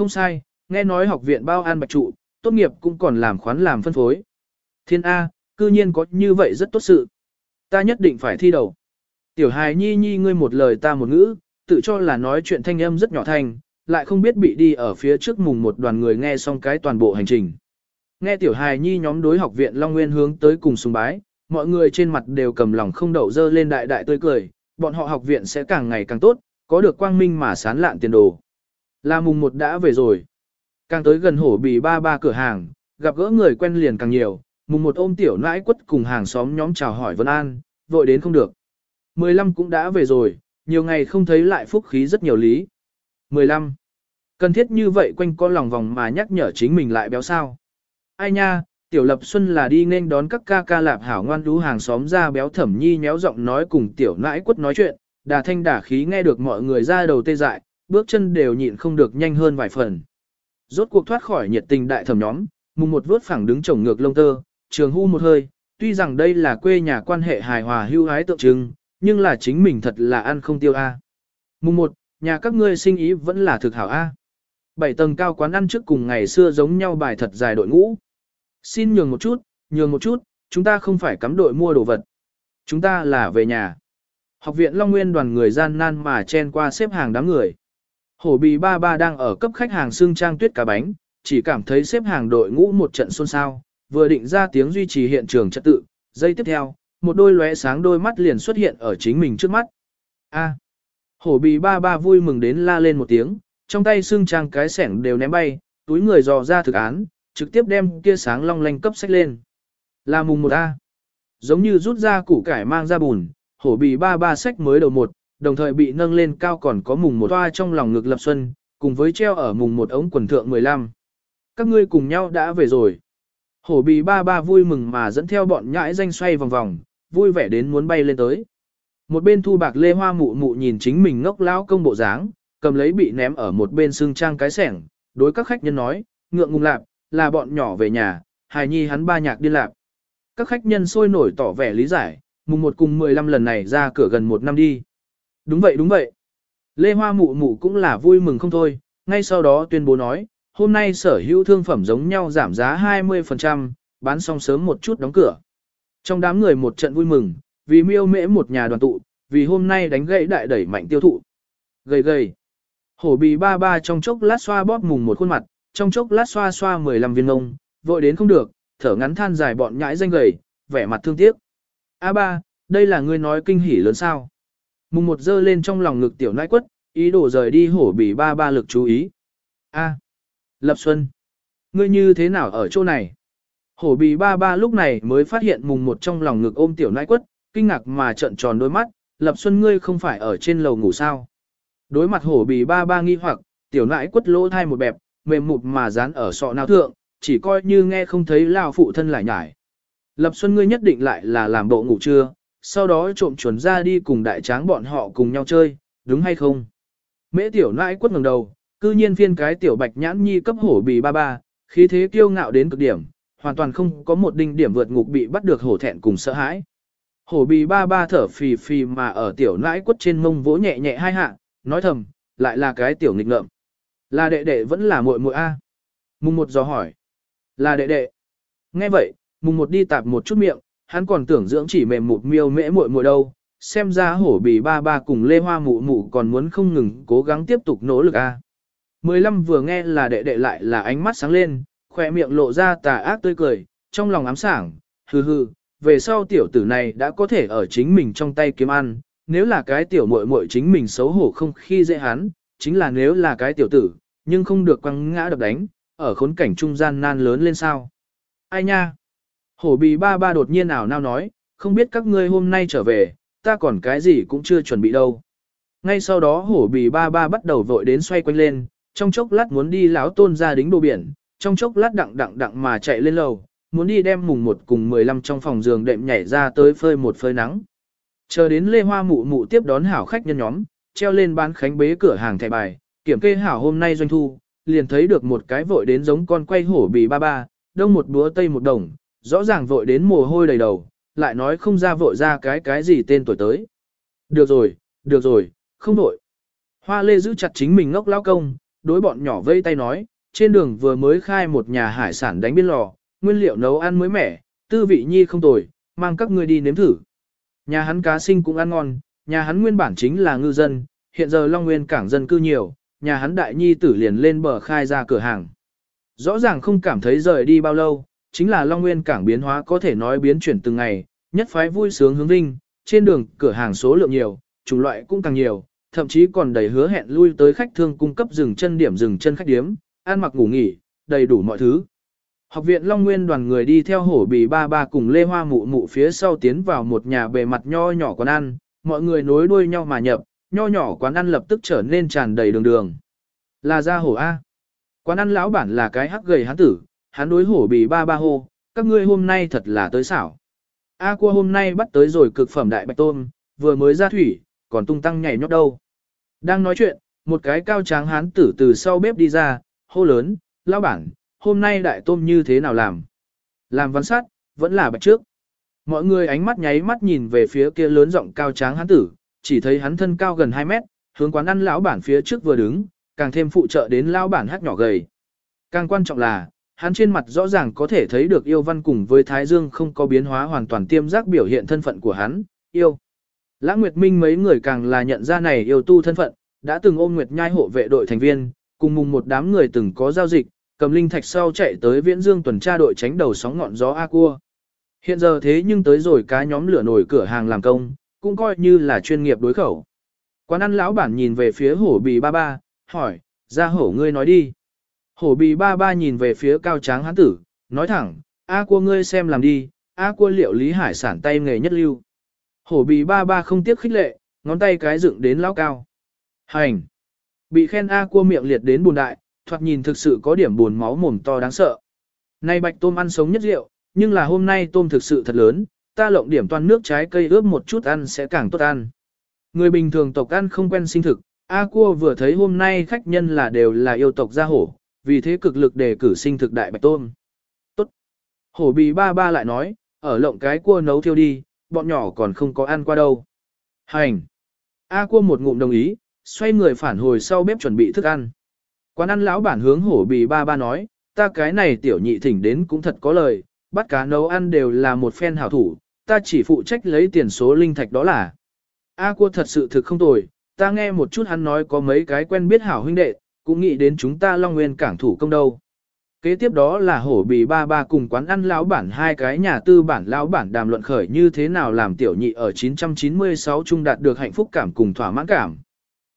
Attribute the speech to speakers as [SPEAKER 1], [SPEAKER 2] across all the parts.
[SPEAKER 1] Không sai, nghe nói học viện bao an bạch trụ, tốt nghiệp cũng còn làm khoán làm phân phối. Thiên A, cư nhiên có như vậy rất tốt sự. Ta nhất định phải thi đầu. Tiểu hài nhi nhi ngươi một lời ta một ngữ, tự cho là nói chuyện thanh âm rất nhỏ thanh, lại không biết bị đi ở phía trước mùng một đoàn người nghe xong cái toàn bộ hành trình. Nghe tiểu hài nhi nhóm đối học viện Long Nguyên hướng tới cùng sùng bái, mọi người trên mặt đều cầm lòng không đậu dơ lên đại đại tươi cười, bọn họ học viện sẽ càng ngày càng tốt, có được quang minh mà sán lạn tiền đồ. Là mùng một đã về rồi. Càng tới gần hổ bì ba ba cửa hàng, gặp gỡ người quen liền càng nhiều, mùng một ôm tiểu nãi quất cùng hàng xóm nhóm chào hỏi Vân An, vội đến không được. 15 cũng đã về rồi, nhiều ngày không thấy lại phúc khí rất nhiều lý. 15. Cần thiết như vậy quanh co lòng vòng mà nhắc nhở chính mình lại béo sao. Ai nha, tiểu lập xuân là đi nên đón các ca ca lạp hảo ngoan đú hàng xóm ra béo thẩm nhi nhéo giọng nói cùng tiểu nãi quất nói chuyện, đà thanh đà khí nghe được mọi người ra đầu tê dại, bước chân đều nhịn không được nhanh hơn vài phần. Rốt cuộc thoát khỏi nhiệt tình đại thẩm nhóm, mùng một vớt phẳng đứng chồng ngược lông tơ, trường hu một hơi, tuy rằng đây là quê nhà quan hệ hài hòa hưu hái tượng trưng, nhưng là chính mình thật là ăn không tiêu a. Mùng một, nhà các ngươi sinh ý vẫn là thực hảo a. Bảy tầng cao quán ăn trước cùng ngày xưa giống nhau bài thật dài đội ngũ. Xin nhường một chút, nhường một chút, chúng ta không phải cắm đội mua đồ vật. Chúng ta là về nhà. Học viện Long Nguyên đoàn người gian nan mà chen qua xếp hàng đám người. Hổ bì ba ba đang ở cấp khách hàng xương trang tuyết cá bánh, chỉ cảm thấy xếp hàng đội ngũ một trận xôn xao, vừa định ra tiếng duy trì hiện trường trật tự, giây tiếp theo, một đôi lóe sáng đôi mắt liền xuất hiện ở chính mình trước mắt. A. Hổ bì ba ba vui mừng đến la lên một tiếng, trong tay xương trang cái sẻng đều ném bay, túi người dò ra thực án, trực tiếp đem kia sáng long lanh cấp sách lên. Là mùng một A. Giống như rút ra củ cải mang ra bùn, hổ bì ba ba sách mới đầu một, đồng thời bị nâng lên cao còn có mùng một toa trong lòng ngực lập xuân, cùng với treo ở mùng một ống quần thượng 15. Các ngươi cùng nhau đã về rồi. Hổ bì ba ba vui mừng mà dẫn theo bọn nhãi danh xoay vòng vòng, vui vẻ đến muốn bay lên tới. Một bên thu bạc lê hoa mụ mụ nhìn chính mình ngốc lão công bộ dáng, cầm lấy bị ném ở một bên xương trang cái sẻng, đối các khách nhân nói, ngượng ngùng lạp, là bọn nhỏ về nhà, hài nhi hắn ba nhạc điên lạp. Các khách nhân sôi nổi tỏ vẻ lý giải, mùng một cùng 15 lần này ra cửa gần một năm đi. Đúng vậy đúng vậy. Lê Hoa mụ mụ cũng là vui mừng không thôi, ngay sau đó tuyên bố nói, hôm nay sở hữu thương phẩm giống nhau giảm giá 20%, bán xong sớm một chút đóng cửa. Trong đám người một trận vui mừng, vì miêu mễ một nhà đoàn tụ, vì hôm nay đánh gãy đại đẩy mạnh tiêu thụ. Gầy gầy. Hổ bì ba ba trong chốc lát xoa bóp mùng một khuôn mặt, trong chốc lát xoa xoa 15 viên ngông, vội đến không được, thở ngắn than dài bọn nhãi danh gầy, vẻ mặt thương tiếc. A ba, đây là ngươi nói kinh hỉ lớn sao. Mùng một dơ lên trong lòng ngực tiểu nãi quất, ý đồ rời đi hổ bì ba ba lực chú ý. A. Lập Xuân. Ngươi như thế nào ở chỗ này? Hổ bì ba ba lúc này mới phát hiện mùng một trong lòng ngực ôm tiểu nãi quất, kinh ngạc mà trợn tròn đôi mắt, Lập Xuân ngươi không phải ở trên lầu ngủ sao? Đối mặt hổ bì ba ba nghi hoặc, tiểu nãi quất lỗ thai một bẹp, mềm mụt mà dán ở sọ nào thượng, chỉ coi như nghe không thấy lao phụ thân lại nhải. Lập Xuân ngươi nhất định lại là làm bộ ngủ trưa, sau đó trộm chuẩn ra đi cùng đại tráng bọn họ cùng nhau chơi, đúng hay không? Mễ tiểu nãi quất ngẩng đầu, cư nhiên phiên cái tiểu bạch nhãn nhi cấp hổ bì ba ba, khí thế kiêu ngạo đến cực điểm, hoàn toàn không có một đinh điểm vượt ngục bị bắt được hổ thẹn cùng sợ hãi. Hổ bì ba ba thở phì phì mà ở tiểu nãi quất trên mông vỗ nhẹ nhẹ hai hạ, nói thầm, lại là cái tiểu nghịch ngợm. Là đệ đệ vẫn là muội muội a. Mùng một dò hỏi. Là đệ đệ. Nghe vậy, mùng một đi tạp một chút miệng, hắn còn tưởng dưỡng chỉ mềm một miêu mễ muội muội đâu. Xem ra hổ bì ba ba cùng lê hoa mụ mụ còn muốn không ngừng cố gắng tiếp tục nỗ lực a. Mười lăm vừa nghe là đệ đệ lại là ánh mắt sáng lên, khỏe miệng lộ ra tà ác tươi cười, trong lòng ám sảng, hừ hừ, về sau tiểu tử này đã có thể ở chính mình trong tay kiếm ăn, nếu là cái tiểu muội muội chính mình xấu hổ không khi dễ hắn, chính là nếu là cái tiểu tử, nhưng không được quăng ngã đập đánh, ở khốn cảnh trung gian nan lớn lên sao. Ai nha? Hổ bì ba ba đột nhiên ảo nao nói, không biết các ngươi hôm nay trở về, ta còn cái gì cũng chưa chuẩn bị đâu. Ngay sau đó hổ bì ba ba bắt đầu vội đến xoay quanh lên, trong chốc lát muốn đi láo tôn ra đính đồ biển, trong chốc lát đặng đặng đặng mà chạy lên lầu, muốn đi đem mùng một cùng 15 trong phòng giường đệm nhảy ra tới phơi một phơi nắng. Chờ đến Lê Hoa mụ mụ tiếp đón hảo khách nhân nhóm, treo lên bán khánh bế cửa hàng thẻ bài, kiểm kê hảo hôm nay doanh thu, liền thấy được một cái vội đến giống con quay hổ bì ba ba, đông một búa tây một đồng, rõ ràng vội đến mồ hôi đầy đầu, lại nói không ra vội ra cái cái gì tên tuổi tới. Được rồi, được rồi, không vội. Hoa lê giữ chặt chính mình ngốc lao công, đối bọn nhỏ vây tay nói, trên đường vừa mới khai một nhà hải sản đánh biên lò, nguyên liệu nấu ăn mới mẻ, tư vị nhi không tồi, mang các ngươi đi nếm thử. Nhà hắn cá sinh cũng ăn ngon, nhà hắn nguyên bản chính là ngư dân, hiện giờ Long Nguyên cảng dân cư nhiều, nhà hắn đại nhi tử liền lên bờ khai ra cửa hàng. Rõ ràng không cảm thấy rời đi bao lâu, chính là Long Nguyên cảng biến hóa có thể nói biến chuyển từng ngày, nhất phái vui sướng hướng vinh, trên đường cửa hàng số lượng nhiều, chủng loại cũng càng nhiều, thậm chí còn đầy hứa hẹn lui tới khách thương cung cấp dừng chân điểm dừng chân khách điếm, ăn mặc ngủ nghỉ, đầy đủ mọi thứ. Học viện Long Nguyên đoàn người đi theo hổ bì ba ba cùng Lê Hoa mụ mụ phía sau tiến vào một nhà bề mặt nho nhỏ quán ăn, mọi người nối đuôi nhau mà nhập, nho nhỏ quán ăn lập tức trở nên tràn đầy đường đường. Là ra hổ A. Quán ăn lão bản là cái hắc gầy hắn tử, hắn đối hổ bì ba ba hô, các ngươi hôm nay thật là tới xảo. A cua hôm nay bắt tới rồi cực phẩm đại bạch tôm, vừa mới ra thủy, còn tung tăng nhảy nhót đâu. Đang nói chuyện, một cái cao tráng hán tử từ sau bếp đi ra, hô lớn, lão bản, hôm nay đại tôm như thế nào làm? Làm văn sát, vẫn là bạch trước. Mọi người ánh mắt nháy mắt nhìn về phía kia lớn rộng cao tráng hán tử, chỉ thấy hắn thân cao gần 2 mét, hướng quán ăn lão bản phía trước vừa đứng, càng thêm phụ trợ đến lão bản hát nhỏ gầy. Càng quan trọng là, hắn trên mặt rõ ràng có thể thấy được yêu văn cùng với Thái Dương không có biến hóa hoàn toàn tiêm giác biểu hiện thân phận của hắn, yêu. Lã Nguyệt Minh mấy người càng là nhận ra này yêu tu thân phận, đã từng ôm Nguyệt Nhai hộ vệ đội thành viên, cùng mùng một đám người từng có giao dịch, cầm linh thạch sau chạy tới Viễn Dương tuần tra đội tránh đầu sóng ngọn gió A cua. Hiện giờ thế nhưng tới rồi cá nhóm lửa nổi cửa hàng làm công, cũng coi như là chuyên nghiệp đối khẩu. Quán ăn lão bản nhìn về phía hổ bì ba ba, hỏi, ra hổ ngươi nói đi. Hổ bì ba ba nhìn về phía cao tráng hán tử, nói thẳng, A cua ngươi xem làm đi, A cua liệu lý hải sản tay nghề nhất lưu. Hổ bì ba ba không tiếc khích lệ, ngón tay cái dựng đến lão cao. Hành! Bị khen A cua miệng liệt đến bùn đại, thoạt nhìn thực sự có điểm buồn máu mồm to đáng sợ. Nay bạch tôm ăn sống nhất rượu, nhưng là hôm nay tôm thực sự thật lớn, ta lộng điểm toàn nước trái cây ướp một chút ăn sẽ càng tốt ăn. Người bình thường tộc ăn không quen sinh thực, A cua vừa thấy hôm nay khách nhân là đều là yêu tộc gia hổ, vì thế cực lực đề cử sinh thực đại bạch tôm. Tốt. Hổ bì ba ba lại nói, ở lộng cái cua nấu thiêu đi, bọn nhỏ còn không có ăn qua đâu. Hành. A cua một ngụm đồng ý, xoay người phản hồi sau bếp chuẩn bị thức ăn. Quán ăn lão bản hướng hổ bì ba ba nói, ta cái này tiểu nhị thỉnh đến cũng thật có lời, bắt cá nấu ăn đều là một phen hảo thủ, ta chỉ phụ trách lấy tiền số linh thạch đó là. A cua thật sự thực không tồi, ta nghe một chút hắn nói có mấy cái quen biết hảo huynh đệ, cũng nghĩ đến chúng ta Long Nguyên cảng thủ công đâu. Kế tiếp đó là hổ bì ba ba cùng quán ăn lão bản hai cái nhà tư bản lão bản đàm luận khởi như thế nào làm tiểu nhị ở 996 trung đạt được hạnh phúc cảm cùng thỏa mãn cảm.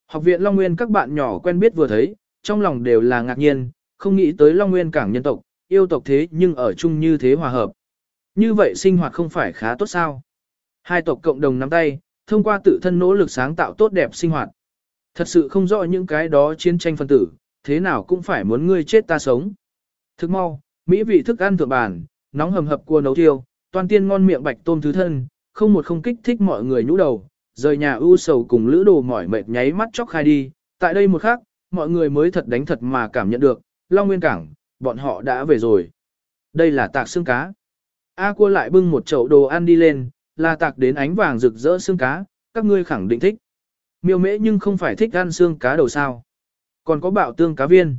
[SPEAKER 1] Học viện Long Nguyên các bạn nhỏ quen biết vừa thấy, trong lòng đều là ngạc nhiên, không nghĩ tới Long Nguyên cảng nhân tộc, yêu tộc thế nhưng ở chung như thế hòa hợp. Như vậy sinh hoạt không phải khá tốt sao? Hai tộc cộng đồng nắm tay, thông qua tự thân nỗ lực sáng tạo tốt đẹp sinh hoạt. Thật sự không rõ những cái đó chiến tranh phân tử, thế nào cũng phải muốn ngươi chết ta sống. Thức mau, mỹ vị thức ăn thượng bàn, nóng hầm hập cua nấu thiêu, toàn tiên ngon miệng bạch tôm thứ thân, không một không kích thích mọi người nhũ đầu, rời nhà ưu sầu cùng lữ đồ mỏi mệt nháy mắt chóc khai đi. Tại đây một khắc, mọi người mới thật đánh thật mà cảm nhận được, Long Nguyên Cảng, bọn họ đã về rồi. Đây là tạc xương cá. A cua lại bưng một chậu đồ ăn đi lên, là tạc đến ánh vàng rực rỡ xương cá, các ngươi khẳng định thích. Miêu mễ nhưng không phải thích ăn xương cá đầu sao. Còn có bạo tương cá viên.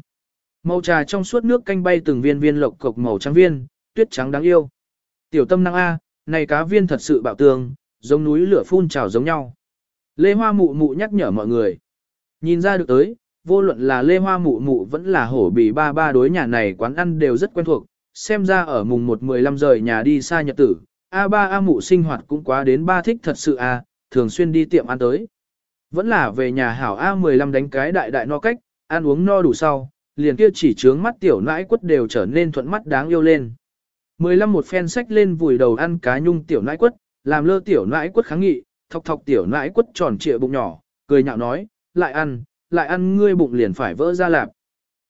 [SPEAKER 1] Màu trà trong suốt nước canh bay từng viên viên lộc cục màu trắng viên, tuyết trắng đáng yêu. Tiểu tâm năng A, này cá viên thật sự bạo tương, giống núi lửa phun trào giống nhau. Lê Hoa mụ mụ nhắc nhở mọi người. Nhìn ra được tới, vô luận là Lê Hoa mụ mụ vẫn là hổ bì ba ba đối nhà này quán ăn đều rất quen thuộc, xem ra ở mùng 1-15 rời nhà đi xa nhật tử, a ba A mụ sinh hoạt cũng quá đến ba thích thật sự A, thường xuyên đi tiệm ăn tới. Vẫn là về nhà hảo A15 đánh cái đại đại no cách, ăn uống no đủ sau, liền kia chỉ trướng mắt tiểu nãi quất đều trở nên thuận mắt đáng yêu lên. 15 một phen sách lên vùi đầu ăn cá nhung tiểu nãi quất, làm lơ tiểu nãi quất kháng nghị, thọc thọc tiểu nãi quất tròn trịa bụng nhỏ, cười nhạo nói, lại ăn, lại ăn ngươi bụng liền phải vỡ ra lạp.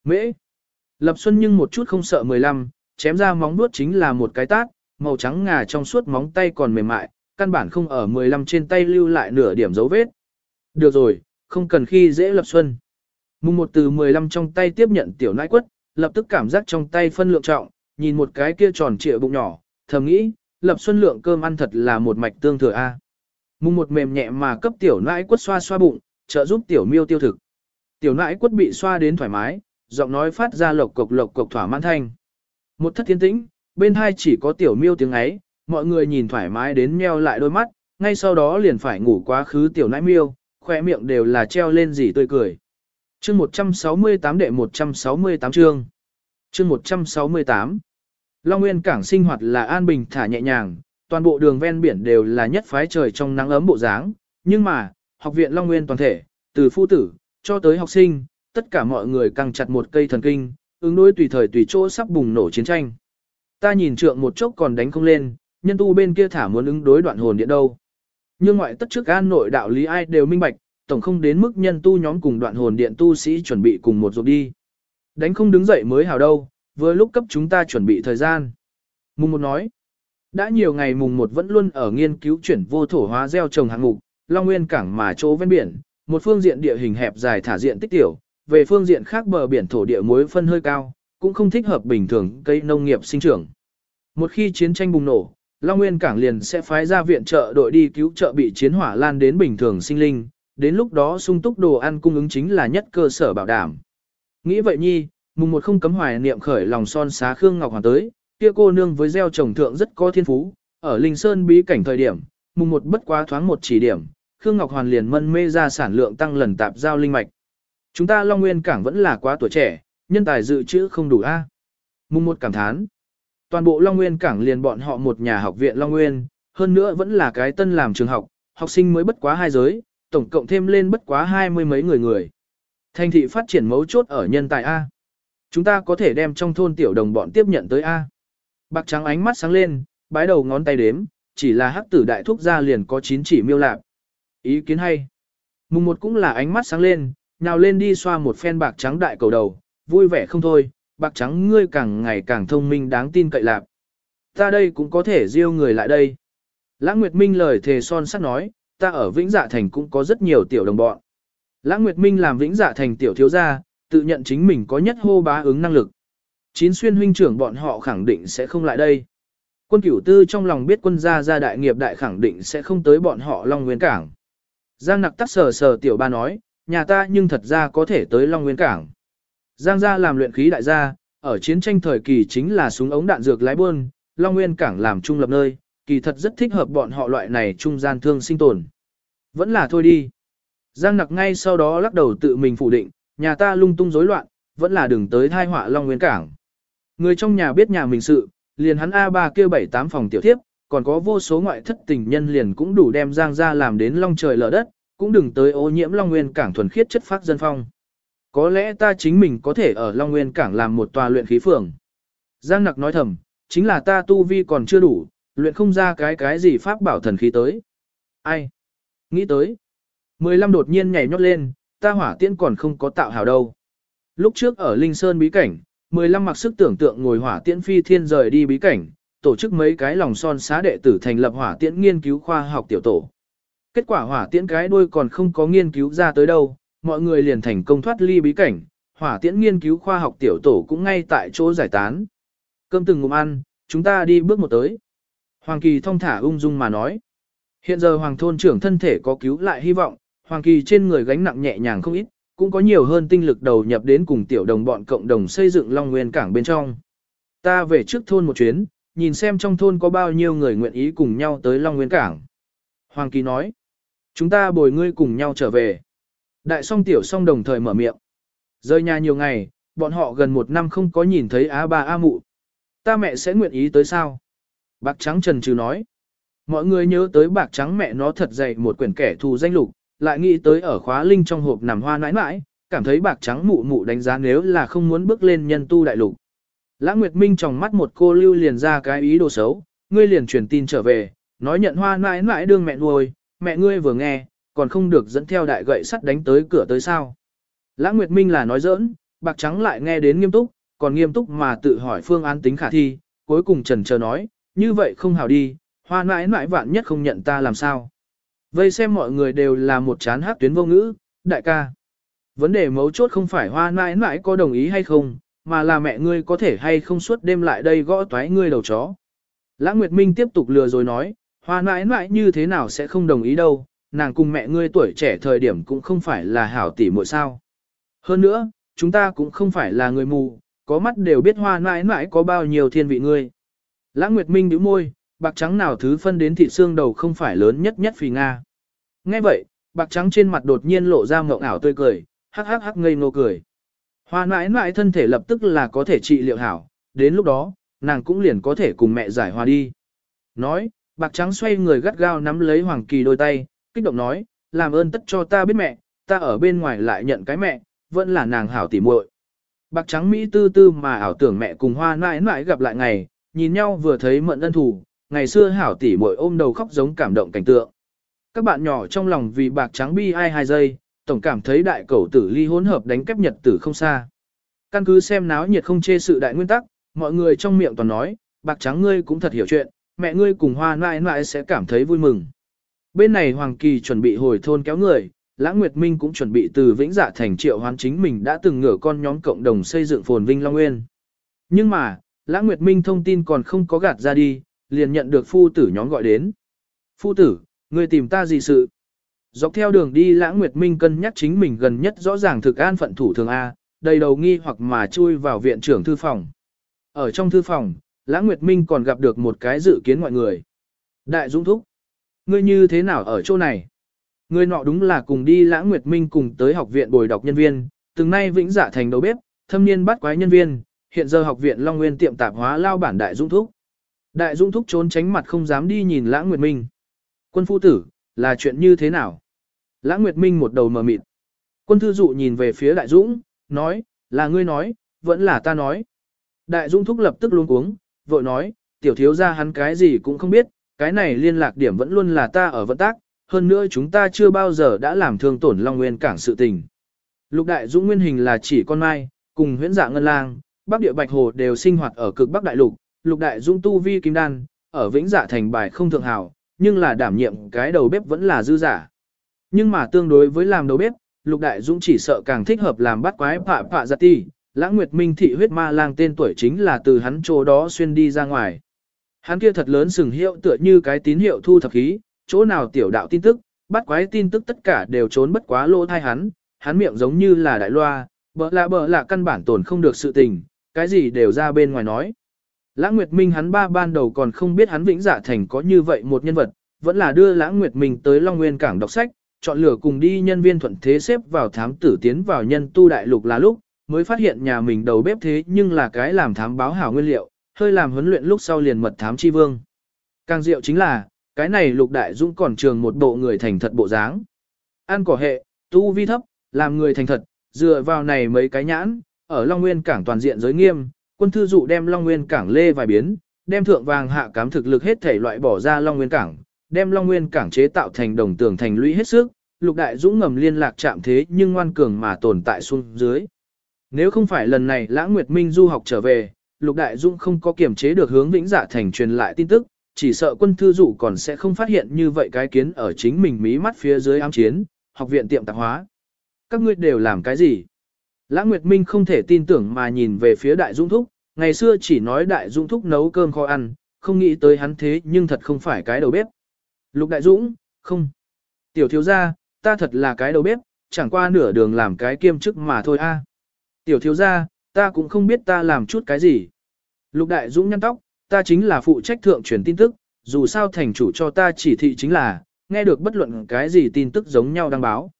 [SPEAKER 1] Mễ. Lập Xuân nhưng một chút không sợ 15, chém ra móng vuốt chính là một cái tát, màu trắng ngà trong suốt móng tay còn mềm mại, căn bản không ở 15 trên tay lưu lại nửa điểm dấu vết. Được rồi, không cần khi dễ Lập Xuân. Mùng một từ 15 trong tay tiếp nhận tiểu nãi quất, lập tức cảm giác trong tay phân lượng trọng, nhìn một cái kia tròn trịa bụng nhỏ, thầm nghĩ, Lập Xuân lượng cơm ăn thật là một mạch tương thừa a. Mùng một mềm nhẹ mà cấp tiểu nãi quất xoa xoa bụng, trợ giúp tiểu miêu tiêu thực. tiểu nãi quất bị xoa đến thoải mái, giọng nói phát ra lộc cộc lộc cộc thỏa mãn thanh. Một thất thiên tĩnh, bên hai chỉ có tiểu miêu tiếng ấy, mọi người nhìn thoải mái đến meo lại đôi mắt, ngay sau đó liền phải ngủ quá khứ tiểu nãi miêu, khoe miệng đều là treo lên gì tươi cười. Chương 168 đệ 168 chương. Chương 168. Long Nguyên cảng sinh hoạt là an bình thả nhẹ nhàng, toàn bộ đường ven biển đều là nhất phái trời trong nắng ấm bộ dáng, nhưng mà, học viện Long Nguyên toàn thể, từ phu tử cho tới học sinh, tất cả mọi người căng chặt một cây thần kinh, ứng đối tùy thời tùy chỗ sắp bùng nổ chiến tranh. Ta nhìn trượng một chốc còn đánh không lên, nhân tu bên kia thả muốn ứng đối đoạn hồn điện đâu. Nhưng ngoại tất trước an nội đạo lý ai đều minh bạch, tổng không đến mức nhân tu nhóm cùng đoạn hồn điện tu sĩ chuẩn bị cùng một rộp đi. Đánh không đứng dậy mới hào đâu, vừa lúc cấp chúng ta chuẩn bị thời gian. Mùng một nói, đã nhiều ngày mùng một vẫn luôn ở nghiên cứu chuyển vô thổ hóa gieo trồng hạng mục, Long Nguyên cảng mà chỗ ven biển, một phương diện địa hình hẹp dài thả diện tích tiểu, về phương diện khác bờ biển thổ địa muối phân hơi cao, cũng không thích hợp bình thường cây nông nghiệp sinh trưởng. Một khi chiến tranh bùng nổ, Long Nguyên cảng liền sẽ phái ra viện trợ đội đi cứu trợ bị chiến hỏa lan đến bình thường sinh linh, đến lúc đó sung túc đồ ăn cung ứng chính là nhất cơ sở bảo đảm. Nghĩ vậy nhi, mùng một không cấm hoài niệm khởi lòng son xá Khương Ngọc Hoàng tới, kia cô nương với gieo trồng thượng rất có thiên phú, ở Linh Sơn bí cảnh thời điểm, mùng một bất quá thoáng một chỉ điểm, Khương Ngọc Hoàn liền mân mê ra sản lượng tăng lần tạp giao linh mạch. Chúng ta Long Nguyên cảng vẫn là quá tuổi trẻ, nhân tài dự trữ không đủ a. Mùng một cảm thán. Toàn bộ Long Nguyên cảng liền bọn họ một nhà học viện Long Nguyên, hơn nữa vẫn là cái tân làm trường học, học sinh mới bất quá hai giới, tổng cộng thêm lên bất quá hai mươi mấy người người. Thành thị phát triển mấu chốt ở nhân tài A. Chúng ta có thể đem trong thôn tiểu đồng bọn tiếp nhận tới A. Bạc trắng ánh mắt sáng lên, bái đầu ngón tay đếm, chỉ là hắc tử đại thúc ra liền có chín chỉ miêu lạc. Ý kiến hay. Mùng một cũng là ánh mắt sáng lên, nhào lên đi xoa một phen bạc trắng đại cầu đầu, vui vẻ không thôi, bạc trắng ngươi càng ngày càng thông minh đáng tin cậy lạc. Ta đây cũng có thể diêu người lại đây. Lãng Nguyệt Minh lời thề son sắt nói, ta ở Vĩnh Dạ Thành cũng có rất nhiều tiểu đồng bọn. Lãng Nguyệt Minh làm Vĩnh Dạ Thành tiểu thiếu gia, tự nhận chính mình có nhất hô bá ứng năng lực. Chín xuyên huynh trưởng bọn họ khẳng định sẽ không lại đây. Quân cửu tư trong lòng biết quân gia gia đại nghiệp đại khẳng định sẽ không tới bọn họ Long Nguyên Cảng. Giang nặc tắc sờ sờ tiểu ba nói, nhà ta nhưng thật ra có thể tới Long Nguyên Cảng. Giang gia làm luyện khí đại gia, ở chiến tranh thời kỳ chính là súng ống đạn dược lái buôn, Long Nguyên Cảng làm trung lập nơi, kỳ thật rất thích hợp bọn họ loại này trung gian thương sinh tồn. Vẫn là thôi đi. Giang nặc ngay sau đó lắc đầu tự mình phủ định, nhà ta lung tung rối loạn, vẫn là đừng tới thai họa Long Nguyên Cảng. Người trong nhà biết nhà mình sự, liền hắn A3 kêu 7-8 phòng tiểu tiếp, còn có vô số ngoại thất tình nhân liền cũng đủ đem Giang gia làm đến long trời lở đất, cũng đừng tới ô nhiễm Long Nguyên Cảng thuần khiết chất phát dân phong. Có lẽ ta chính mình có thể ở Long Nguyên Cảng làm một tòa luyện khí phường. Giang nặc nói thầm, chính là ta tu vi còn chưa đủ, luyện không ra cái cái gì pháp bảo thần khí tới. Ai? Nghĩ tới. Mười lăm đột nhiên nhảy nhót lên, ta hỏa tiễn còn không có tạo hào đâu. Lúc trước ở Linh Sơn bí cảnh, mười lăm mặc sức tưởng tượng ngồi hỏa tiễn phi thiên rời đi bí cảnh, tổ chức mấy cái lòng son xá đệ tử thành lập hỏa tiễn nghiên cứu khoa học tiểu tổ. Kết quả hỏa tiễn cái đuôi còn không có nghiên cứu ra tới đâu, mọi người liền thành công thoát ly bí cảnh, hỏa tiễn nghiên cứu khoa học tiểu tổ cũng ngay tại chỗ giải tán. Cơm từng ngụm ăn, chúng ta đi bước một tới. Hoàng Kỳ thông thả ung dung mà nói. Hiện giờ Hoàng thôn trưởng thân thể có cứu lại hy vọng, Hoàng Kỳ trên người gánh nặng nhẹ nhàng không ít, cũng có nhiều hơn tinh lực đầu nhập đến cùng tiểu đồng bọn cộng đồng xây dựng Long Nguyên cảng bên trong. Ta về trước thôn một chuyến, nhìn xem trong thôn có bao nhiêu người nguyện ý cùng nhau tới Long Nguyên cảng. Hoàng Kỳ nói, chúng ta bồi ngươi cùng nhau trở về. Đại song tiểu song đồng thời mở miệng. Rơi nhà nhiều ngày, bọn họ gần một năm không có nhìn thấy á ba a mụ. Ta mẹ sẽ nguyện ý tới sao? Bạc trắng trần trừ nói. Mọi người nhớ tới bạc trắng mẹ nó thật dày một quyển kẻ thù danh lục, lại nghĩ tới ở khóa linh trong hộp nằm hoa nãi nãi, cảm thấy bạc trắng mụ mụ đánh giá nếu là không muốn bước lên nhân tu đại lục. Lã Nguyệt Minh trong mắt một cô lưu liền ra cái ý đồ xấu, ngươi liền truyền tin trở về, nói nhận hoa nãi nãi đương mẹ nuôi, mẹ ngươi vừa nghe, còn không được dẫn theo đại gậy sắt đánh tới cửa tới sao. lãng Nguyệt Minh là nói giỡn, bạc trắng lại nghe đến nghiêm túc, còn nghiêm túc mà tự hỏi phương án tính khả thi, cuối cùng trần chờ nói, như vậy không hảo đi, hoa nãi nãi vạn nhất không nhận ta làm sao. Vây xem mọi người đều là một chán hát tuyến vô ngữ, đại ca. Vấn đề mấu chốt không phải hoa nãi nãi có đồng ý hay không, mà là mẹ ngươi có thể hay không suốt đêm lại đây gõ toái ngươi đầu chó. lãng Nguyệt Minh tiếp tục lừa rồi nói, hoa nãi nãi như thế nào sẽ không đồng ý đâu, nàng cùng mẹ ngươi tuổi trẻ thời điểm cũng không phải là hảo tỷ muội sao. Hơn nữa, chúng ta cũng không phải là người mù, có mắt đều biết hoa mãi mãi có bao nhiêu thiên vị ngươi. Lãng Nguyệt Minh nhíu môi, bạc trắng nào thứ phân đến thịt xương đầu không phải lớn nhất nhất phì Nga. Nghe vậy, bạc trắng trên mặt đột nhiên lộ ra mộng ảo tươi cười, hắc hắc hắc ngây ngô cười. Hoa mãi mãi thân thể lập tức là có thể trị liệu hảo, đến lúc đó, nàng cũng liền có thể cùng mẹ giải hòa đi. Nói, bạc trắng xoay người gắt gao nắm lấy Hoàng Kỳ đôi tay, kích động nói, làm ơn tất cho ta biết mẹ, ta ở bên ngoài lại nhận cái mẹ, vẫn là nàng hảo tỉ muội. Bạc trắng Mỹ tư tư mà ảo tưởng mẹ cùng hoa mãi mãi gặp lại ngày, nhìn nhau vừa thấy mận ân thủ, ngày xưa hảo tỉ muội ôm đầu khóc giống cảm động cảnh tượng. Các bạn nhỏ trong lòng vì bạc trắng bi ai hai giây, tổng cảm thấy đại cầu tử ly hỗn hợp đánh kép nhật tử không xa. Căn cứ xem náo nhiệt không chê sự đại nguyên tắc, mọi người trong miệng toàn nói, bạc trắng ngươi cũng thật hiểu chuyện, mẹ ngươi cùng hoa mãi mãi sẽ cảm thấy vui mừng. Bên này Hoàng Kỳ chuẩn bị hồi thôn kéo người, Lãng Nguyệt Minh cũng chuẩn bị từ Vĩnh Dạ thành triệu hoán chính mình đã từng ngửa con nhóm cộng đồng xây dựng phồn vinh Long Nguyên. Nhưng mà, Lãng Nguyệt Minh thông tin còn không có gạt ra đi, liền nhận được phu tử nhóm gọi đến. Phu tử, người tìm ta gì sự? Dọc theo đường đi Lãng Nguyệt Minh cân nhắc chính mình gần nhất rõ ràng thực an phận thủ thường A, đầy đầu nghi hoặc mà chui vào viện trưởng thư phòng. Ở trong thư phòng, Lãng Nguyệt Minh còn gặp được một cái dự kiến mọi người. Đại Dũng Thúc. Ngươi như thế nào ở chỗ này? Ngươi nọ đúng là cùng đi Lãng Nguyệt Minh cùng tới học viện bồi đọc nhân viên, từng nay vĩnh giả thành đầu bếp, thâm niên bắt quái nhân viên, hiện giờ học viện Long Nguyên tiệm tạp hóa lao bản Đại Dung Thúc. Đại Dung Thúc trốn tránh mặt không dám đi nhìn Lãng Nguyệt Minh. Quân phu tử, là chuyện như thế nào? Lãng Nguyệt Minh một đầu mờ mịt. Quân thư dụ nhìn về phía Đại Dũng, nói, là ngươi nói, vẫn là ta nói. Đại Dũng Thúc lập tức luôn cuống, vội nói, tiểu thiếu ra hắn cái gì cũng không biết, cái này liên lạc điểm vẫn luôn là ta ở vận tác, hơn nữa chúng ta chưa bao giờ đã làm thương tổn Long Nguyên cảng sự tình. Lục Đại Dũng nguyên hình là chỉ con mai, cùng huyễn dạ ngân lang, Bắc địa Bạch Hồ đều sinh hoạt ở cực Bắc Đại Lục, Lục Đại Dũng tu vi kim đan, ở vĩnh dạ thành bài không thượng hảo, nhưng là đảm nhiệm cái đầu bếp vẫn là dư giả. Nhưng mà tương đối với làm đầu bếp, Lục Đại Dũng chỉ sợ càng thích hợp làm bắt quái phạ phạ giặt ti, lãng nguyệt minh thị huyết ma lang tên tuổi chính là từ hắn chỗ đó xuyên đi ra ngoài. Hắn kia thật lớn sừng hiệu tựa như cái tín hiệu thu thập khí, chỗ nào tiểu đạo tin tức, bắt quái tin tức tất cả đều trốn bất quá lỗ thai hắn, hắn miệng giống như là đại loa, bỡ lạ bỡ lạ căn bản tồn không được sự tình, cái gì đều ra bên ngoài nói. Lãng Nguyệt Minh hắn ba ban đầu còn không biết hắn vĩnh giả thành có như vậy một nhân vật, vẫn là đưa Lãng Nguyệt Minh tới Long Nguyên cảng đọc sách, chọn lựa cùng đi nhân viên thuận thế xếp vào thám tử tiến vào nhân tu đại lục là lúc, mới phát hiện nhà mình đầu bếp thế nhưng là cái làm thám báo hảo nguyên liệu, hơi làm huấn luyện lúc sau liền mật thám chi vương. Càng diệu chính là, cái này lục đại dũng còn trường một bộ người thành thật bộ dáng. Ăn cỏ hệ, tu vi thấp, làm người thành thật, dựa vào này mấy cái nhãn, ở Long Nguyên cảng toàn diện giới nghiêm, quân thư dụ đem Long Nguyên cảng lê vài biến, đem thượng vàng hạ cám thực lực hết thể loại bỏ ra Long Nguyên cảng, đem Long Nguyên cảng chế tạo thành đồng tường thành lũy hết sức, lục đại dũng ngầm liên lạc chạm thế nhưng ngoan cường mà tồn tại xuống dưới. Nếu không phải lần này Lãng Nguyệt Minh du học trở về, Lục Đại Dũng không có kiểm chế được hướng Vĩnh Dạ Thành truyền lại tin tức, chỉ sợ quân thư dụ còn sẽ không phát hiện như vậy cái kiến ở chính mình mí mắt phía dưới ám chiến, học viện tiệm tạp hóa. Các ngươi đều làm cái gì? Lãng Nguyệt Minh không thể tin tưởng mà nhìn về phía Đại Dũng Thúc, ngày xưa chỉ nói Đại Dũng Thúc nấu cơm kho ăn, không nghĩ tới hắn thế nhưng thật không phải cái đầu bếp. Lục Đại Dũng, không. Tiểu thiếu gia, ta thật là cái đầu bếp, chẳng qua nửa đường làm cái kiêm chức mà thôi a. Tiểu thiếu gia, ta cũng không biết ta làm chút cái gì. Lục Đại Dũng nhăn tóc, ta chính là phụ trách thượng truyền tin tức, dù sao thành chủ cho ta chỉ thị chính là, nghe được bất luận cái gì tin tức giống nhau đăng báo.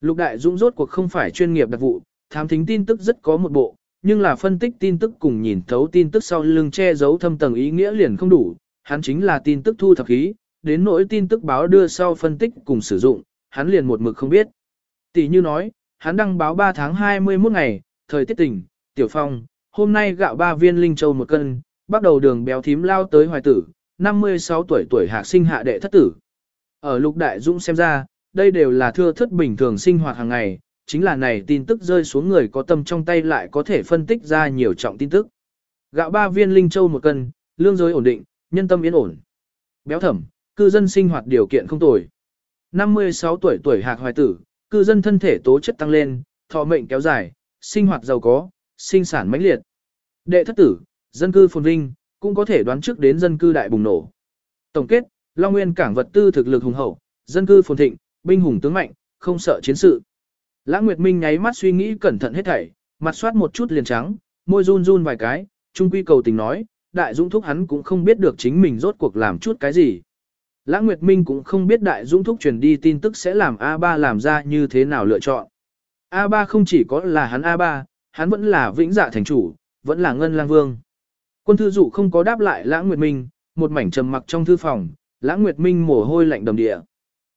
[SPEAKER 1] Lục Đại Dũng rốt cuộc không phải chuyên nghiệp đặc vụ, thám thính tin tức rất có một bộ, nhưng là phân tích tin tức cùng nhìn thấu tin tức sau lưng che giấu thâm tầng ý nghĩa liền không đủ, hắn chính là tin tức thu thập khí, đến nỗi tin tức báo đưa sau phân tích cùng sử dụng, hắn liền một mực không biết. Tỷ như nói, hắn đăng báo 3 tháng 21 ngày, thời tiết tỉnh, tiểu phong, hôm nay gạo ba viên linh châu một cân, bắt đầu đường béo thím lao tới hoài tử, 56 tuổi tuổi hạ sinh hạ đệ thất tử. Ở lục đại dũng xem ra, đây đều là thưa thất bình thường sinh hoạt hàng ngày, chính là này tin tức rơi xuống người có tâm trong tay lại có thể phân tích ra nhiều trọng tin tức. Gạo ba viên linh châu một cân, lương giới ổn định, nhân tâm yên ổn. Béo thẩm, cư dân sinh hoạt điều kiện không tồi. 56 tuổi tuổi hạc hoài tử, cư dân thân thể tố chất tăng lên, thọ mệnh kéo dài, sinh hoạt giàu có, sinh sản mãnh liệt. Đệ thất tử, dân cư phồn vinh, cũng có thể đoán trước đến dân cư đại bùng nổ. Tổng kết, Long Nguyên cảng vật tư thực lực hùng hậu, dân cư phồn thịnh, binh hùng tướng mạnh, không sợ chiến sự. Lãng Nguyệt Minh nháy mắt suy nghĩ cẩn thận hết thảy, mặt soát một chút liền trắng, môi run run vài cái, trung quy cầu tình nói, đại dũng thúc hắn cũng không biết được chính mình rốt cuộc làm chút cái gì. Lãng Nguyệt Minh cũng không biết đại dũng thúc truyền đi tin tức sẽ làm A3 làm ra như thế nào lựa chọn. A3 không chỉ có là hắn A3, hắn vẫn là vĩnh dạ thành chủ, vẫn là ngân lang vương. Quân thư dụ không có đáp lại Lãng Nguyệt Minh, một mảnh trầm mặc trong thư phòng, Lãng Nguyệt Minh mồ hôi lạnh đầm địa.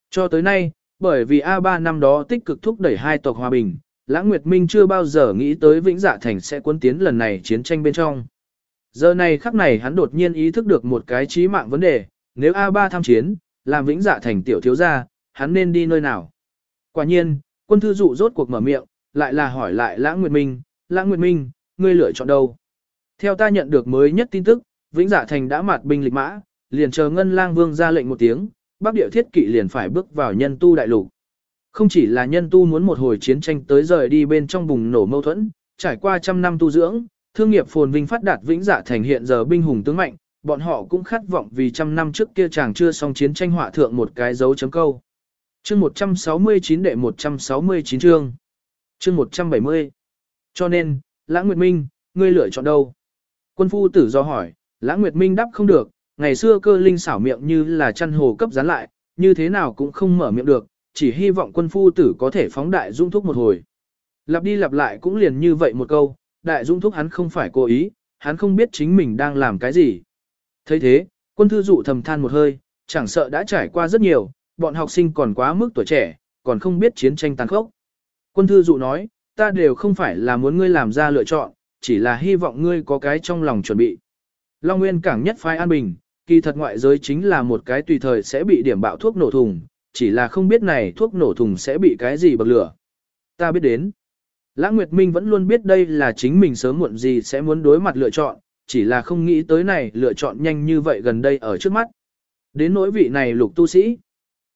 [SPEAKER 1] Cho tới nay, bởi vì A3 năm đó tích cực thúc đẩy hai tộc hòa bình, Lãng Nguyệt Minh chưa bao giờ nghĩ tới Vĩnh Dạ Thành sẽ quân tiến lần này chiến tranh bên trong. Giờ này khắc này hắn đột nhiên ý thức được một cái chí mạng vấn đề, nếu A3 tham chiến, làm Vĩnh Dạ Thành tiểu thiếu gia, hắn nên đi nơi nào? Quả nhiên, quân thư dụ rốt cuộc mở miệng, lại là hỏi lại Lãng Nguyệt Minh, Lãng Nguyệt Minh, ngươi lựa chọn đâu? Theo ta nhận được mới nhất tin tức, Vĩnh Dạ Thành đã mặt binh lịch mã, liền chờ Ngân Lang Vương ra lệnh một tiếng, Bắc Địa Thiết Kỵ liền phải bước vào nhân tu đại lục. Không chỉ là nhân tu muốn một hồi chiến tranh tới rời đi bên trong bùng nổ mâu thuẫn, trải qua trăm năm tu dưỡng, thương nghiệp phồn vinh phát đạt Vĩnh Dạ Thành hiện giờ binh hùng tướng mạnh, bọn họ cũng khát vọng vì trăm năm trước kia chàng chưa xong chiến tranh họa thượng một cái dấu chấm câu. Chương 169 đệ 169 chương. Chương 170. Cho nên, Lãng Nguyệt Minh, ngươi lựa chọn đâu? Quân phu tử do hỏi, Lãng Nguyệt Minh đáp không được, ngày xưa cơ linh xảo miệng như là chăn hồ cấp dán lại, như thế nào cũng không mở miệng được, chỉ hy vọng quân phu tử có thể phóng đại dung thúc một hồi. Lặp đi lặp lại cũng liền như vậy một câu, đại dung thúc hắn không phải cố ý, hắn không biết chính mình đang làm cái gì. thấy thế, quân thư dụ thầm than một hơi, chẳng sợ đã trải qua rất nhiều, bọn học sinh còn quá mức tuổi trẻ, còn không biết chiến tranh tàn khốc. Quân thư dụ nói, ta đều không phải là muốn ngươi làm ra lựa chọn, chỉ là hy vọng ngươi có cái trong lòng chuẩn bị. Long Nguyên cảng nhất phái an bình, kỳ thật ngoại giới chính là một cái tùy thời sẽ bị điểm bạo thuốc nổ thùng, chỉ là không biết này thuốc nổ thùng sẽ bị cái gì bậc lửa. Ta biết đến. Lã Nguyệt Minh vẫn luôn biết đây là chính mình sớm muộn gì sẽ muốn đối mặt lựa chọn, chỉ là không nghĩ tới này lựa chọn nhanh như vậy gần đây ở trước mắt. Đến nỗi vị này lục tu sĩ.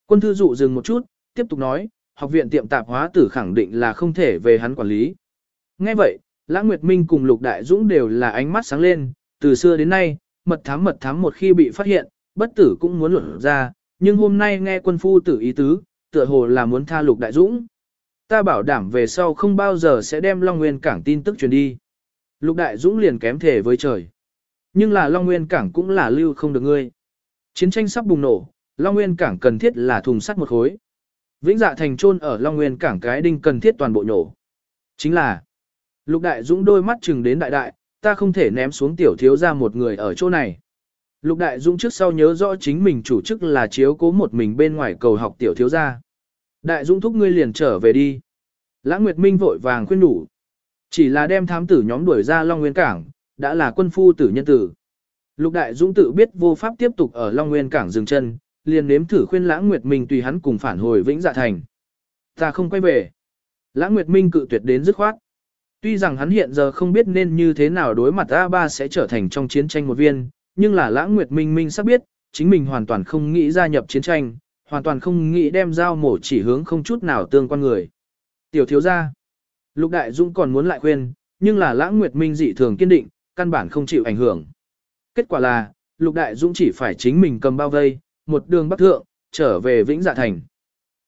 [SPEAKER 1] Quân thư dụ dừng một chút, tiếp tục nói, học viện tiệm tạp hóa tử khẳng định là không thể về hắn quản lý. Nghe vậy, Lãng Nguyệt Minh cùng Lục Đại Dũng đều là ánh mắt sáng lên, từ xưa đến nay, mật thám mật thám một khi bị phát hiện, bất tử cũng muốn luận ra, nhưng hôm nay nghe quân phu tử ý tứ, tựa hồ là muốn tha Lục Đại Dũng. Ta bảo đảm về sau không bao giờ sẽ đem Long Nguyên Cảng tin tức truyền đi. Lục Đại Dũng liền kém thể với trời. Nhưng là Long Nguyên Cảng cũng là lưu không được ngươi. Chiến tranh sắp bùng nổ, Long Nguyên Cảng cần thiết là thùng sắt một khối. Vĩnh dạ thành trôn ở Long Nguyên Cảng cái đinh cần thiết toàn bộ nổ. Chính là, Lục Đại Dũng đôi mắt chừng đến đại đại, ta không thể ném xuống tiểu thiếu ra một người ở chỗ này. Lục Đại Dũng trước sau nhớ rõ chính mình chủ chức là chiếu cố một mình bên ngoài cầu học tiểu thiếu ra. Đại Dũng thúc ngươi liền trở về đi. Lãng Nguyệt Minh vội vàng khuyên đủ. Chỉ là đem thám tử nhóm đuổi ra Long Nguyên Cảng, đã là quân phu tử nhân tử. Lục Đại Dũng tự biết vô pháp tiếp tục ở Long Nguyên Cảng dừng chân, liền nếm thử khuyên Lãng Nguyệt Minh tùy hắn cùng phản hồi Vĩnh Dạ Thành. Ta không quay về. Lãng Nguyệt Minh cự tuyệt đến dứt khoát. Tuy rằng hắn hiện giờ không biết nên như thế nào đối mặt A3 sẽ trở thành trong chiến tranh một viên, nhưng là Lãng Nguyệt Minh Minh sắp biết, chính mình hoàn toàn không nghĩ gia nhập chiến tranh, hoàn toàn không nghĩ đem dao mổ chỉ hướng không chút nào tương quan người. Tiểu thiếu gia, Lục Đại Dũng còn muốn lại khuyên, nhưng là Lãng Nguyệt Minh dị thường kiên định, căn bản không chịu ảnh hưởng. Kết quả là, Lục Đại Dũng chỉ phải chính mình cầm bao vây, một đường bắc thượng, trở về Vĩnh Dạ Thành.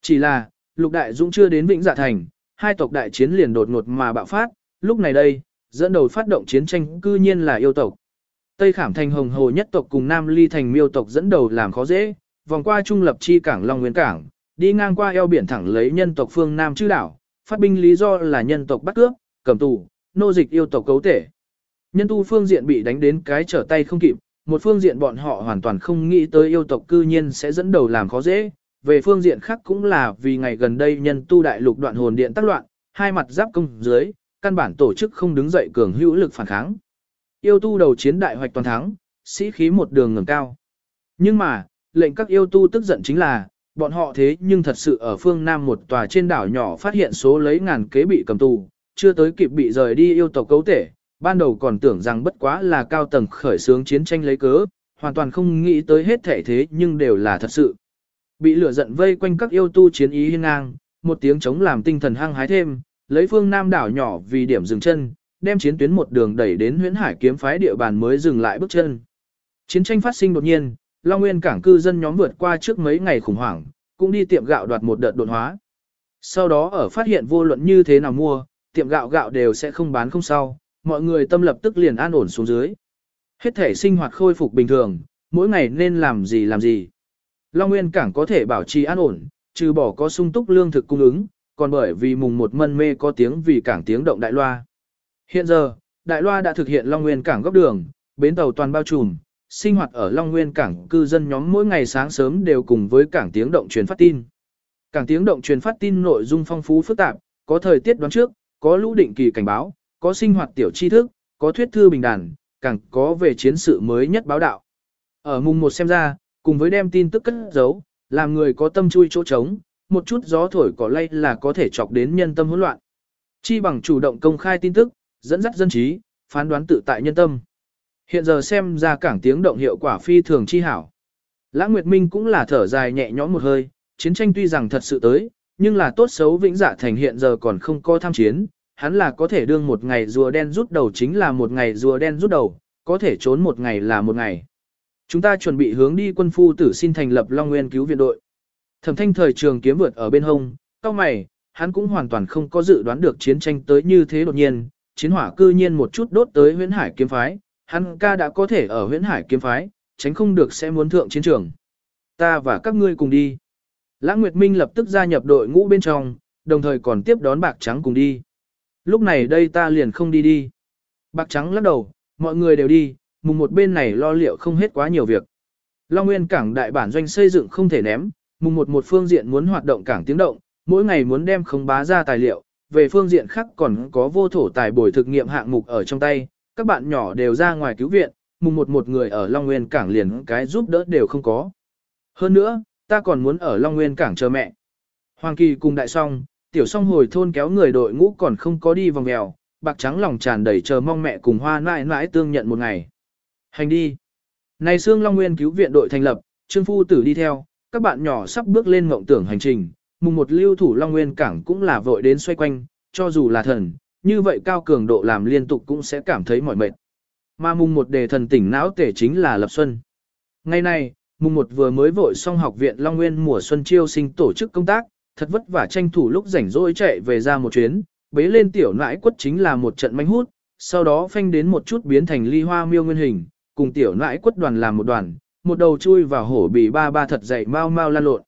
[SPEAKER 1] Chỉ là, Lục Đại Dũng chưa đến Vĩnh Dạ Thành, hai tộc đại chiến liền đột ngột mà bạo phát, lúc này đây, dẫn đầu phát động chiến tranh cư nhiên là yêu tộc. Tây Khảm Thành Hồng Hồ nhất tộc cùng Nam Ly Thành miêu tộc dẫn đầu làm khó dễ, vòng qua trung lập chi cảng Long Nguyên Cảng, đi ngang qua eo biển thẳng lấy nhân tộc phương Nam chư đảo, phát binh lý do là nhân tộc bắt cướp, cầm tù, nô dịch yêu tộc cấu thể. Nhân tu phương diện bị đánh đến cái trở tay không kịp, một phương diện bọn họ hoàn toàn không nghĩ tới yêu tộc cư nhiên sẽ dẫn đầu làm khó dễ, về phương diện khác cũng là vì ngày gần đây nhân tu đại lục đoạn hồn điện tác loạn, hai mặt giáp công dưới, căn bản tổ chức không đứng dậy cường hữu lực phản kháng. Yêu tu đầu chiến đại hoạch toàn thắng, sĩ khí một đường ngẩng cao. Nhưng mà, lệnh các yêu tu tức giận chính là, bọn họ thế nhưng thật sự ở phương Nam một tòa trên đảo nhỏ phát hiện số lấy ngàn kế bị cầm tù, chưa tới kịp bị rời đi yêu tộc cấu thể, ban đầu còn tưởng rằng bất quá là cao tầng khởi xướng chiến tranh lấy cớ, hoàn toàn không nghĩ tới hết thể thế nhưng đều là thật sự. Bị lửa giận vây quanh các yêu tu chiến ý hiên ngang, một tiếng chống làm tinh thần hăng hái thêm, lấy phương Nam đảo nhỏ vì điểm dừng chân, đem chiến tuyến một đường đẩy đến huyễn hải kiếm phái địa bàn mới dừng lại bước chân. Chiến tranh phát sinh đột nhiên, Long Nguyên cảng cư dân nhóm vượt qua trước mấy ngày khủng hoảng, cũng đi tiệm gạo đoạt một đợt đột hóa. Sau đó ở phát hiện vô luận như thế nào mua, tiệm gạo gạo đều sẽ không bán không sau, mọi người tâm lập tức liền an ổn xuống dưới. Hết thể sinh hoạt khôi phục bình thường, mỗi ngày nên làm gì làm gì. Long Nguyên Cảng có thể bảo trì an ổn, trừ bỏ có sung túc lương thực cung ứng, còn bởi vì mùng một mân mê có tiếng vì cảng tiếng động đại loa. Hiện giờ, đại loa đã thực hiện Long Nguyên Cảng góc đường, bến tàu toàn bao trùm, sinh hoạt ở Long Nguyên Cảng cư dân nhóm mỗi ngày sáng sớm đều cùng với cảng tiếng động truyền phát tin. Cảng tiếng động truyền phát tin nội dung phong phú phức tạp, có thời tiết đoán trước, có lũ định kỳ cảnh báo, có sinh hoạt tiểu tri thức, có thuyết thư bình đàn, càng có về chiến sự mới nhất báo đạo. Ở mùng một xem ra, cùng với đem tin tức cất giấu, làm người có tâm chui chỗ trống, một chút gió thổi cỏ lay là có thể chọc đến nhân tâm hỗn loạn. Chi bằng chủ động công khai tin tức, dẫn dắt dân trí, phán đoán tự tại nhân tâm. Hiện giờ xem ra cảng tiếng động hiệu quả phi thường chi hảo. Lãng Nguyệt Minh cũng là thở dài nhẹ nhõm một hơi, chiến tranh tuy rằng thật sự tới, nhưng là tốt xấu vĩnh dạ thành hiện giờ còn không có tham chiến, hắn là có thể đương một ngày rùa đen rút đầu chính là một ngày rùa đen rút đầu, có thể trốn một ngày là một ngày. Chúng ta chuẩn bị hướng đi quân phu tử xin thành lập Long Nguyên cứu viện đội. Thẩm thanh thời trường kiếm vượt ở bên hông, cao mày, hắn cũng hoàn toàn không có dự đoán được chiến tranh tới như thế đột nhiên, chiến hỏa cư nhiên một chút đốt tới huyễn hải kiếm phái, hắn ca đã có thể ở huyễn hải kiếm phái, tránh không được sẽ muốn thượng chiến trường. Ta và các ngươi cùng đi. Lãng Nguyệt Minh lập tức gia nhập đội ngũ bên trong, đồng thời còn tiếp đón bạc trắng cùng đi. Lúc này đây ta liền không đi đi. Bạc trắng lắc đầu, mọi người đều đi, mùng một bên này lo liệu không hết quá nhiều việc. Long Nguyên cảng đại bản doanh xây dựng không thể ném, mùng một một phương diện muốn hoạt động cảng tiếng động, mỗi ngày muốn đem không bá ra tài liệu, về phương diện khác còn có vô thổ tài bồi thực nghiệm hạng mục ở trong tay, các bạn nhỏ đều ra ngoài cứu viện, mùng một một người ở Long Nguyên cảng liền cái giúp đỡ đều không có. Hơn nữa, ta còn muốn ở Long Nguyên cảng chờ mẹ. Hoàng Kỳ cùng đại song, tiểu song hồi thôn kéo người đội ngũ còn không có đi vòng mèo, bạc trắng lòng tràn đầy chờ mong mẹ cùng hoa mãi mãi tương nhận một ngày. Hành đi. Này Sương Long Nguyên cứu viện đội thành lập, Trương Phu Tử đi theo, các bạn nhỏ sắp bước lên mộng tưởng hành trình, mùng một lưu thủ Long Nguyên cảng cũng là vội đến xoay quanh, cho dù là thần, như vậy cao cường độ làm liên tục cũng sẽ cảm thấy mỏi mệt. Mà mùng một đề thần tỉnh não tể chính là Lập Xuân. Ngày nay, mùng một vừa mới vội xong học viện Long Nguyên mùa xuân chiêu sinh tổ chức công tác, thật vất vả tranh thủ lúc rảnh rỗi chạy về ra một chuyến, bế lên tiểu nãi quất chính là một trận manh hút, sau đó phanh đến một chút biến thành ly hoa miêu nguyên hình, cùng tiểu nãi quất đoàn làm một đoàn, một đầu chui vào hổ bì ba ba thật dậy mau mau lan lộn.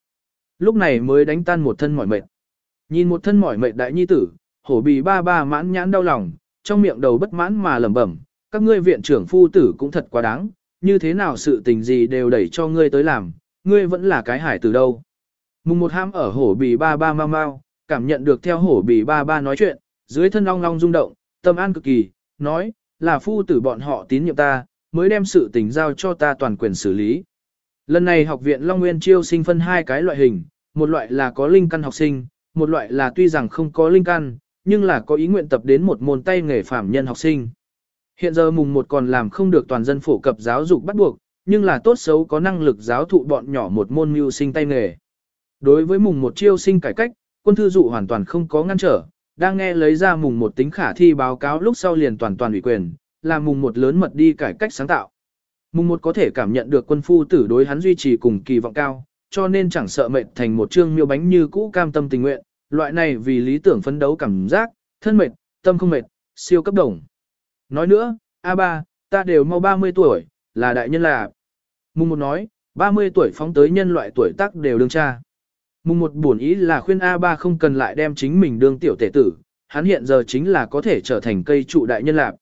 [SPEAKER 1] Lúc này mới đánh tan một thân mỏi mệt. Nhìn một thân mỏi mệt đại nhi tử, hổ bì ba ba mãn nhãn đau lòng, trong miệng đầu bất mãn mà lẩm bẩm, các ngươi viện trưởng phu tử cũng thật quá đáng, như thế nào sự tình gì đều đẩy cho ngươi tới làm, ngươi vẫn là cái hải từ đâu. Mùng một ham ở hổ bì ba ba mau mau, cảm nhận được theo hổ bì ba ba nói chuyện, dưới thân long long rung động, tâm an cực kỳ, nói, là phu tử bọn họ tín nhiệm ta, mới đem sự tình giao cho ta toàn quyền xử lý. Lần này học viện Long Nguyên chiêu sinh phân hai cái loại hình, một loại là có linh căn học sinh, một loại là tuy rằng không có linh căn, nhưng là có ý nguyện tập đến một môn tay nghề phạm nhân học sinh. Hiện giờ mùng một còn làm không được toàn dân phổ cập giáo dục bắt buộc, nhưng là tốt xấu có năng lực giáo thụ bọn nhỏ một môn mưu sinh tay nghề. Đối với mùng một chiêu sinh cải cách, quân thư dụ hoàn toàn không có ngăn trở, đang nghe lấy ra mùng một tính khả thi báo cáo lúc sau liền toàn toàn ủy quyền, làm mùng một lớn mật đi cải cách sáng tạo. Mùng một có thể cảm nhận được quân phu tử đối hắn duy trì cùng kỳ vọng cao, cho nên chẳng sợ mệt thành một chương miêu bánh như cũ cam tâm tình nguyện, loại này vì lý tưởng phấn đấu cảm giác, thân mệt, tâm không mệt, siêu cấp đồng. Nói nữa, A3, ta đều mau 30 tuổi, là đại nhân là. Mùng một nói, 30 tuổi phóng tới nhân loại tuổi tác đều đương cha. Mùng một buồn ý là khuyên A3 không cần lại đem chính mình đương tiểu tể tử, hắn hiện giờ chính là có thể trở thành cây trụ đại nhân lạc.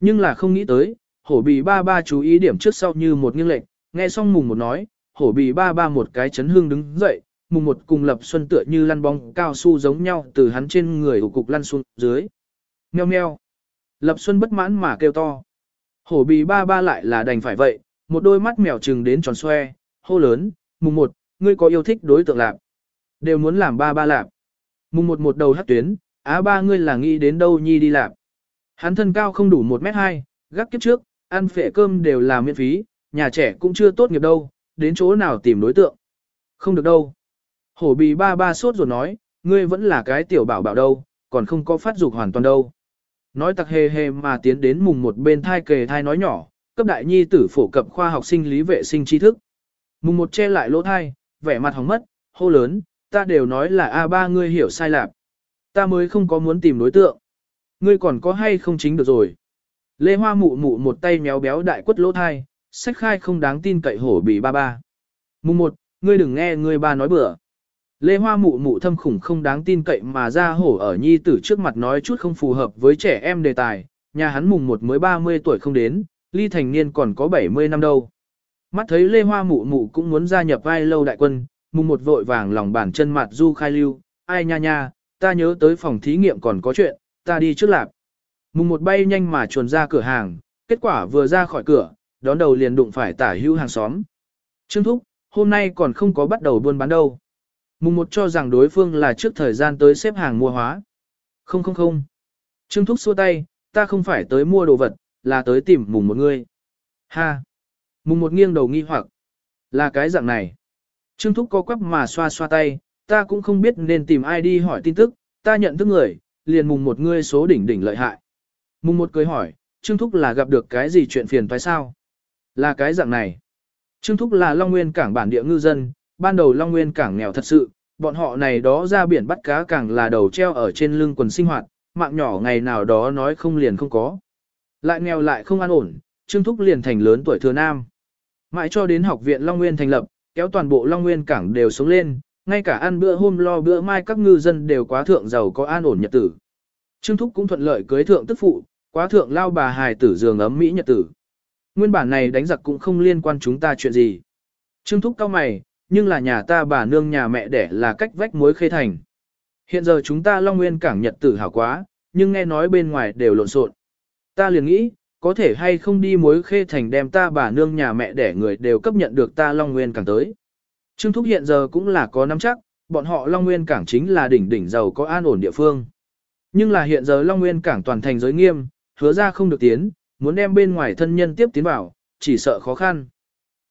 [SPEAKER 1] Nhưng là không nghĩ tới, hổ bì ba ba chú ý điểm trước sau như một nghiêng lệnh, nghe xong mùng một nói, hổ bì ba ba một cái chấn hương đứng dậy, mùng một cùng lập xuân tựa như lăn bóng cao su giống nhau từ hắn trên người ủ cục lăn xuống dưới. Meo meo. Lập xuân bất mãn mà kêu to. Hổ bì ba ba lại là đành phải vậy, một đôi mắt mèo trừng đến tròn xoe, hô lớn, mùng một, ngươi có yêu thích đối tượng lạc. Đều muốn làm ba ba lạp. Mùng một một đầu hát tuyến, á ba ngươi là nghĩ đến đâu nhi đi lạp. Hắn thân cao không đủ 1 mét 2, gác kiếp trước, ăn phệ cơm đều là miễn phí, nhà trẻ cũng chưa tốt nghiệp đâu, đến chỗ nào tìm đối tượng. Không được đâu. Hổ bì ba ba sốt rồi nói, ngươi vẫn là cái tiểu bảo bảo đâu, còn không có phát dục hoàn toàn đâu. Nói tặc hề hề mà tiến đến mùng một bên thai kề thai nói nhỏ, cấp đại nhi tử phổ cập khoa học sinh lý vệ sinh tri thức. Mùng một che lại lỗ thai, vẻ mặt hóng mất, hô lớn, ta đều nói là A ba ngươi hiểu sai lạc. Ta mới không có muốn tìm đối tượng. Ngươi còn có hay không chính được rồi. Lê Hoa mụ mụ một tay méo béo đại quất lỗ thai, sách khai không đáng tin cậy hổ bị ba ba. Mùng một, ngươi đừng nghe ngươi ba nói bừa. Lê Hoa mụ mụ thâm khủng không đáng tin cậy mà ra hổ ở nhi tử trước mặt nói chút không phù hợp với trẻ em đề tài, nhà hắn mùng một mới 30 tuổi không đến, ly thành niên còn có 70 năm đâu. Mắt thấy Lê Hoa mụ mụ cũng muốn gia nhập vai lâu đại quân, mùng một vội vàng lòng bàn chân mặt du khai lưu, ai nha nha, ta nhớ tới phòng thí nghiệm còn có chuyện, ta đi trước lạp. Mùng một bay nhanh mà chuồn ra cửa hàng, kết quả vừa ra khỏi cửa, đón đầu liền đụng phải tả hưu hàng xóm. Trương Thúc, hôm nay còn không có bắt đầu buôn bán đâu. Mùng một cho rằng đối phương là trước thời gian tới xếp hàng mua hóa. Không không không. Trương Thúc xua tay, ta không phải tới mua đồ vật, là tới tìm mùng một người. Ha. Mùng một nghiêng đầu nghi hoặc. Là cái dạng này. Trương Thúc co quắp mà xoa xoa tay, ta cũng không biết nên tìm ai đi hỏi tin tức, ta nhận thức người, liền mùng một ngươi số đỉnh đỉnh lợi hại. Mùng một cười hỏi, Trương Thúc là gặp được cái gì chuyện phiền phải sao? Là cái dạng này. Trương Thúc là Long Nguyên cảng bản địa ngư dân, ban đầu Long Nguyên cảng nghèo thật sự, bọn họ này đó ra biển bắt cá càng là đầu treo ở trên lưng quần sinh hoạt, mạng nhỏ ngày nào đó nói không liền không có. Lại nghèo lại không an ổn, Trương Thúc liền thành lớn tuổi thừa nam. Mãi cho đến học viện Long Nguyên thành lập, kéo toàn bộ Long Nguyên cảng đều sống lên, ngay cả ăn bữa hôm lo bữa mai các ngư dân đều quá thượng giàu có an ổn nhật tử. Trương Thúc cũng thuận lợi cưới thượng tức phụ, quá thượng lao bà hài tử giường ấm Mỹ nhật tử. Nguyên bản này đánh giặc cũng không liên quan chúng ta chuyện gì. Trương Thúc cao mày, nhưng là nhà ta bà nương nhà mẹ đẻ là cách vách muối khê thành. Hiện giờ chúng ta Long Nguyên cảng nhật tử hảo quá, nhưng nghe nói bên ngoài đều lộn xộn. Ta liền nghĩ, có thể hay không đi muối khê thành đem ta bà nương nhà mẹ đẻ người đều cấp nhận được ta Long Nguyên cảng tới. Trương Thúc hiện giờ cũng là có nắm chắc, bọn họ Long Nguyên cảng chính là đỉnh đỉnh giàu có an ổn địa phương. Nhưng là hiện giờ Long Nguyên cảng toàn thành giới nghiêm, hứa ra không được tiến, muốn đem bên ngoài thân nhân tiếp tiến vào, chỉ sợ khó khăn.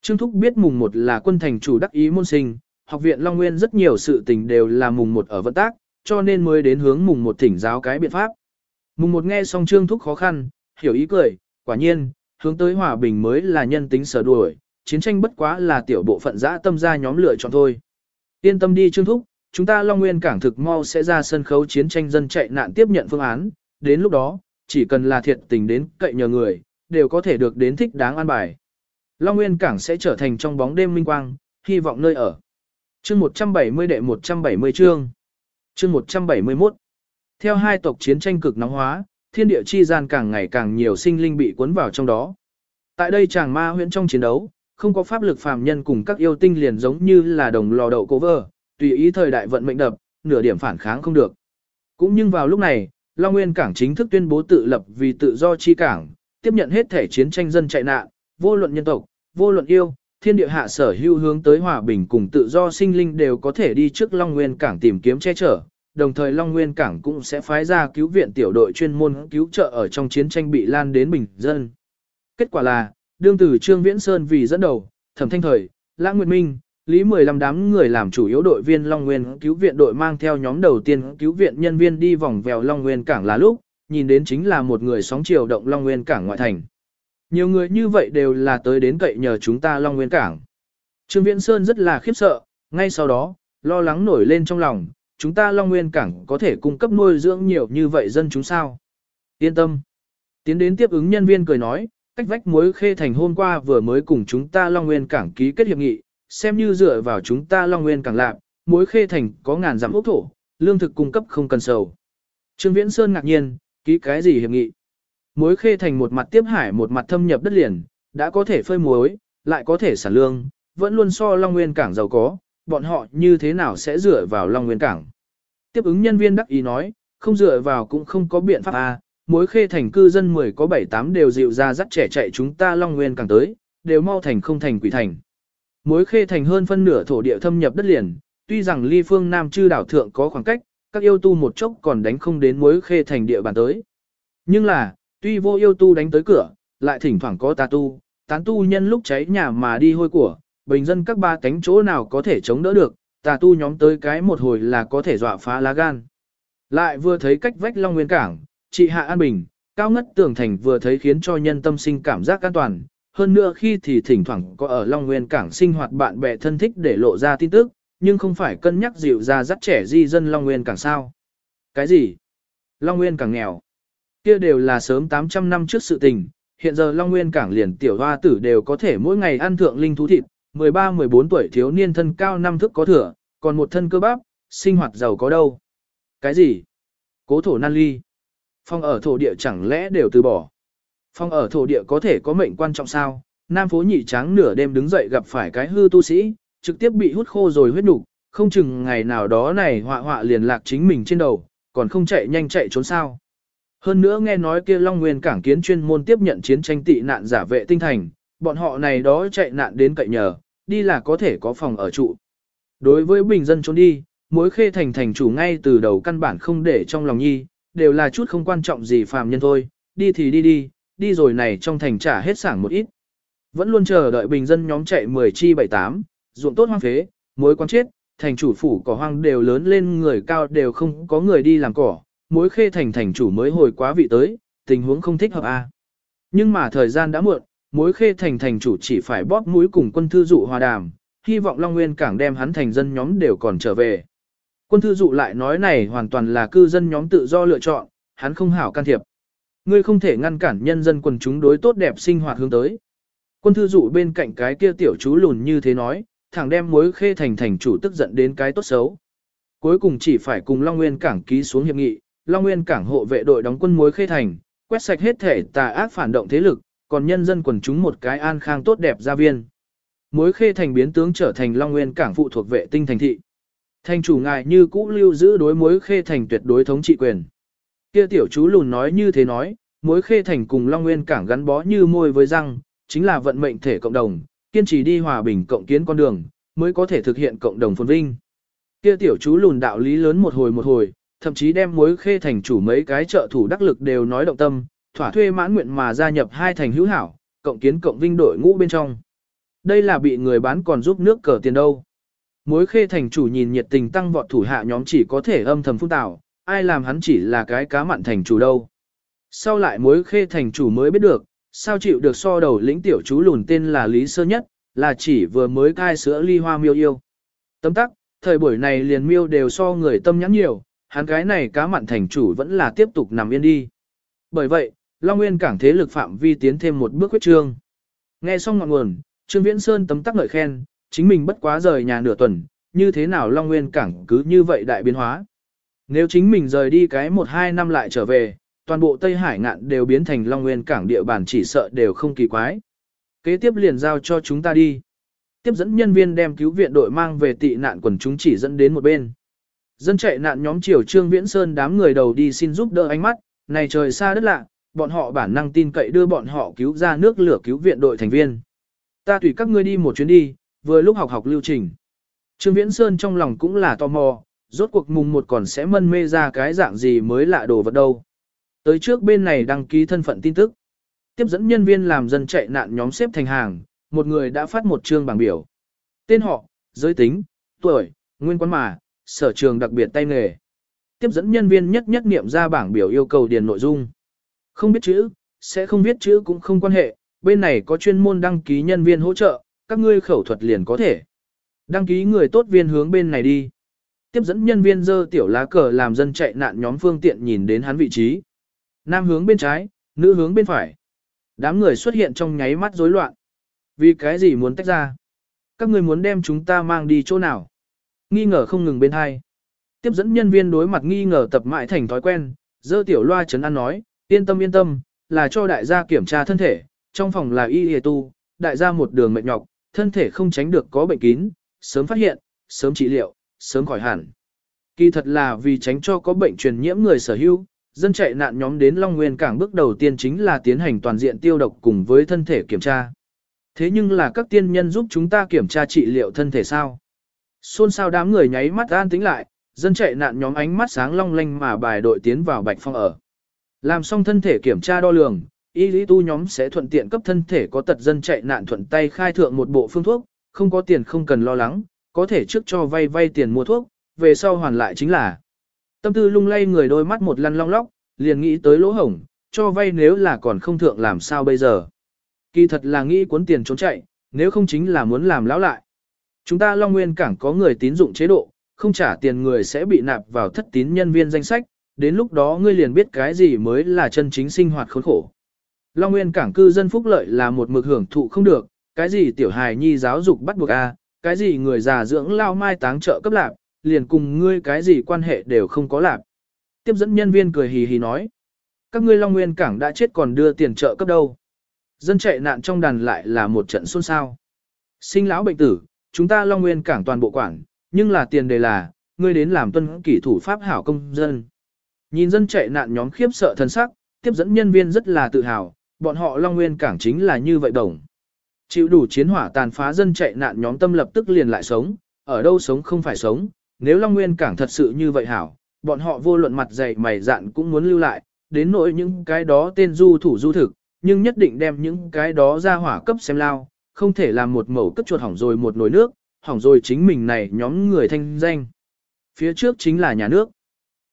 [SPEAKER 1] Trương Thúc biết mùng Một là quân thành chủ đắc ý môn sinh, học viện Long Nguyên rất nhiều sự tình đều là mùng Một ở vận tác, cho nên mới đến hướng mùng Một thỉnh giáo cái biện pháp. Mùng Một nghe xong Trương Thúc khó khăn, hiểu ý cười, quả nhiên, hướng tới hòa bình mới là nhân tính sở đuổi, chiến tranh bất quá là tiểu bộ phận dã tâm ra nhóm lựa chọn thôi. Yên tâm đi Trương Thúc, chúng ta Long Nguyên cảng thực mau sẽ ra sân khấu chiến tranh dân chạy nạn tiếp nhận phương án, đến lúc đó, chỉ cần là thiệt tình đến cậy nhờ người, đều có thể được đến thích đáng an bài. Long Nguyên Cảng sẽ trở thành trong bóng đêm minh quang, hy vọng nơi ở. Chương 170 đệ 170 chương. Chương 171. Theo hai tộc chiến tranh cực nóng hóa, thiên địa chi gian càng ngày càng nhiều sinh linh bị cuốn vào trong đó. Tại đây chàng ma huyễn trong chiến đấu, không có pháp lực phàm nhân cùng các yêu tinh liền giống như là đồng lò đậu cố vơ, tùy ý thời đại vận mệnh đập, nửa điểm phản kháng không được. Cũng nhưng vào lúc này, Long Nguyên Cảng chính thức tuyên bố tự lập vì tự do chi cảng, tiếp nhận hết thể chiến tranh dân chạy nạn, vô luận nhân tộc, vô luận yêu, thiên địa hạ sở hữu hướng tới hòa bình cùng tự do sinh linh đều có thể đi trước Long Nguyên Cảng tìm kiếm che chở, đồng thời Long Nguyên Cảng cũng sẽ phái ra cứu viện tiểu đội chuyên môn cứu trợ ở trong chiến tranh bị lan đến bình dân. Kết quả là, đương tử Trương Viễn Sơn vì dẫn đầu, Thẩm Thanh Thời, Lãng Nguyệt Minh, Lý 15 đám người làm chủ yếu đội viên Long Nguyên cứu viện đội mang theo nhóm đầu tiên cứu viện nhân viên đi vòng vèo Long Nguyên cảng là lúc, nhìn đến chính là một người sóng chiều động Long Nguyên cảng ngoại thành. Nhiều người như vậy đều là tới đến cậy nhờ chúng ta Long Nguyên cảng. Trương Viễn Sơn rất là khiếp sợ, ngay sau đó, lo lắng nổi lên trong lòng, chúng ta Long Nguyên cảng có thể cung cấp nuôi dưỡng nhiều như vậy dân chúng sao. Yên tâm. Tiến đến tiếp ứng nhân viên cười nói, cách vách muối khê thành hôm qua vừa mới cùng chúng ta Long Nguyên cảng ký kết hiệp nghị, xem như dựa vào chúng ta Long Nguyên Cảng lạc, mối khê thành có ngàn dặm ốc thổ, lương thực cung cấp không cần sầu. Trương Viễn Sơn ngạc nhiên, ký cái gì hiệp nghị? Mối khê thành một mặt tiếp hải một mặt thâm nhập đất liền, đã có thể phơi muối, lại có thể sản lương, vẫn luôn so Long Nguyên cảng giàu có, bọn họ như thế nào sẽ dựa vào Long Nguyên cảng? Tiếp ứng nhân viên đắc ý nói, không dựa vào cũng không có biện pháp à, mối khê thành cư dân 10 có 7-8 đều dịu ra dắt trẻ chạy chúng ta Long Nguyên cảng tới, đều mau thành không thành quỷ thành. Mối khê thành hơn phân nửa thổ địa thâm nhập đất liền, tuy rằng ly phương Nam chư đảo thượng có khoảng cách, các yêu tu một chốc còn đánh không đến mối khê thành địa bàn tới. Nhưng là, tuy vô yêu tu đánh tới cửa, lại thỉnh thoảng có tà tu, tán tu nhân lúc cháy nhà mà đi hôi của, bình dân các ba cánh chỗ nào có thể chống đỡ được, tà tu nhóm tới cái một hồi là có thể dọa phá lá gan. Lại vừa thấy cách vách Long Nguyên Cảng, chị hạ an bình, cao ngất tường thành vừa thấy khiến cho nhân tâm sinh cảm giác an toàn, hơn nữa khi thì thỉnh thoảng có ở Long Nguyên Cảng sinh hoạt bạn bè thân thích để lộ ra tin tức, nhưng không phải cân nhắc dịu ra dắt trẻ di dân Long Nguyên Cảng sao. Cái gì? Long Nguyên Cảng nghèo. Kia đều là sớm 800 năm trước sự tình, hiện giờ Long Nguyên cảng liền tiểu hoa tử đều có thể mỗi ngày ăn thượng linh thú thịt, 13-14 tuổi thiếu niên thân cao năm thức có thừa, còn một thân cơ bắp, sinh hoạt giàu có đâu. Cái gì? Cố thổ nan ly. Phong ở thổ địa chẳng lẽ đều từ bỏ. Phong ở thổ địa có thể có mệnh quan trọng sao? Nam phố nhị tráng nửa đêm đứng dậy gặp phải cái hư tu sĩ, trực tiếp bị hút khô rồi huyết nục, không chừng ngày nào đó này họa họa liền lạc chính mình trên đầu, còn không chạy nhanh chạy trốn sao. Hơn nữa nghe nói kia Long Nguyên cảng kiến chuyên môn tiếp nhận chiến tranh tị nạn giả vệ tinh thành, bọn họ này đó chạy nạn đến cậy nhờ, đi là có thể có phòng ở trụ. Đối với bình dân trốn đi, mối khê thành thành chủ ngay từ đầu căn bản không để trong lòng nhi, đều là chút không quan trọng gì phàm nhân thôi, đi thì đi đi, đi rồi này trong thành trả hết sảng một ít. Vẫn luôn chờ đợi bình dân nhóm chạy 10 chi 78, ruộng tốt hoang phế, mối quan chết, thành chủ phủ cỏ hoang đều lớn lên người cao đều không có người đi làm cỏ, mối khê thành thành chủ mới hồi quá vị tới, tình huống không thích hợp a. À. Nhưng mà thời gian đã muộn, mối khê thành thành chủ chỉ phải bóp mũi cùng quân thư dụ hòa đàm, hy vọng Long Nguyên cảng đem hắn thành dân nhóm đều còn trở về. Quân thư dụ lại nói này hoàn toàn là cư dân nhóm tự do lựa chọn, hắn không hảo can thiệp. Ngươi không thể ngăn cản nhân dân quần chúng đối tốt đẹp sinh hoạt hướng tới. Quân thư dụ bên cạnh cái kia tiểu chú lùn như thế nói, thẳng đem mối khê thành thành chủ tức giận đến cái tốt xấu. Cuối cùng chỉ phải cùng Long Nguyên cảng ký xuống hiệp nghị, Long Nguyên cảng hộ vệ đội đóng quân mối khê thành, quét sạch hết thể tà ác phản động thế lực, còn nhân dân quần chúng một cái an khang tốt đẹp gia viên. Mối khê thành biến tướng trở thành Long Nguyên cảng phụ thuộc vệ tinh thành thị. Thành chủ ngài như cũ lưu giữ đối mối khê thành tuyệt đối thống trị quyền. Kia tiểu chú lùn nói như thế nói, mối khê thành cùng Long Nguyên cảng gắn bó như môi với răng, chính là vận mệnh thể cộng đồng, kiên trì đi hòa bình cộng kiến con đường, mới có thể thực hiện cộng đồng phồn vinh. Kia tiểu chú lùn đạo lý lớn một hồi một hồi, thậm chí đem mối khê thành chủ mấy cái trợ thủ đắc lực đều nói động tâm, thỏa thuê mãn nguyện mà gia nhập hai thành hữu hảo, cộng kiến cộng vinh đội ngũ bên trong. Đây là bị người bán còn giúp nước cờ tiền đâu. Mối khê thành chủ nhìn nhiệt tình tăng vọt thủ hạ nhóm chỉ có thể âm thầm phun tạo, ai làm hắn chỉ là cái cá mặn thành chủ đâu. Sau lại mối khê thành chủ mới biết được, sao chịu được so đầu lĩnh tiểu chú lùn tên là Lý Sơ Nhất, là chỉ vừa mới cai sữa ly hoa miêu yêu. Tấm tắc, thời buổi này liền miêu đều so người tâm nhắn nhiều, hắn cái này cá mặn thành chủ vẫn là tiếp tục nằm yên đi. Bởi vậy, Long Nguyên cảng thế lực phạm vi tiến thêm một bước quyết trương. Nghe xong ngọn nguồn, Trương Viễn Sơn tấm tắc ngợi khen, chính mình bất quá rời nhà nửa tuần, như thế nào Long Nguyên cảng cứ như vậy đại biến hóa. Nếu chính mình rời đi cái một hai năm lại trở về, toàn bộ Tây Hải ngạn đều biến thành Long Nguyên cảng địa bàn chỉ sợ đều không kỳ quái. Kế tiếp liền giao cho chúng ta đi. Tiếp dẫn nhân viên đem cứu viện đội mang về tị nạn quần chúng chỉ dẫn đến một bên. Dân chạy nạn nhóm chiều Trương Viễn Sơn đám người đầu đi xin giúp đỡ ánh mắt, này trời xa đất lạ, bọn họ bản năng tin cậy đưa bọn họ cứu ra nước lửa cứu viện đội thành viên. Ta tùy các ngươi đi một chuyến đi, vừa lúc học học lưu trình. Trương Viễn Sơn trong lòng cũng là tò mò, rốt cuộc mùng một còn sẽ mân mê ra cái dạng gì mới lạ đồ vật đâu. Tới trước bên này đăng ký thân phận tin tức. Tiếp dẫn nhân viên làm dân chạy nạn nhóm xếp thành hàng, một người đã phát một chương bảng biểu. Tên họ, giới tính, tuổi, nguyên quán mà, sở trường đặc biệt tay nghề. Tiếp dẫn nhân viên nhất nhất niệm ra bảng biểu yêu cầu điền nội dung. Không biết chữ, sẽ không viết chữ cũng không quan hệ, bên này có chuyên môn đăng ký nhân viên hỗ trợ, các ngươi khẩu thuật liền có thể. Đăng ký người tốt viên hướng bên này đi. Tiếp dẫn nhân viên dơ tiểu lá cờ làm dân chạy nạn nhóm phương tiện nhìn đến hắn vị trí. Nam hướng bên trái, nữ hướng bên phải. Đám người xuất hiện trong nháy mắt rối loạn. Vì cái gì muốn tách ra? Các người muốn đem chúng ta mang đi chỗ nào? Nghi ngờ không ngừng bên hai. Tiếp dẫn nhân viên đối mặt nghi ngờ tập mãi thành thói quen, dơ tiểu loa chấn an nói, yên tâm yên tâm, là cho đại gia kiểm tra thân thể, trong phòng là y hề tu, đại gia một đường mệt nhọc, thân thể không tránh được có bệnh kín, sớm phát hiện, sớm trị liệu, sớm khỏi hẳn. Kỳ thật là vì tránh cho có bệnh truyền nhiễm người sở hữu, dân chạy nạn nhóm đến Long Nguyên cảng bước đầu tiên chính là tiến hành toàn diện tiêu độc cùng với thân thể kiểm tra. Thế nhưng là các tiên nhân giúp chúng ta kiểm tra trị liệu thân thể sao? Xôn xao đám người nháy mắt an tính lại, dân chạy nạn nhóm ánh mắt sáng long lanh mà bài đội tiến vào Bạch Phong ở. Làm xong thân thể kiểm tra đo lường, y lý tu nhóm sẽ thuận tiện cấp thân thể có tật dân chạy nạn thuận tay khai thượng một bộ phương thuốc, không có tiền không cần lo lắng, có thể trước cho vay vay tiền mua thuốc, về sau hoàn lại chính là. Tâm tư lung lay người đôi mắt một lăn long lóc, liền nghĩ tới lỗ hổng, cho vay nếu là còn không thượng làm sao bây giờ. Kỳ thật là nghĩ cuốn tiền trốn chạy, nếu không chính là muốn làm lão lại. Chúng ta Long Nguyên Cảng có người tín dụng chế độ, không trả tiền người sẽ bị nạp vào thất tín nhân viên danh sách, đến lúc đó ngươi liền biết cái gì mới là chân chính sinh hoạt khốn khổ. Long Nguyên Cảng cư dân phúc lợi là một mực hưởng thụ không được, cái gì tiểu hài nhi giáo dục bắt buộc a, cái gì người già dưỡng lao mai táng trợ cấp lạc, liền cùng ngươi cái gì quan hệ đều không có lạc. Tiếp dẫn nhân viên cười hì hì nói, các ngươi Long Nguyên Cảng đã chết còn đưa tiền trợ cấp đâu. Dân chạy nạn trong đàn lại là một trận xôn xao. Sinh lão bệnh tử, chúng ta Long Nguyên Cảng toàn bộ quản, nhưng là tiền đề là, ngươi đến làm tuân kỷ thủ pháp hảo công dân. Nhìn dân chạy nạn nhóm khiếp sợ thân sắc, tiếp dẫn nhân viên rất là tự hào, bọn họ Long Nguyên Cảng chính là như vậy đồng. Chịu đủ chiến hỏa tàn phá dân chạy nạn nhóm tâm lập tức liền lại sống, ở đâu sống không phải sống, nếu Long Nguyên Cảng thật sự như vậy hảo, bọn họ vô luận mặt dày mày dạn cũng muốn lưu lại, đến nỗi những cái đó tên du thủ du thực, nhưng nhất định đem những cái đó ra hỏa cấp xem lao, không thể làm một mẩu cấp chuột hỏng rồi một nồi nước, hỏng rồi chính mình này nhóm người thanh danh. Phía trước chính là nhà nước.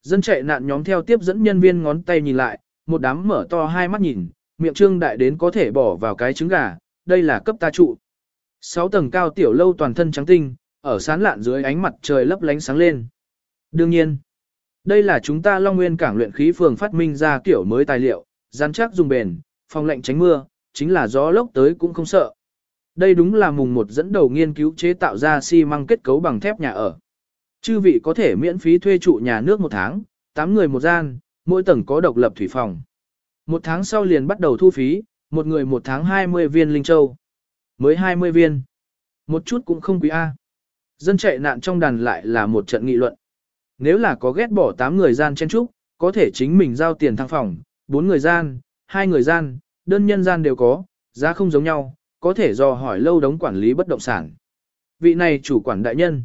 [SPEAKER 1] Dân chạy nạn nhóm theo tiếp dẫn nhân viên ngón tay nhìn lại, một đám mở to hai mắt nhìn, miệng trương đại đến có thể bỏ vào cái trứng gà, đây là cấp ta trụ. Sáu tầng cao tiểu lâu toàn thân trắng tinh, ở sán lạn dưới ánh mặt trời lấp lánh sáng lên. Đương nhiên, đây là chúng ta Long Nguyên Cảng luyện khí phường phát minh ra kiểu mới tài liệu, rắn chắc dùng bền, phòng lạnh tránh mưa, chính là gió lốc tới cũng không sợ. Đây đúng là mùng một dẫn đầu nghiên cứu chế tạo ra xi măng kết cấu bằng thép nhà ở. Chư vị có thể miễn phí thuê trụ nhà nước một tháng, 8 người một gian, mỗi tầng có độc lập thủy phòng. Một tháng sau liền bắt đầu thu phí, một người một tháng 20 viên linh châu. Mới 20 viên. Một chút cũng không quý A. Dân chạy nạn trong đàn lại là một trận nghị luận. Nếu là có ghét bỏ 8 người gian chen trúc, có thể chính mình giao tiền thăng phòng, 4 người gian, 2 người gian, đơn nhân gian đều có, giá không giống nhau, có thể do hỏi lâu đống quản lý bất động sản. Vị này chủ quản đại nhân.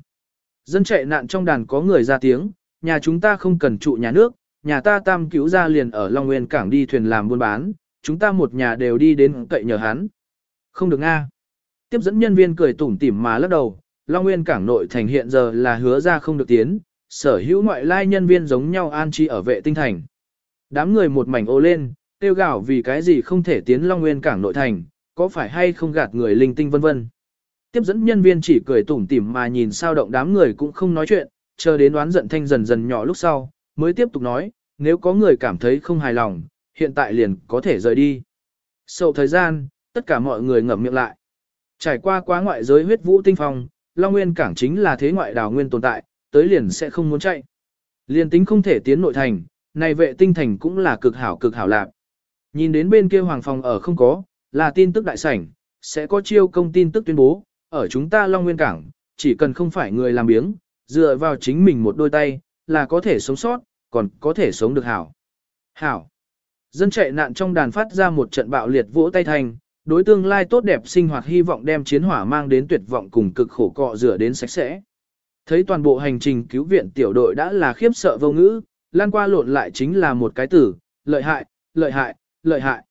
[SPEAKER 1] Dân chạy nạn trong đàn có người ra tiếng, nhà chúng ta không cần trụ nhà nước, nhà ta tam cứu ra liền ở Long Nguyên Cảng đi thuyền làm buôn bán, chúng ta một nhà đều đi đến cậy nhờ hắn. Không được a. Tiếp dẫn nhân viên cười tủm tỉm mà lắc đầu, Long Nguyên Cảng nội thành hiện giờ là hứa ra không được tiến, sở hữu ngoại lai nhân viên giống nhau an trí ở vệ tinh thành. Đám người một mảnh ô lên, tiêu gạo vì cái gì không thể tiến Long Nguyên Cảng nội thành, có phải hay không gạt người linh tinh vân vân. Tiếp dẫn nhân viên chỉ cười tủm tỉm mà nhìn sao động đám người cũng không nói chuyện, chờ đến đoán giận thanh dần dần nhỏ lúc sau, mới tiếp tục nói, nếu có người cảm thấy không hài lòng, hiện tại liền có thể rời đi. Sau thời gian, tất cả mọi người ngậm miệng lại. Trải qua quá ngoại giới huyết vũ tinh phong, Long Nguyên cảng chính là thế ngoại đảo nguyên tồn tại, tới liền sẽ không muốn chạy. Liền tính không thể tiến nội thành, này vệ tinh thành cũng là cực hảo cực hảo lạc. Nhìn đến bên kia hoàng phòng ở không có, là tin tức đại sảnh, sẽ có chiêu công tin tức tuyên bố, ở chúng ta Long Nguyên Cảng, chỉ cần không phải người làm biếng, dựa vào chính mình một đôi tay, là có thể sống sót, còn có thể sống được hảo. Hảo. Dân chạy nạn trong đàn phát ra một trận bạo liệt vỗ tay thành, đối tương lai tốt đẹp sinh hoạt hy vọng đem chiến hỏa mang đến tuyệt vọng cùng cực khổ cọ rửa đến sạch sẽ. Thấy toàn bộ hành trình cứu viện tiểu đội đã là khiếp sợ vô ngữ, lan qua lộn lại chính là một cái tử, lợi hại, lợi hại, lợi hại.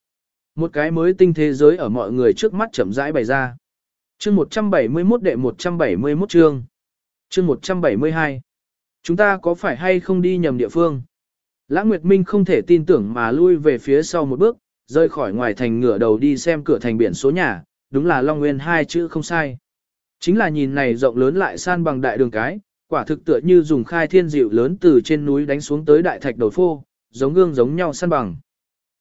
[SPEAKER 1] Một cái mới tinh thế giới ở mọi người trước mắt chậm rãi bày ra. Chương 171 đệ 171 chương. Chương 172. Chúng ta có phải hay không đi nhầm địa phương? Lã Nguyệt Minh không thể tin tưởng mà lui về phía sau một bước, rơi khỏi ngoài thành ngửa đầu đi xem cửa thành biển số nhà, đúng là Long Nguyên hai chữ không sai. Chính là nhìn này rộng lớn lại san bằng đại đường cái, quả thực tựa như dùng khai thiên dịu lớn từ trên núi đánh xuống tới đại thạch đầu phô, giống gương giống nhau san bằng.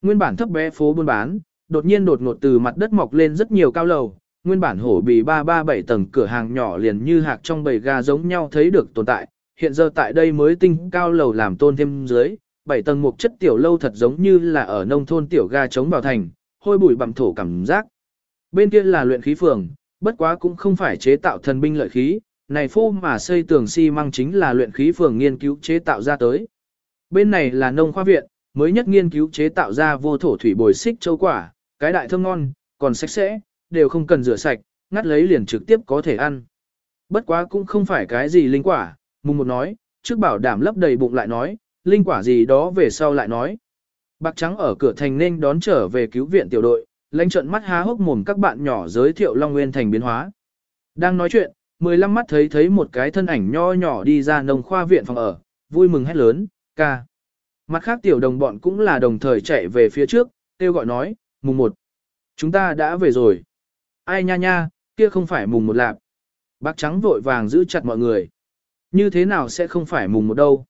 [SPEAKER 1] Nguyên bản thấp bé phố buôn bán, đột nhiên đột ngột từ mặt đất mọc lên rất nhiều cao lầu, nguyên bản hổ bì 337 tầng cửa hàng nhỏ liền như hạc trong bầy gà giống nhau thấy được tồn tại, hiện giờ tại đây mới tinh cao lầu làm tôn thêm dưới, bảy tầng một chất tiểu lâu thật giống như là ở nông thôn tiểu ga chống vào thành, hôi bụi bặm thổ cảm giác. Bên kia là luyện khí phường, bất quá cũng không phải chế tạo thần binh lợi khí, này phô mà xây tường xi măng chính là luyện khí phường nghiên cứu chế tạo ra tới. Bên này là nông khoa viện, mới nhất nghiên cứu chế tạo ra vô thổ thủy bồi xích châu quả, cái đại thơm ngon, còn sạch sẽ, đều không cần rửa sạch, ngắt lấy liền trực tiếp có thể ăn. Bất quá cũng không phải cái gì linh quả, mùng một nói, trước bảo đảm lấp đầy bụng lại nói, linh quả gì đó về sau lại nói. Bạc trắng ở cửa thành nên đón trở về cứu viện tiểu đội, lãnh trận mắt há hốc mồm các bạn nhỏ giới thiệu Long Nguyên thành biến hóa. Đang nói chuyện, 15 mắt thấy thấy một cái thân ảnh nho nhỏ đi ra nông khoa viện phòng ở, vui mừng hét lớn, ca. Mặt khác tiểu đồng bọn cũng là đồng thời chạy về phía trước, kêu gọi nói, mùng một. Chúng ta đã về rồi. Ai nha nha, kia không phải mùng một lạp. Bạc trắng vội vàng giữ chặt mọi người. Như thế nào sẽ không phải mùng một đâu?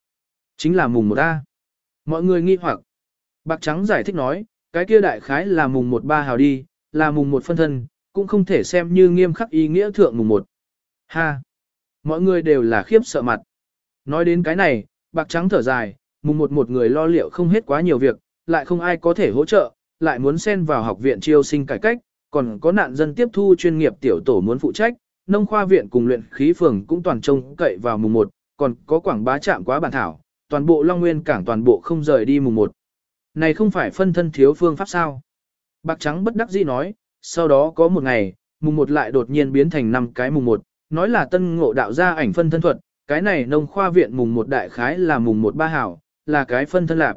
[SPEAKER 1] Chính là mùng một A. Mọi người nghi hoặc. Bạc trắng giải thích nói, cái kia đại khái là mùng một ba hào đi, là mùng một phân thân, cũng không thể xem như nghiêm khắc ý nghĩa thượng mùng một. Ha! Mọi người đều là khiếp sợ mặt. Nói đến cái này, bạc trắng thở dài, mùng một một người lo liệu không hết quá nhiều việc, lại không ai có thể hỗ trợ, lại muốn xen vào học viện chiêu sinh cải cách, còn có nạn dân tiếp thu chuyên nghiệp tiểu tổ muốn phụ trách, nông khoa viện cùng luyện khí phường cũng toàn trông cậy vào mùng 1, còn có quảng bá trạm quá bản thảo, toàn bộ Long Nguyên cảng toàn bộ không rời đi mùng 1. Này không phải phân thân thiếu phương pháp sao? Bạc trắng bất đắc dĩ nói, sau đó có một ngày, mùng 1 lại đột nhiên biến thành năm cái mùng 1, nói là tân ngộ đạo ra ảnh phân thân thuật, cái này nông khoa viện mùng 1 đại khái là mùng 1 ba hảo, là cái phân thân lạc.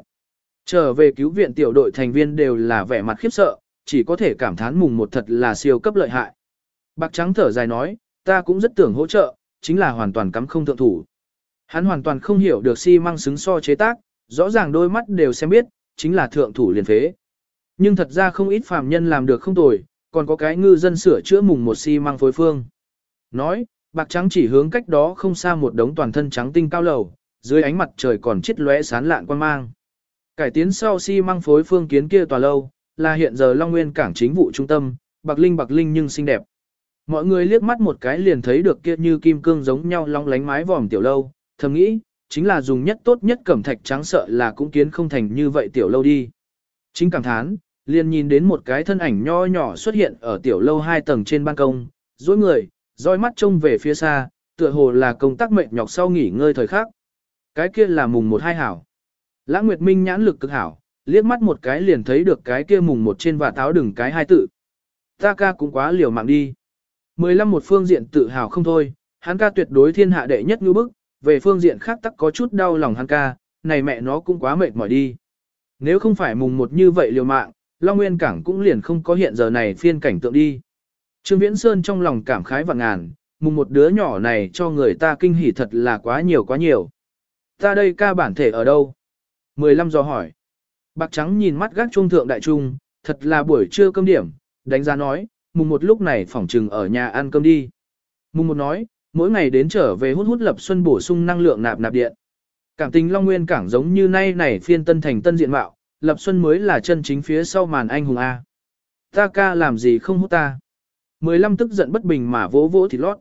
[SPEAKER 1] Trở về cứu viện tiểu đội thành viên đều là vẻ mặt khiếp sợ, chỉ có thể cảm thán mùng một thật là siêu cấp lợi hại. Bạc trắng thở dài nói, ta cũng rất tưởng hỗ trợ, chính là hoàn toàn cắm không thượng thủ. Hắn hoàn toàn không hiểu được xi si măng xứng so chế tác, rõ ràng đôi mắt đều xem biết, chính là thượng thủ liền phế. Nhưng thật ra không ít phàm nhân làm được không tồi, còn có cái ngư dân sửa chữa mùng một xi si măng phối phương. Nói, bạc trắng chỉ hướng cách đó không xa một đống toàn thân trắng tinh cao lầu, dưới ánh mặt trời còn chết lóe sán lạn quan mang. Cải tiến sau xi si măng phối phương kiến kia tòa lâu, là hiện giờ Long Nguyên cảng chính vụ trung tâm, bạc linh bạc linh nhưng xinh đẹp. Mọi người liếc mắt một cái liền thấy được kia như kim cương giống nhau long lánh mái vòm tiểu lâu, thầm nghĩ, chính là dùng nhất tốt nhất cẩm thạch trắng sợ là cũng kiến không thành như vậy tiểu lâu đi. Chính cảm thán, liền nhìn đến một cái thân ảnh nho nhỏ xuất hiện ở tiểu lâu hai tầng trên ban công, dối người, dõi mắt trông về phía xa, tựa hồ là công tác mệnh nhọc sau nghỉ ngơi thời khắc. Cái kia là mùng một hai hảo. Lã Nguyệt Minh nhãn lực cực hảo, liếc mắt một cái liền thấy được cái kia mùng một trên và táo đừng cái hai tự. Ta ca cũng quá liều mạng đi. Mười lăm một phương diện tự hào không thôi, hắn ca tuyệt đối thiên hạ đệ nhất ngữ bức, về phương diện khác tắc có chút đau lòng hắn ca, này mẹ nó cũng quá mệt mỏi đi. Nếu không phải mùng một như vậy liều mạng, Long Nguyên Cảng cũng liền không có hiện giờ này phiên cảnh tượng đi. Trương Viễn Sơn trong lòng cảm khái và ngàn, mùng một đứa nhỏ này cho người ta kinh hỉ thật là quá nhiều quá nhiều. Ta đây ca bản thể ở đâu? 15 do hỏi. Bạc trắng nhìn mắt gác trung thượng đại trung, thật là buổi trưa cơm điểm, đánh giá nói, mùng một lúc này phỏng trừng ở nhà ăn cơm đi. Mùng một nói, mỗi ngày đến trở về hút hút lập xuân bổ sung năng lượng nạp nạp điện. Cảm tình Long Nguyên cảng giống như nay này phiên tân thành tân diện mạo, lập xuân mới là chân chính phía sau màn anh hùng A. Ta ca làm gì không hút ta. Mười lăm tức giận bất bình mà vỗ vỗ thịt lót.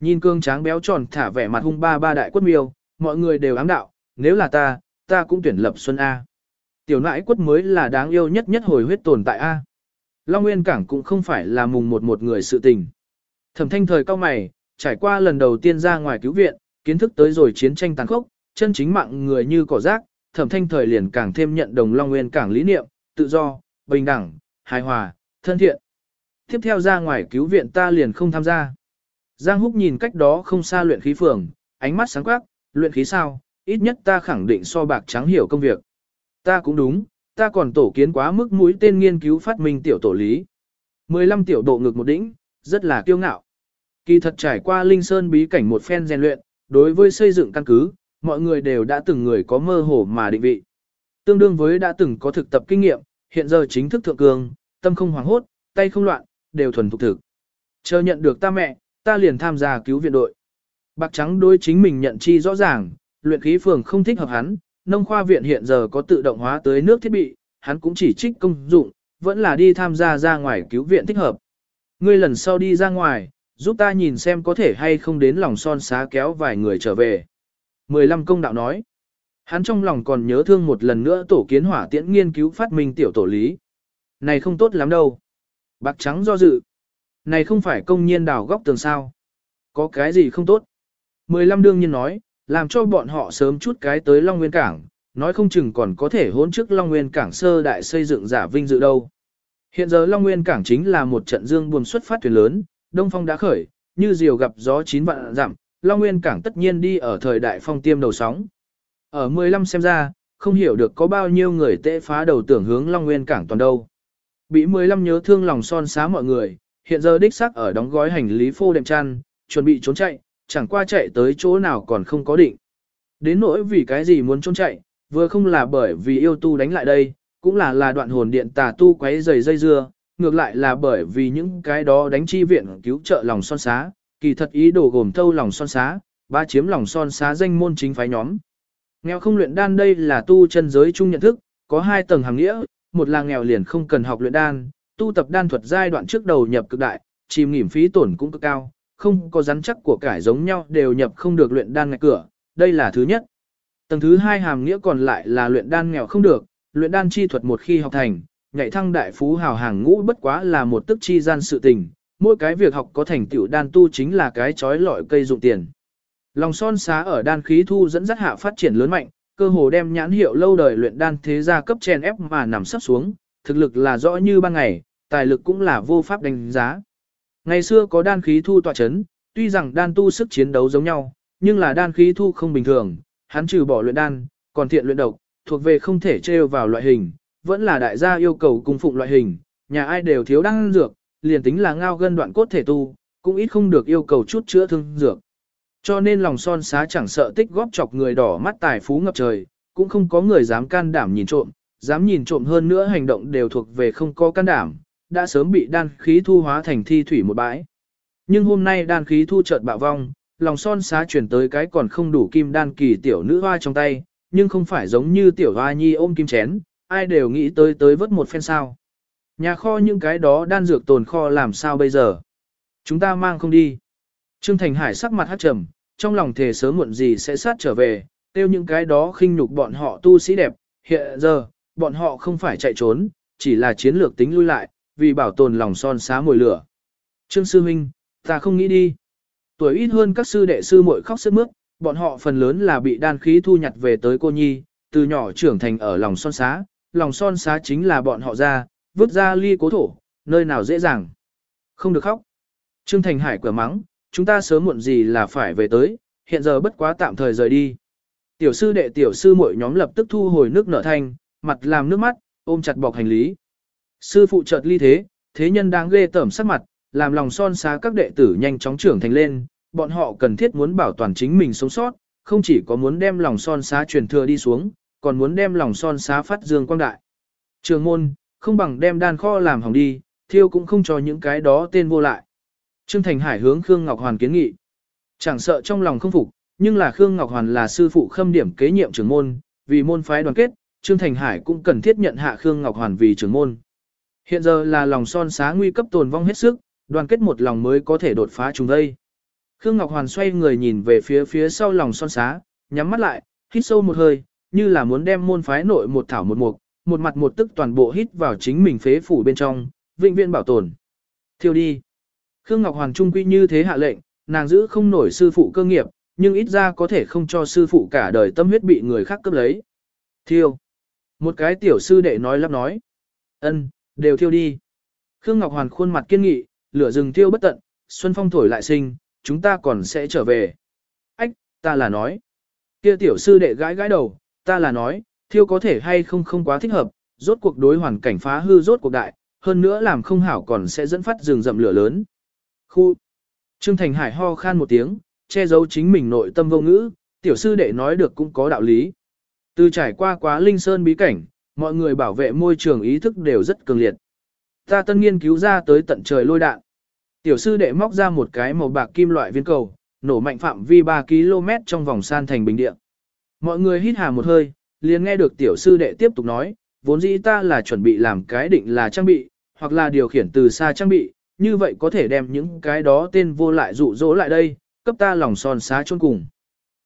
[SPEAKER 1] Nhìn cương tráng béo tròn thả vẻ mặt hung ba ba đại quất miêu, mọi người đều ám đạo, nếu là ta, ta cũng tuyển lập xuân A. Tiểu nãi quất mới là đáng yêu nhất nhất hồi huyết tồn tại A. Long Nguyên Cảng cũng không phải là mùng một một người sự tình. Thẩm thanh thời cao mày, trải qua lần đầu tiên ra ngoài cứu viện, kiến thức tới rồi chiến tranh tàn khốc, chân chính mạng người như cỏ rác, thẩm thanh thời liền càng thêm nhận đồng Long Nguyên Cảng lý niệm, tự do, bình đẳng, hài hòa, thân thiện. Tiếp theo ra ngoài cứu viện ta liền không tham gia. Giang Húc nhìn cách đó không xa luyện khí phường, ánh mắt sáng quắc, luyện khí sao, ít nhất ta khẳng định so bạc trắng hiểu công việc. Ta cũng đúng, ta còn tổ kiến quá mức mũi tên nghiên cứu phát minh tiểu tổ lý. 15 tiểu độ ngực một đỉnh, rất là kiêu ngạo. Kỳ thật trải qua Linh Sơn bí cảnh một phen rèn luyện, đối với xây dựng căn cứ, mọi người đều đã từng người có mơ hồ mà định vị. Tương đương với đã từng có thực tập kinh nghiệm, hiện giờ chính thức thượng cường, tâm không hoảng hốt, tay không loạn, đều thuần thục thực. Chờ nhận được ta mẹ, ta liền tham gia cứu viện đội. Bạc trắng đối chính mình nhận chi rõ ràng, luyện khí phường không thích hợp hắn, nông khoa viện hiện giờ có tự động hóa tới nước thiết bị, hắn cũng chỉ trích công dụng, vẫn là đi tham gia ra ngoài cứu viện thích hợp. Ngươi lần sau đi ra ngoài, giúp ta nhìn xem có thể hay không đến lòng son xá kéo vài người trở về. 15 công đạo nói. Hắn trong lòng còn nhớ thương một lần nữa tổ kiến hỏa tiễn nghiên cứu phát minh tiểu tổ lý. Này không tốt lắm đâu. Bạc trắng do dự. Này không phải công nhiên đào góc tường sao. Có cái gì không tốt. 15 đương nhiên nói, làm cho bọn họ sớm chút cái tới Long Nguyên Cảng, nói không chừng còn có thể hỗn trước Long Nguyên Cảng sơ đại xây dựng giả vinh dự đâu. Hiện giờ Long Nguyên Cảng chính là một trận dương buồn xuất phát thuyền lớn, Đông Phong đã khởi, như diều gặp gió chín vạn dặm, Long Nguyên Cảng tất nhiên đi ở thời đại phong tiêm đầu sóng. Ở 15 xem ra, không hiểu được có bao nhiêu người tệ phá đầu tưởng hướng Long Nguyên Cảng toàn đâu. Bị 15 nhớ thương lòng son xá mọi người, hiện giờ đích xác ở đóng gói hành lý phô đệm chăn, chuẩn bị trốn chạy, chẳng qua chạy tới chỗ nào còn không có định. Đến nỗi vì cái gì muốn trốn chạy, vừa không là bởi vì yêu tu đánh lại đây, cũng là là đoạn hồn điện tà tu quấy rầy dây dưa, ngược lại là bởi vì những cái đó đánh chi viện cứu trợ lòng son xá, kỳ thật ý đồ gồm thâu lòng son xá, ba chiếm lòng son xá danh môn chính phái nhóm. Nghèo không luyện đan đây là tu chân giới chung nhận thức, có hai tầng hàng nghĩa, một là nghèo liền không cần học luyện đan, tu tập đan thuật giai đoạn trước đầu nhập cực đại, chìm nghỉm phí tổn cũng cực cao, không có rắn chắc của cải giống nhau đều nhập không được luyện đan ngạch cửa, đây là thứ nhất. Tầng thứ hai hàm nghĩa còn lại là luyện đan nghèo không được, luyện đan chi thuật một khi học thành, nhảy thăng đại phú hào hàng ngũ bất quá là một tức chi gian sự tình, mỗi cái việc học có thành tựu đan tu chính là cái chói lọi cây dụng tiền. Lòng son xá ở đan khí thu dẫn dắt hạ phát triển lớn mạnh, cơ hồ đem nhãn hiệu lâu đời luyện đan thế gia cấp chèn ép mà nằm sắp xuống, thực lực là rõ như ban ngày, tài lực cũng là vô pháp đánh giá. Ngày xưa có đan khí thu tọa chấn, tuy rằng đan tu sức chiến đấu giống nhau, nhưng là đan khí thu không bình thường, hắn trừ bỏ luyện đan, còn thiện luyện độc, thuộc về không thể trêu vào loại hình, vẫn là đại gia yêu cầu cung phụng loại hình, nhà ai đều thiếu đan dược, liền tính là ngao gân đoạn cốt thể tu, cũng ít không được yêu cầu chút chữa thương dược. Cho nên lòng son xá chẳng sợ tích góp chọc người đỏ mắt tài phú ngập trời, cũng không có người dám can đảm nhìn trộm, dám nhìn trộm hơn nữa hành động đều thuộc về không có can đảm, đã sớm bị đan khí thu hóa thành thi thủy một bãi. Nhưng hôm nay đan khí thu chợt bạo vong, lòng son xá chuyển tới cái còn không đủ kim đan kỳ tiểu nữ hoa trong tay, nhưng không phải giống như tiểu hoa nhi ôm kim chén, ai đều nghĩ tới tới vớt một phen sao. Nhà kho những cái đó đan dược tồn kho làm sao bây giờ? Chúng ta mang không đi. Trương Thành Hải sắc mặt hát trầm, trong lòng thề sớm muộn gì sẽ sát trở về, tiêu những cái đó khinh nhục bọn họ tu sĩ đẹp, hiện giờ, bọn họ không phải chạy trốn, chỉ là chiến lược tính lui lại, vì bảo tồn lòng son xá mồi lửa. Trương Sư huynh ta không nghĩ đi. Tuổi ít hơn các sư đệ sư muội khóc sướt mướt, bọn họ phần lớn là bị đan khí thu nhặt về tới cô nhi, từ nhỏ trưởng thành ở lòng son xá, lòng son xá chính là bọn họ ra, vứt ra ly cố thổ, nơi nào dễ dàng. Không được khóc. Trương Thành Hải quả mắng, chúng ta sớm muộn gì là phải về tới, hiện giờ bất quá tạm thời rời đi. Tiểu sư đệ tiểu sư mỗi nhóm lập tức thu hồi nước nở thanh, mặt làm nước mắt, ôm chặt bọc hành lý. Sư phụ chợt ly thế, thế nhân đang ghê tởm sắc mặt, làm lòng son xá các đệ tử nhanh chóng trưởng thành lên, bọn họ cần thiết muốn bảo toàn chính mình sống sót, không chỉ có muốn đem lòng son xá truyền thừa đi xuống, còn muốn đem lòng son xá phát dương quang đại. Trường môn, không bằng đem đan kho làm hỏng đi, thiêu cũng không cho những cái đó tên vô lại. Trương Thành Hải hướng Khương Ngọc Hoàn kiến nghị. Chẳng sợ trong lòng không phục, nhưng là Khương Ngọc Hoàn là sư phụ khâm điểm kế nhiệm trưởng môn, vì môn phái đoàn kết, Trương Thành Hải cũng cần thiết nhận hạ Khương Ngọc Hoàn vì trưởng môn. Hiện giờ là lòng son xá nguy cấp tồn vong hết sức, đoàn kết một lòng mới có thể đột phá chúng đây. Khương Ngọc Hoàn xoay người nhìn về phía phía sau lòng son xá, nhắm mắt lại, hít sâu một hơi, như là muốn đem môn phái nội một thảo một mục, một mặt một tức toàn bộ hít vào chính mình phế phủ bên trong, vĩnh viễn bảo tồn. Thiêu đi. Khương Ngọc Hoàn trung quy như thế hạ lệnh, nàng giữ không nổi sư phụ cơ nghiệp, nhưng ít ra có thể không cho sư phụ cả đời tâm huyết bị người khác cướp lấy. Thiêu. Một cái tiểu sư đệ nói lắp nói. ân, đều thiêu đi. Khương Ngọc Hoàn khuôn mặt kiên nghị, lửa rừng thiêu bất tận, xuân phong thổi lại sinh, chúng ta còn sẽ trở về. Ách, ta là nói. Kia tiểu sư đệ gãi gãi đầu, ta là nói, thiêu có thể hay không không quá thích hợp, rốt cuộc đối hoàn cảnh phá hư rốt cuộc đại, hơn nữa làm không hảo còn sẽ dẫn phát rừng rậm lửa lớn. Khu. Trương Thành Hải ho khan một tiếng, che giấu chính mình nội tâm vô ngữ, tiểu sư đệ nói được cũng có đạo lý. Từ trải qua quá linh sơn bí cảnh, mọi người bảo vệ môi trường ý thức đều rất cường liệt. Ta tân nghiên cứu ra tới tận trời lôi đạn. Tiểu sư đệ móc ra một cái màu bạc kim loại viên cầu, nổ mạnh phạm vi 3 km trong vòng san thành bình địa. Mọi người hít hà một hơi, liền nghe được tiểu sư đệ tiếp tục nói, vốn dĩ ta là chuẩn bị làm cái định là trang bị, hoặc là điều khiển từ xa trang bị, như vậy có thể đem những cái đó tên vô lại dụ dỗ lại đây, cấp ta lòng son xá chôn cùng.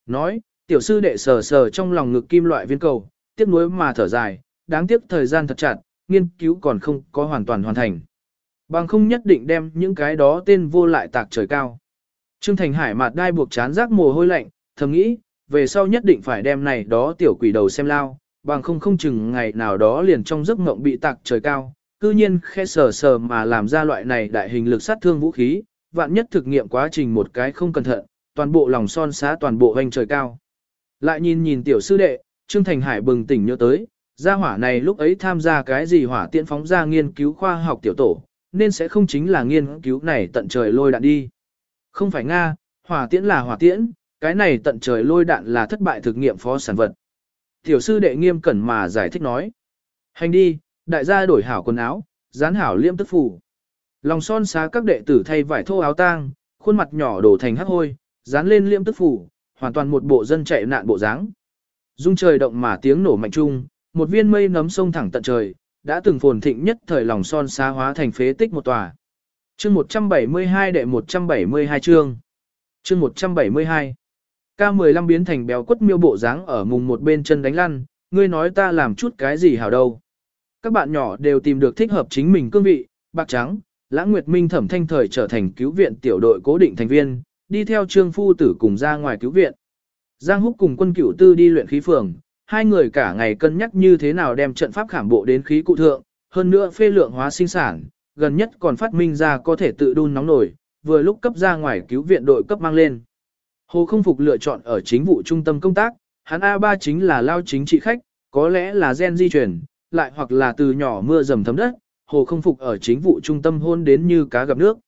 [SPEAKER 1] Nói, tiểu sư đệ sờ sờ trong lòng ngực kim loại viên cầu, tiếc nuối mà thở dài, đáng tiếc thời gian thật chặt, nghiên cứu còn không có hoàn toàn hoàn thành. Bằng không nhất định đem những cái đó tên vô lại tạc trời cao. Trương Thành Hải mặt đai buộc chán rác mồ hôi lạnh, thầm nghĩ, về sau nhất định phải đem này đó tiểu quỷ đầu xem lao, bằng không không chừng ngày nào đó liền trong giấc mộng bị tạc trời cao, cư nhiên khe sờ sờ mà làm ra loại này đại hình lực sát thương vũ khí, vạn nhất thực nghiệm quá trình một cái không cẩn thận, toàn bộ lòng son xá toàn bộ hoành trời cao. Lại nhìn nhìn tiểu sư đệ, Trương Thành Hải bừng tỉnh nhớ tới, gia hỏa này lúc ấy tham gia cái gì hỏa tiễn phóng ra nghiên cứu khoa học tiểu tổ, nên sẽ không chính là nghiên cứu này tận trời lôi đạn đi. Không phải Nga, hỏa tiễn là hỏa tiễn, cái này tận trời lôi đạn là thất bại thực nghiệm phó sản vật. Tiểu sư đệ nghiêm cẩn mà giải thích nói. Hành đi, đại gia đổi hảo quần áo, dán hảo liêm tức phủ. Lòng son xá các đệ tử thay vải thô áo tang, khuôn mặt nhỏ đổ thành hắc hôi, dán lên liêm tức phủ, hoàn toàn một bộ dân chạy nạn bộ dáng. Dung trời động mà tiếng nổ mạnh chung, một viên mây nấm sông thẳng tận trời, đã từng phồn thịnh nhất thời lòng son xá hóa thành phế tích một tòa. Chương 172 đệ 172 chương. Chương 172. K15 biến thành béo quất miêu bộ dáng ở mùng một bên chân đánh lăn, ngươi nói ta làm chút cái gì hảo đâu. Các bạn nhỏ đều tìm được thích hợp chính mình cương vị, bạc trắng, lãng nguyệt minh thẩm thanh thời trở thành cứu viện tiểu đội cố định thành viên, đi theo trương phu tử cùng ra ngoài cứu viện. Giang Húc cùng quân cửu tư đi luyện khí phường, hai người cả ngày cân nhắc như thế nào đem trận pháp khảm bộ đến khí cụ thượng, hơn nữa phê lượng hóa sinh sản, gần nhất còn phát minh ra có thể tự đun nóng nổi, vừa lúc cấp ra ngoài cứu viện đội cấp mang lên. Hồ không phục lựa chọn ở chính vụ trung tâm công tác, hắn A3 chính là lao chính trị khách, có lẽ là gen di chuyển, lại hoặc là từ nhỏ mưa dầm thấm đất, hồ không phục ở chính vụ trung tâm hôn đến như cá gặp nước.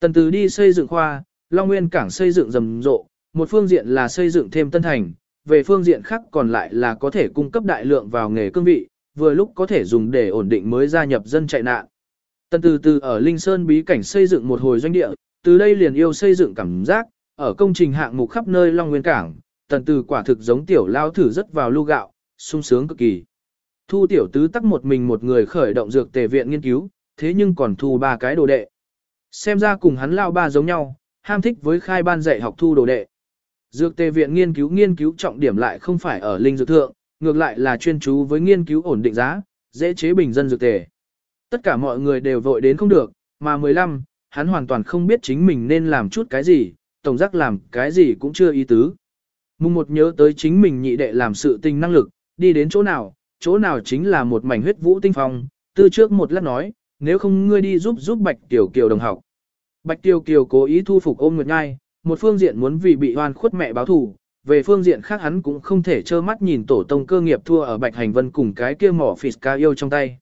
[SPEAKER 1] Tần từ đi xây dựng khoa, Long Nguyên cảng xây dựng rầm rộ, một phương diện là xây dựng thêm tân thành, về phương diện khác còn lại là có thể cung cấp đại lượng vào nghề cương vị, vừa lúc có thể dùng để ổn định mới gia nhập dân chạy nạn. Tần từ từ ở Linh Sơn bí cảnh xây dựng một hồi doanh địa, từ đây liền yêu xây dựng cảm giác, ở công trình hạng mục khắp nơi Long Nguyên Cảng, tần từ quả thực giống tiểu lao thử rất vào lưu gạo, sung sướng cực kỳ. Thu tiểu tứ tắc một mình một người khởi động dược tề viện nghiên cứu, thế nhưng còn thu ba cái đồ đệ. Xem ra cùng hắn lao ba giống nhau, ham thích với khai ban dạy học thu đồ đệ. Dược tề viện nghiên cứu nghiên cứu trọng điểm lại không phải ở linh dược thượng, ngược lại là chuyên chú với nghiên cứu ổn định giá, dễ chế bình dân dược tề. Tất cả mọi người đều vội đến không được, mà 15, hắn hoàn toàn không biết chính mình nên làm chút cái gì, tổng giác làm cái gì cũng chưa ý tứ. Mùng một nhớ tới chính mình nhị đệ làm sự tình năng lực, đi đến chỗ nào, chỗ nào chính là một mảnh huyết vũ tinh phong, từ trước một lát nói, nếu không ngươi đi giúp giúp Bạch Tiểu Kiều đồng học. Bạch Tiểu Kiều cố ý thu phục ôm Nguyệt Nhai, một phương diện muốn vì bị oan khuất mẹ báo thù, về phương diện khác hắn cũng không thể trơ mắt nhìn tổ tông cơ nghiệp thua ở Bạch Hành Vân cùng cái kia mỏ phỉ ca yêu trong tay.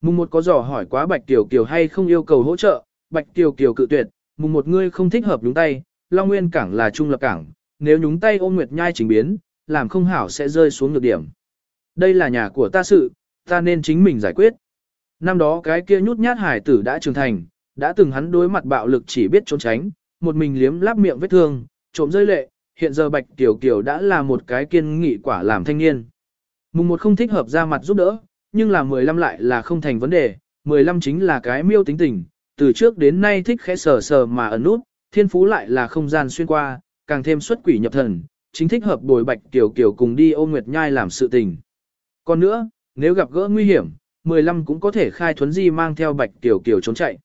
[SPEAKER 1] Mùng một có dò hỏi quá Bạch Tiểu Kiều hay không yêu cầu hỗ trợ, Bạch Tiểu Kiều cự tuyệt, mùng một ngươi không thích hợp đúng tay, Long Nguyên cảng là trung lập cảng, nếu nhúng tay ôm Nguyệt Nhai trình biến, làm không hảo sẽ rơi xuống nhược điểm. Đây là nhà của ta sự, ta nên chính mình giải quyết. Năm đó cái kia nhút nhát hải tử đã trưởng thành, đã từng hắn đối mặt bạo lực chỉ biết trốn tránh, một mình liếm láp miệng vết thương, trộm rơi lệ, hiện giờ Bạch Tiểu Kiều đã là một cái kiên nghị quả làm thanh niên. Mùng một không thích hợp ra mặt giúp đỡ, nhưng là 15 lại là không thành vấn đề, 15 chính là cái miêu tính tình, từ trước đến nay thích khẽ sờ sờ mà ẩn nút, thiên phú lại là không gian xuyên qua, càng thêm xuất quỷ nhập thần, chính thích hợp bồi bạch tiểu Kiều cùng đi ôm nguyệt nhai làm sự tình. Còn nữa, nếu gặp gỡ nguy hiểm, 15 cũng có thể khai thuấn di mang theo bạch tiểu Kiều trốn chạy.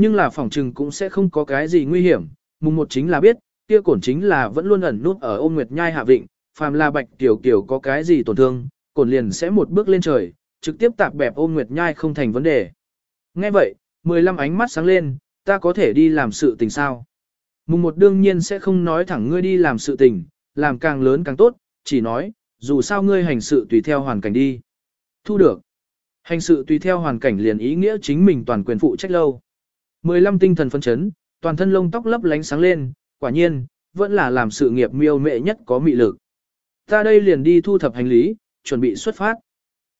[SPEAKER 1] Nhưng là phòng trừng cũng sẽ không có cái gì nguy hiểm, mùng một chính là biết, kia cổn chính là vẫn luôn ẩn nút ở ôm nguyệt nhai hạ vịnh, phàm là bạch tiểu kiểu có cái gì tổn thương, cổn liền sẽ một bước lên trời, trực tiếp tạp bẹp ôm nguyệt nhai không thành vấn đề. Nghe vậy, 15 ánh mắt sáng lên, ta có thể đi làm sự tình sao? Mùng một đương nhiên sẽ không nói thẳng ngươi đi làm sự tình, làm càng lớn càng tốt, chỉ nói, dù sao ngươi hành sự tùy theo hoàn cảnh đi. Thu được. Hành sự tùy theo hoàn cảnh liền ý nghĩa chính mình toàn quyền phụ trách lâu. 15 tinh thần phân chấn, toàn thân lông tóc lấp lánh sáng lên, quả nhiên, vẫn là làm sự nghiệp miêu mệ nhất có mị lực. Ta đây liền đi thu thập hành lý, chuẩn bị xuất phát.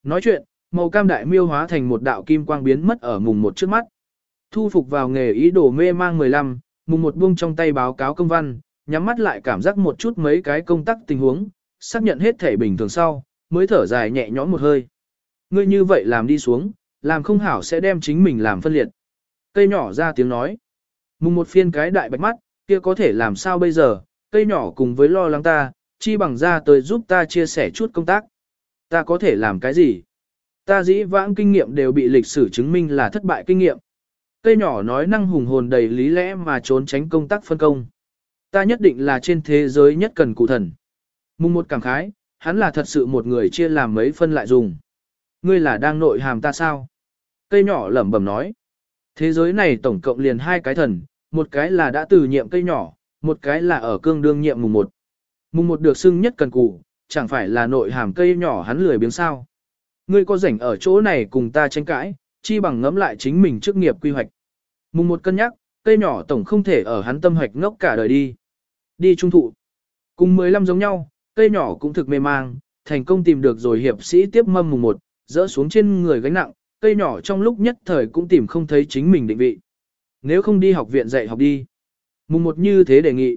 [SPEAKER 1] Nói chuyện, màu cam đại miêu hóa thành một đạo kim quang biến mất ở mùng một trước mắt. Thu phục vào nghề ý đồ mê mang 15, mùng một buông trong tay báo cáo công văn, nhắm mắt lại cảm giác một chút mấy cái công tác tình huống, xác nhận hết thể bình thường sau, mới thở dài nhẹ nhõm một hơi. Ngươi như vậy làm đi xuống, làm không hảo sẽ đem chính mình làm phân liệt. Cây nhỏ ra tiếng nói. Mùng một phiên cái đại bạch mắt, kia có thể làm sao bây giờ, cây nhỏ cùng với lo lắng ta, chi bằng ra tới giúp ta chia sẻ chút công tác. Ta có thể làm cái gì? Ta dĩ vãng kinh nghiệm đều bị lịch sử chứng minh là thất bại kinh nghiệm. Cây nhỏ nói năng hùng hồn đầy lý lẽ mà trốn tránh công tác phân công. Ta nhất định là trên thế giới nhất cần cụ thần. Mùng một cảm khái, hắn là thật sự một người chia làm mấy phân lại dùng. Ngươi là đang nội hàm ta sao? Cây nhỏ lẩm bẩm nói. Thế giới này tổng cộng liền hai cái thần, một cái là đã từ nhiệm cây nhỏ, một cái là ở cương đương nhiệm mùng một. Mùng một được xưng nhất cần cụ, chẳng phải là nội hàm cây nhỏ hắn lười biếng sao. Ngươi có rảnh ở chỗ này cùng ta tranh cãi, chi bằng ngẫm lại chính mình trước nghiệp quy hoạch. Mùng một cân nhắc, cây nhỏ tổng không thể ở hắn tâm hoạch ngốc cả đời đi. Đi trung thụ. Cùng 15 giống nhau, cây nhỏ cũng thực mê mang, thành công tìm được rồi hiệp sĩ tiếp mâm mùng một, dỡ xuống trên người gánh nặng, cây nhỏ trong lúc nhất thời cũng tìm không thấy chính mình định vị. Nếu không đi học viện dạy học đi. Mùng một như thế đề nghị.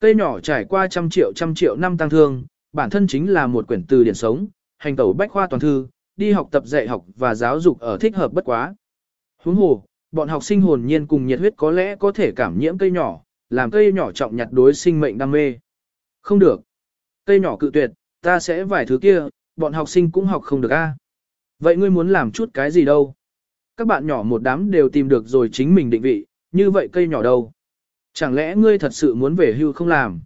[SPEAKER 1] Cây nhỏ trải qua trăm triệu trăm triệu năm tăng thương, bản thân chính là một quyển từ điển sống, hành tẩu bách khoa toàn thư, đi học tập dạy học và giáo dục ở thích hợp bất quá. Huống hồ, bọn học sinh hồn nhiên cùng nhiệt huyết có lẽ có thể cảm nhiễm cây nhỏ, làm cây nhỏ trọng nhặt đối sinh mệnh đam mê. Không được. Cây nhỏ cự tuyệt, ta sẽ vài thứ kia, bọn học sinh cũng học không được a. Vậy ngươi muốn làm chút cái gì đâu? Các bạn nhỏ một đám đều tìm được rồi chính mình định vị, như vậy cây nhỏ đâu? Chẳng lẽ ngươi thật sự muốn về hưu không làm?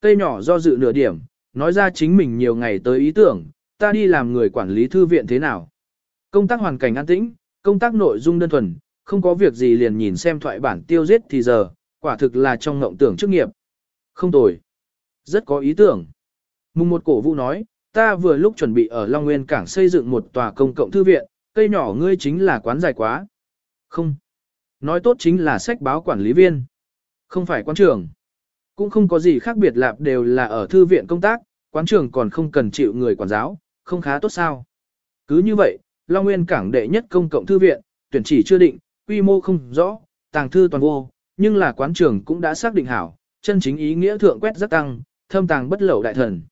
[SPEAKER 1] Cây nhỏ do dự nửa điểm, nói ra chính mình nhiều ngày tới ý tưởng, ta đi làm người quản lý thư viện thế nào? Công tác hoàn cảnh an tĩnh, công tác nội dung đơn thuần, không có việc gì liền nhìn xem thoại bản tiêu giết thì giờ, quả thực là trong ngộng tưởng chức nghiệp. Không tồi. Rất có ý tưởng. Mùng một cổ vũ nói, ta vừa lúc chuẩn bị ở Long Nguyên Cảng xây dựng một tòa công cộng thư viện, cây nhỏ ngươi chính là quán dài quá. Không. Nói tốt chính là sách báo quản lý viên. Không phải quán trưởng. Cũng không có gì khác biệt lạp đều là ở thư viện công tác, quán trưởng còn không cần chịu người quản giáo, không khá tốt sao. Cứ như vậy, Long Nguyên Cảng đệ nhất công cộng thư viện, tuyển chỉ chưa định, quy mô không rõ, tàng thư toàn vô, nhưng là quán trưởng cũng đã xác định hảo, chân chính ý nghĩa thượng quét rất tăng, thâm tàng bất lậu đại thần.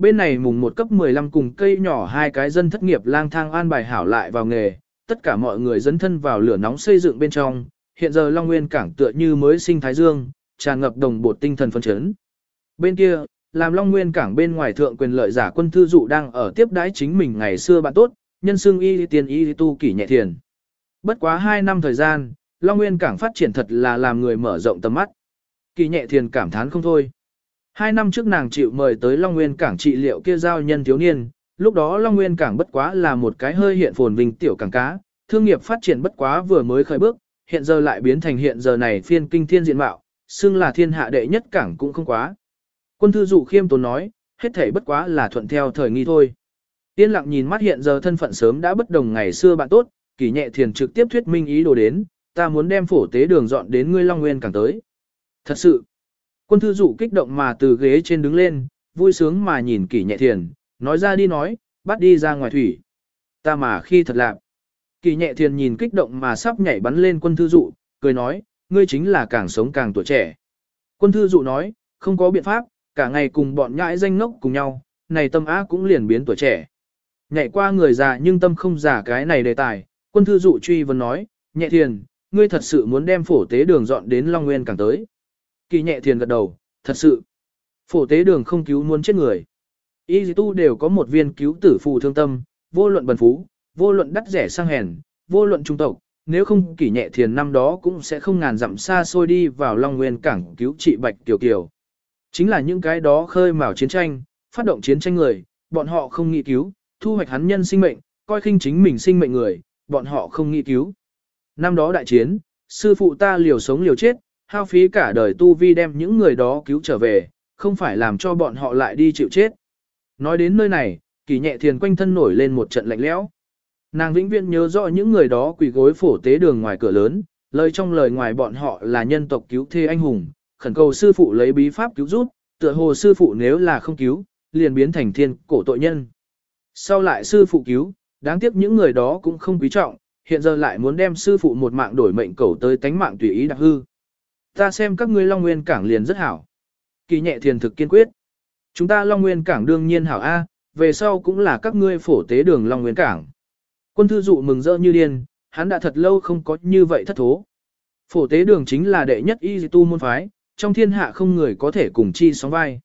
[SPEAKER 1] Bên này mùng một cấp 15 cùng cây nhỏ hai cái dân thất nghiệp lang thang an bài hảo lại vào nghề, tất cả mọi người dấn thân vào lửa nóng xây dựng bên trong, hiện giờ Long Nguyên cảng tựa như mới sinh thái dương, tràn ngập đồng bột tinh thần phấn chấn. Bên kia, làm Long Nguyên cảng bên ngoài thượng quyền lợi giả quân thư dụ đang ở tiếp đái chính mình ngày xưa bạn tốt, nhân xương y tiền y tu kỷ nhẹ thiền. Bất quá 2 năm thời gian, Long Nguyên cảng phát triển thật là làm người mở rộng tầm mắt. Kỳ nhẹ thiền cảm thán không thôi. Hai năm trước nàng chịu mời tới Long Nguyên cảng trị liệu kia giao nhân thiếu niên, lúc đó Long Nguyên cảng bất quá là một cái hơi hiện phồn vinh tiểu cảng cá, thương nghiệp phát triển bất quá vừa mới khởi bước, hiện giờ lại biến thành hiện giờ này phiên kinh thiên diện mạo, xưng là thiên hạ đệ nhất cảng cũng không quá. Quân thư dụ khiêm tốn nói, hết thảy bất quá là thuận theo thời nghi thôi. Tiên lặng nhìn mắt hiện giờ thân phận sớm đã bất đồng ngày xưa bạn tốt, kỳ nhẹ thiền trực tiếp thuyết minh ý đồ đến, ta muốn đem phổ tế đường dọn đến ngươi Long Nguyên cảng tới. Thật sự, quân thư dụ kích động mà từ ghế trên đứng lên, vui sướng mà nhìn kỷ nhẹ thiền, nói ra đi nói, bắt đi ra ngoài thủy. Ta mà khi thật lạc. Kỳ nhẹ thiền nhìn kích động mà sắp nhảy bắn lên quân thư dụ, cười nói, ngươi chính là càng sống càng tuổi trẻ. Quân thư dụ nói, không có biện pháp, cả ngày cùng bọn nhãi danh ngốc cùng nhau, này tâm á cũng liền biến tuổi trẻ. Nhảy qua người già nhưng tâm không giả cái này đề tài, quân thư dụ truy vấn nói, nhẹ thiền, ngươi thật sự muốn đem phổ tế đường dọn đến Long Nguyên càng tới. Kỳ nhẹ thiền gật đầu, thật sự. Phổ tế đường không cứu muốn chết người. Y tu đều có một viên cứu tử phù thương tâm, vô luận bần phú, vô luận đắt rẻ sang hèn, vô luận trung tộc, nếu không kỷ nhẹ thiền năm đó cũng sẽ không ngàn dặm xa xôi đi vào Long Nguyên cảng cứu trị Bạch Tiểu Kiều. Chính là những cái đó khơi mào chiến tranh, phát động chiến tranh người, bọn họ không nghĩ cứu, thu hoạch hắn nhân sinh mệnh, coi khinh chính mình sinh mệnh người, bọn họ không nghĩ cứu. Năm đó đại chiến, sư phụ ta liều sống liều chết, hao phí cả đời tu vi đem những người đó cứu trở về, không phải làm cho bọn họ lại đi chịu chết. Nói đến nơi này, kỳ nhẹ thiền quanh thân nổi lên một trận lạnh lẽo. Nàng vĩnh viễn nhớ rõ những người đó quỳ gối phổ tế đường ngoài cửa lớn, lời trong lời ngoài bọn họ là nhân tộc cứu thê anh hùng, khẩn cầu sư phụ lấy bí pháp cứu giúp, tựa hồ sư phụ nếu là không cứu, liền biến thành thiên cổ tội nhân. Sau lại sư phụ cứu, đáng tiếc những người đó cũng không quý trọng, hiện giờ lại muốn đem sư phụ một mạng đổi mệnh cầu tới tánh mạng tùy ý đặc hư. Ta xem các ngươi Long Nguyên Cảng liền rất hảo. Kỳ nhẹ thiền thực kiên quyết. Chúng ta Long Nguyên Cảng đương nhiên hảo A, về sau cũng là các ngươi phổ tế đường Long Nguyên Cảng. Quân thư dụ mừng rỡ như điên, hắn đã thật lâu không có như vậy thất thố. Phổ tế đường chính là đệ nhất y tu môn phái, trong thiên hạ không người có thể cùng chi sóng vai.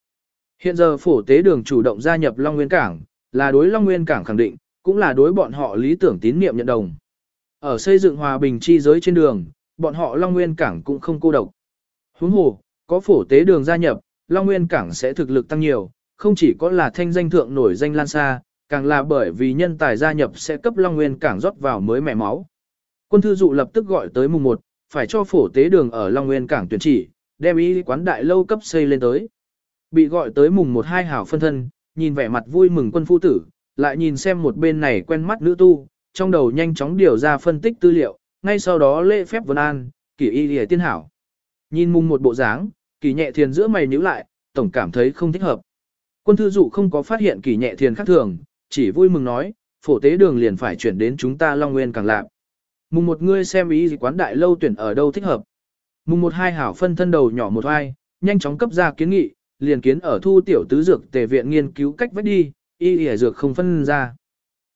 [SPEAKER 1] Hiện giờ phổ tế đường chủ động gia nhập Long Nguyên Cảng, là đối Long Nguyên Cảng khẳng định, cũng là đối bọn họ lý tưởng tín niệm nhận đồng. Ở xây dựng hòa bình chi giới trên đường, bọn họ Long Nguyên Cảng cũng không cô độc. Huống hồ, có phổ tế đường gia nhập, Long Nguyên Cảng sẽ thực lực tăng nhiều, không chỉ có là thanh danh thượng nổi danh lan xa, càng là bởi vì nhân tài gia nhập sẽ cấp Long Nguyên Cảng rót vào mới mẻ máu. Quân thư dụ lập tức gọi tới mùng 1, phải cho phổ tế đường ở Long Nguyên Cảng tuyển chỉ, đem ý quán đại lâu cấp xây lên tới. Bị gọi tới mùng 1 hai hảo phân thân, nhìn vẻ mặt vui mừng quân phu tử, lại nhìn xem một bên này quen mắt nữ tu, trong đầu nhanh chóng điều ra phân tích tư liệu, ngay sau đó lễ phép vân an, kỷ y lìa tiên hảo. Nhìn mùng một bộ dáng, kỳ nhẹ thiền giữa mày nhíu lại, tổng cảm thấy không thích hợp. Quân thư dụ không có phát hiện kỳ nhẹ thiền khác thường, chỉ vui mừng nói, phổ tế đường liền phải chuyển đến chúng ta Long Nguyên càng lạc. Mùng một ngươi xem ý gì quán đại lâu tuyển ở đâu thích hợp. Mùng một hai hảo phân thân đầu nhỏ một hai nhanh chóng cấp ra kiến nghị, liền kiến ở thu tiểu tứ dược tề viện nghiên cứu cách vết đi, y y dược không phân ra.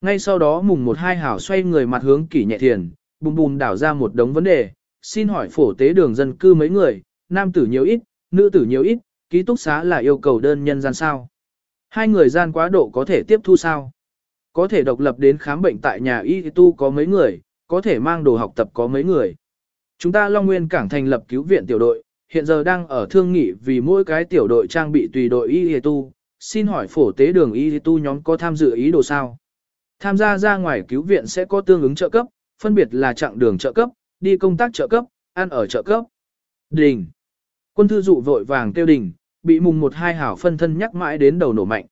[SPEAKER 1] Ngay sau đó mùng một hai hảo xoay người mặt hướng kỷ nhẹ thiền, bùm bùm đảo ra một đống vấn đề, xin hỏi phổ tế đường dân cư mấy người, nam tử nhiều ít, nữ tử nhiều ít, ký túc xá là yêu cầu đơn nhân gian sao. Hai người gian quá độ có thể tiếp thu sao? Có thể độc lập đến khám bệnh tại nhà y tu có mấy người, có thể mang đồ học tập có mấy người. Chúng ta Long Nguyên Cảng thành lập cứu viện tiểu đội, hiện giờ đang ở thương nghị vì mỗi cái tiểu đội trang bị tùy đội y tu. Xin hỏi phổ tế đường y tu nhóm có tham dự ý đồ sao? Tham gia ra ngoài cứu viện sẽ có tương ứng trợ cấp, phân biệt là chặng đường trợ cấp, đi công tác trợ cấp, ăn ở trợ cấp. Đình. Quân thư dụ vội vàng kêu đình, bị mùng một hai hảo phân thân nhắc mãi đến đầu nổ mạnh.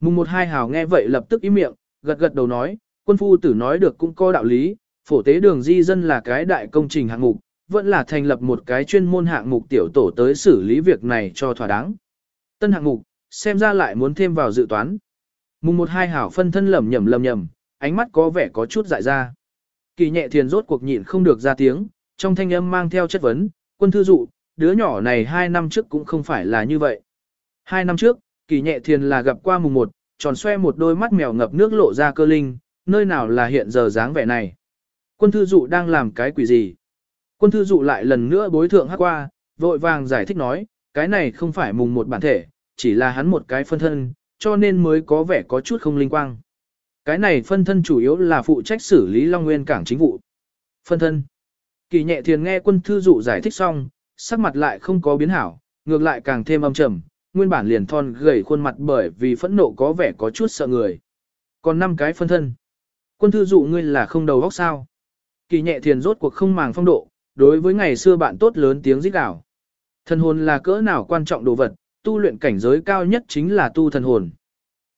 [SPEAKER 1] Mùng một hai hảo nghe vậy lập tức im miệng, gật gật đầu nói, quân phu tử nói được cũng có đạo lý, phổ tế đường di dân là cái đại công trình hạng mục, vẫn là thành lập một cái chuyên môn hạng mục tiểu tổ tới xử lý việc này cho thỏa đáng. Tân hạng mục, xem ra lại muốn thêm vào dự toán. Mùng một hai hảo phân thân lầm nhầm lầm nhầm, ánh mắt có vẻ có chút dại ra. Kỳ nhẹ thiền rốt cuộc nhịn không được ra tiếng, trong thanh âm mang theo chất vấn, quân thư dụ, đứa nhỏ này hai năm trước cũng không phải là như vậy. Hai năm trước, kỳ nhẹ thiền là gặp qua mùng một, tròn xoe một đôi mắt mèo ngập nước lộ ra cơ linh, nơi nào là hiện giờ dáng vẻ này. Quân thư dụ đang làm cái quỷ gì? Quân thư dụ lại lần nữa bối thượng hát qua, vội vàng giải thích nói, cái này không phải mùng một bản thể, chỉ là hắn một cái phân thân, cho nên mới có vẻ có chút không linh quang. Cái này phân thân chủ yếu là phụ trách xử lý Long Nguyên cảng chính vụ. Phân thân. Kỳ nhẹ thiền nghe quân thư dụ giải thích xong, sắc mặt lại không có biến hảo, ngược lại càng thêm âm trầm, nguyên bản liền thon gầy khuôn mặt bởi vì phẫn nộ có vẻ có chút sợ người. Còn năm cái phân thân. Quân thư dụ ngươi là không đầu góc sao. Kỳ nhẹ thiền rốt cuộc không màng phong độ, đối với ngày xưa bạn tốt lớn tiếng rít đảo. Thần hồn là cỡ nào quan trọng đồ vật, tu luyện cảnh giới cao nhất chính là tu thần hồn.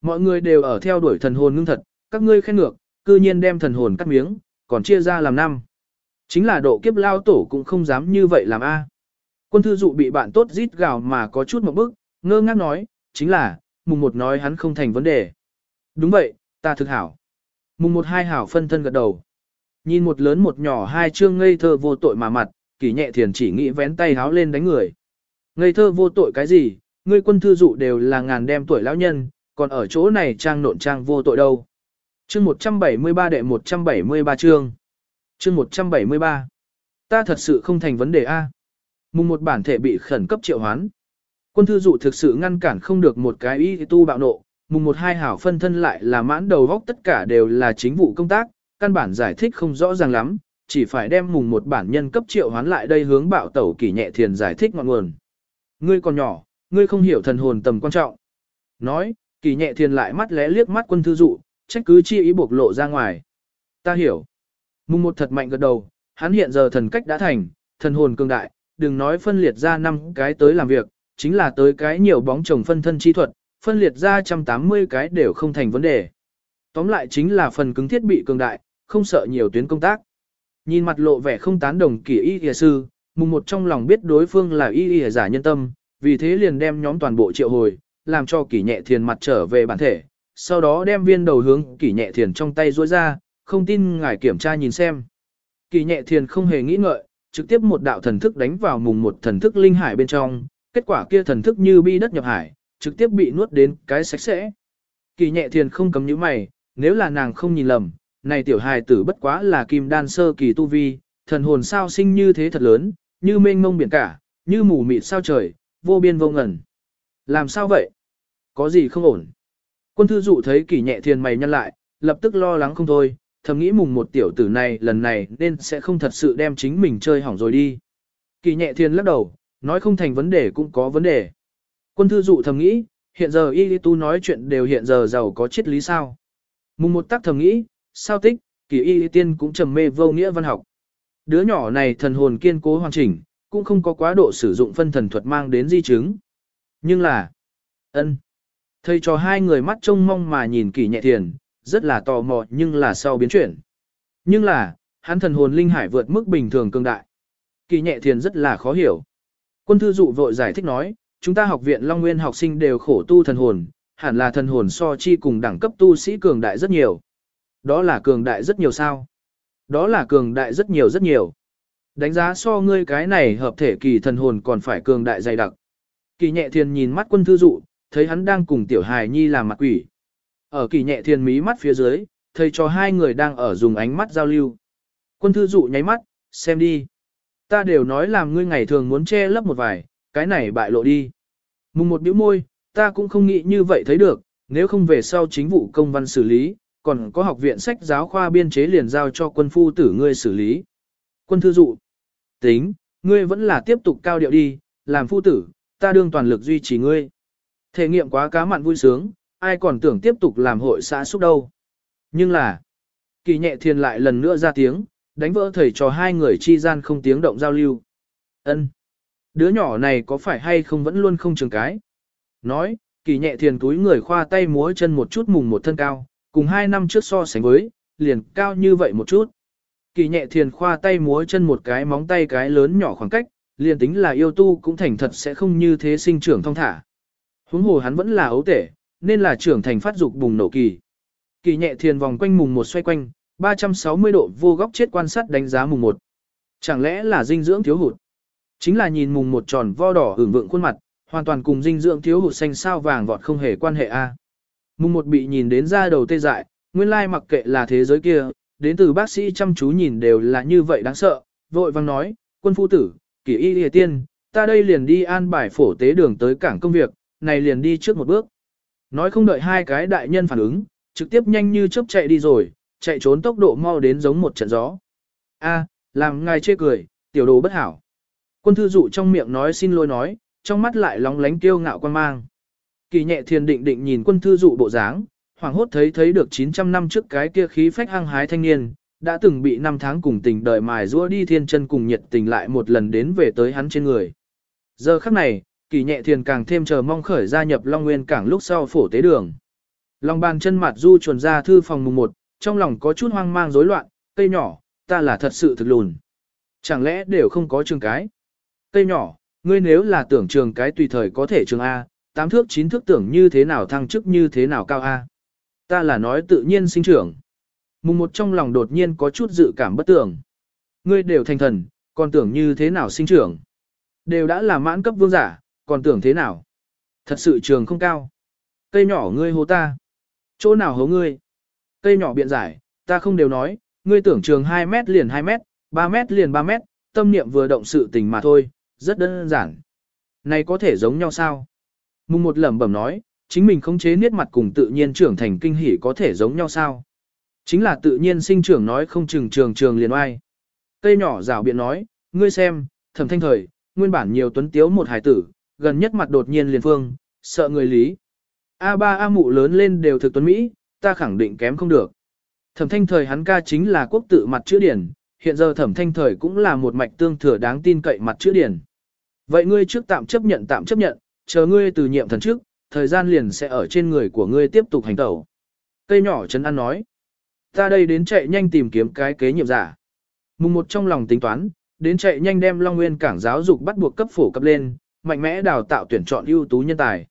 [SPEAKER 1] Mọi người đều ở theo đuổi thần hồn ngưng thật, các ngươi khen ngược, cư nhiên đem thần hồn cắt miếng, còn chia ra làm năm. Chính là độ kiếp lao tổ cũng không dám như vậy làm a. Quân thư dụ bị bạn tốt rít gào mà có chút một bức, ngơ ngác nói, chính là, mùng một nói hắn không thành vấn đề. Đúng vậy, ta thực hảo. Mùng một hai hảo phân thân gật đầu. Nhìn một lớn một nhỏ hai chương ngây thơ vô tội mà mặt, kỳ nhẹ thiền chỉ nghĩ vén tay háo lên đánh người. Ngây thơ vô tội cái gì, ngươi quân thư dụ đều là ngàn đem tuổi lão nhân, còn ở chỗ này trang nộn trang vô tội đâu. Chương 173 đệ 173 chương. Chương 173. Ta thật sự không thành vấn đề A. Mùng một bản thể bị khẩn cấp triệu hoán. Quân thư dụ thực sự ngăn cản không được một cái y tu bạo nộ, mùng một hai hảo phân thân lại là mãn đầu góc tất cả đều là chính vụ công tác, căn bản giải thích không rõ ràng lắm, chỉ phải đem mùng một bản nhân cấp triệu hoán lại đây hướng bạo tẩu kỷ nhẹ thiền giải thích ngọn nguồn. Ngươi còn nhỏ, ngươi không hiểu thần hồn tầm quan trọng. Nói, kỷ nhẹ thiền lại mắt lẽ liếc mắt quân thư dụ, trách cứ chi ý bộc lộ ra ngoài. Ta hiểu. Mùng một thật mạnh gật đầu, hắn hiện giờ thần cách đã thành, thần hồn cường đại, đừng nói phân liệt ra năm cái tới làm việc, chính là tới cái nhiều bóng chồng phân thân chi thuật, phân liệt ra 180 cái đều không thành vấn đề. Tóm lại chính là phần cứng thiết bị cường đại, không sợ nhiều tuyến công tác. Nhìn mặt lộ vẻ không tán đồng kỷ y y sư, mùng một trong lòng biết đối phương là y y giả nhân tâm, vì thế liền đem nhóm toàn bộ triệu hồi, làm cho kỷ nhẹ thiền mặt trở về bản thể, sau đó đem viên đầu hướng kỷ nhẹ thiền trong tay rối ra, không tin ngài kiểm tra nhìn xem. Kỷ nhẹ thiền không hề nghĩ ngợi, trực tiếp một đạo thần thức đánh vào mùng một thần thức linh hải bên trong, kết quả kia thần thức như bi đất nhập hải, trực tiếp bị nuốt đến cái sạch sẽ. Kỳ nhẹ thiền không cấm như mày, nếu là nàng không nhìn lầm, này tiểu hài tử bất quá là kim đan sơ kỳ tu vi, thần hồn sao sinh như thế thật lớn, như mênh mông biển cả, như mù mịt sao trời, vô biên vô ngẩn. Làm sao vậy? Có gì không ổn? Quân thư dụ thấy kỷ nhẹ thiền mày nhăn lại, lập tức lo lắng không thôi, thầm nghĩ mùng một tiểu tử này lần này nên sẽ không thật sự đem chính mình chơi hỏng rồi đi. Kỳ nhẹ thiên lắc đầu, nói không thành vấn đề cũng có vấn đề. Quân thư dụ thầm nghĩ, hiện giờ y tu nói chuyện đều hiện giờ giàu có triết lý sao. Mùng một tác thầm nghĩ, sao tích, kỳ y tiên cũng trầm mê vô nghĩa văn học. Đứa nhỏ này thần hồn kiên cố hoàn chỉnh, cũng không có quá độ sử dụng phân thần thuật mang đến di chứng. Nhưng là, ân Thầy cho hai người mắt trông mong mà nhìn kỳ nhẹ thiền, rất là tò mò nhưng là sau biến chuyển. Nhưng là, hắn thần hồn linh hải vượt mức bình thường cường đại. Kỳ nhẹ thiền rất là khó hiểu. Quân thư dụ vội giải thích nói, chúng ta học viện Long Nguyên học sinh đều khổ tu thần hồn, hẳn là thần hồn so chi cùng đẳng cấp tu sĩ cường đại rất nhiều. Đó là cường đại rất nhiều sao? Đó là cường đại rất nhiều rất nhiều. Đánh giá so ngươi cái này hợp thể kỳ thần hồn còn phải cường đại dày đặc. Kỳ nhẹ thiền nhìn mắt quân thư dụ, thấy hắn đang cùng tiểu hài nhi làm mặt quỷ. Ở kỳ nhẹ thiền mí mắt phía dưới, thầy cho hai người đang ở dùng ánh mắt giao lưu. Quân thư dụ nháy mắt, xem đi. Ta đều nói làm ngươi ngày thường muốn che lấp một vài, cái này bại lộ đi. Mùng một biểu môi, ta cũng không nghĩ như vậy thấy được, nếu không về sau chính vụ công văn xử lý, còn có học viện sách giáo khoa biên chế liền giao cho quân phu tử ngươi xử lý. Quân thư dụ, tính, ngươi vẫn là tiếp tục cao điệu đi, làm phu tử, ta đương toàn lực duy trì ngươi. Thể nghiệm quá cá mặn vui sướng, ai còn tưởng tiếp tục làm hội xã xúc đâu. Nhưng là, kỳ nhẹ thiền lại lần nữa ra tiếng, đánh vỡ thầy trò hai người chi gian không tiếng động giao lưu. ân Đứa nhỏ này có phải hay không vẫn luôn không trường cái. Nói, kỳ nhẹ thiền túi người khoa tay múa chân một chút mùng một thân cao, cùng hai năm trước so sánh với, liền cao như vậy một chút. Kỳ nhẹ thiền khoa tay múa chân một cái móng tay cái lớn nhỏ khoảng cách, liền tính là yêu tu cũng thành thật sẽ không như thế sinh trưởng thông thả. Huống hồ hắn vẫn là ấu tể, nên là trưởng thành phát dục bùng nổ kỳ. Kỳ nhẹ thiền vòng quanh mùng một xoay quanh, 360 độ vô góc chết quan sát đánh giá mùng một. Chẳng lẽ là dinh dưỡng thiếu hụt? Chính là nhìn mùng một tròn vo đỏ hưởng vượng khuôn mặt, hoàn toàn cùng dinh dưỡng thiếu hụt xanh sao vàng vọt không hề quan hệ a. Mùng một bị nhìn đến ra đầu tê dại, nguyên lai mặc kệ là thế giới kia, đến từ bác sĩ chăm chú nhìn đều là như vậy đáng sợ, vội vang nói, quân phu tử, kỳ y lìa tiên, ta đây liền đi an bài phổ tế đường tới cảng công việc, này liền đi trước một bước. Nói không đợi hai cái đại nhân phản ứng, trực tiếp nhanh như chớp chạy đi rồi, chạy trốn tốc độ mau đến giống một trận gió. A, làm ngài chê cười, tiểu đồ bất hảo. Quân thư dụ trong miệng nói xin lỗi nói, trong mắt lại lóng lánh kiêu ngạo quan mang. Kỳ nhẹ thiền định định nhìn quân thư dụ bộ dáng, hoàng hốt thấy thấy được 900 năm trước cái kia khí phách hăng hái thanh niên, đã từng bị năm tháng cùng tình đời mài rũa đi thiên chân cùng nhiệt tình lại một lần đến về tới hắn trên người. Giờ khắc này, kỳ nhẹ thiền càng thêm chờ mong khởi gia nhập Long Nguyên cảng lúc sau phổ tế đường. Lòng bàn chân mặt du chuồn ra thư phòng mùng 1, trong lòng có chút hoang mang rối loạn, cây nhỏ, ta là thật sự thực lùn. Chẳng lẽ đều không có trường cái? Cây nhỏ, ngươi nếu là tưởng trường cái tùy thời có thể trường A, tám thước chín thước tưởng như thế nào thăng chức như thế nào cao A. Ta là nói tự nhiên sinh trưởng. Mùng một trong lòng đột nhiên có chút dự cảm bất tưởng. Ngươi đều thành thần, còn tưởng như thế nào sinh trưởng. Đều đã là mãn cấp vương giả, còn tưởng thế nào. Thật sự trường không cao. Cây nhỏ ngươi hố ta. Chỗ nào hố ngươi? Cây nhỏ biện giải, ta không đều nói, ngươi tưởng trường 2 mét liền 2 mét, 3 mét liền 3 mét, tâm niệm vừa động sự tình mà thôi, rất đơn giản. Này có thể giống nhau sao? Mùng một lẩm bẩm nói, chính mình không chế niết mặt cùng tự nhiên trưởng thành kinh hỉ có thể giống nhau sao? Chính là tự nhiên sinh trưởng nói không chừng trường trường liền oai. Cây nhỏ rào biện nói, ngươi xem, thẩm thanh thời, nguyên bản nhiều tuấn tiếu một hải tử, gần nhất mặt đột nhiên liền phương, sợ người lý. A ba A mụ lớn lên đều thực tuấn Mỹ, ta khẳng định kém không được. Thẩm thanh thời hắn ca chính là quốc tự mặt chữ điển, hiện giờ thẩm thanh thời cũng là một mạch tương thừa đáng tin cậy mặt chữ điển. Vậy ngươi trước tạm chấp nhận tạm chấp nhận, chờ ngươi từ nhiệm thần trước, thời gian liền sẽ ở trên người của ngươi tiếp tục hành tẩu. Cây nhỏ chấn an nói. Ta đây đến chạy nhanh tìm kiếm cái kế nhiệm giả. Mùng một trong lòng tính toán, đến chạy nhanh đem Long Nguyên cảng giáo dục bắt buộc cấp phổ cấp lên, mạnh mẽ đào tạo tuyển chọn ưu tú nhân tài.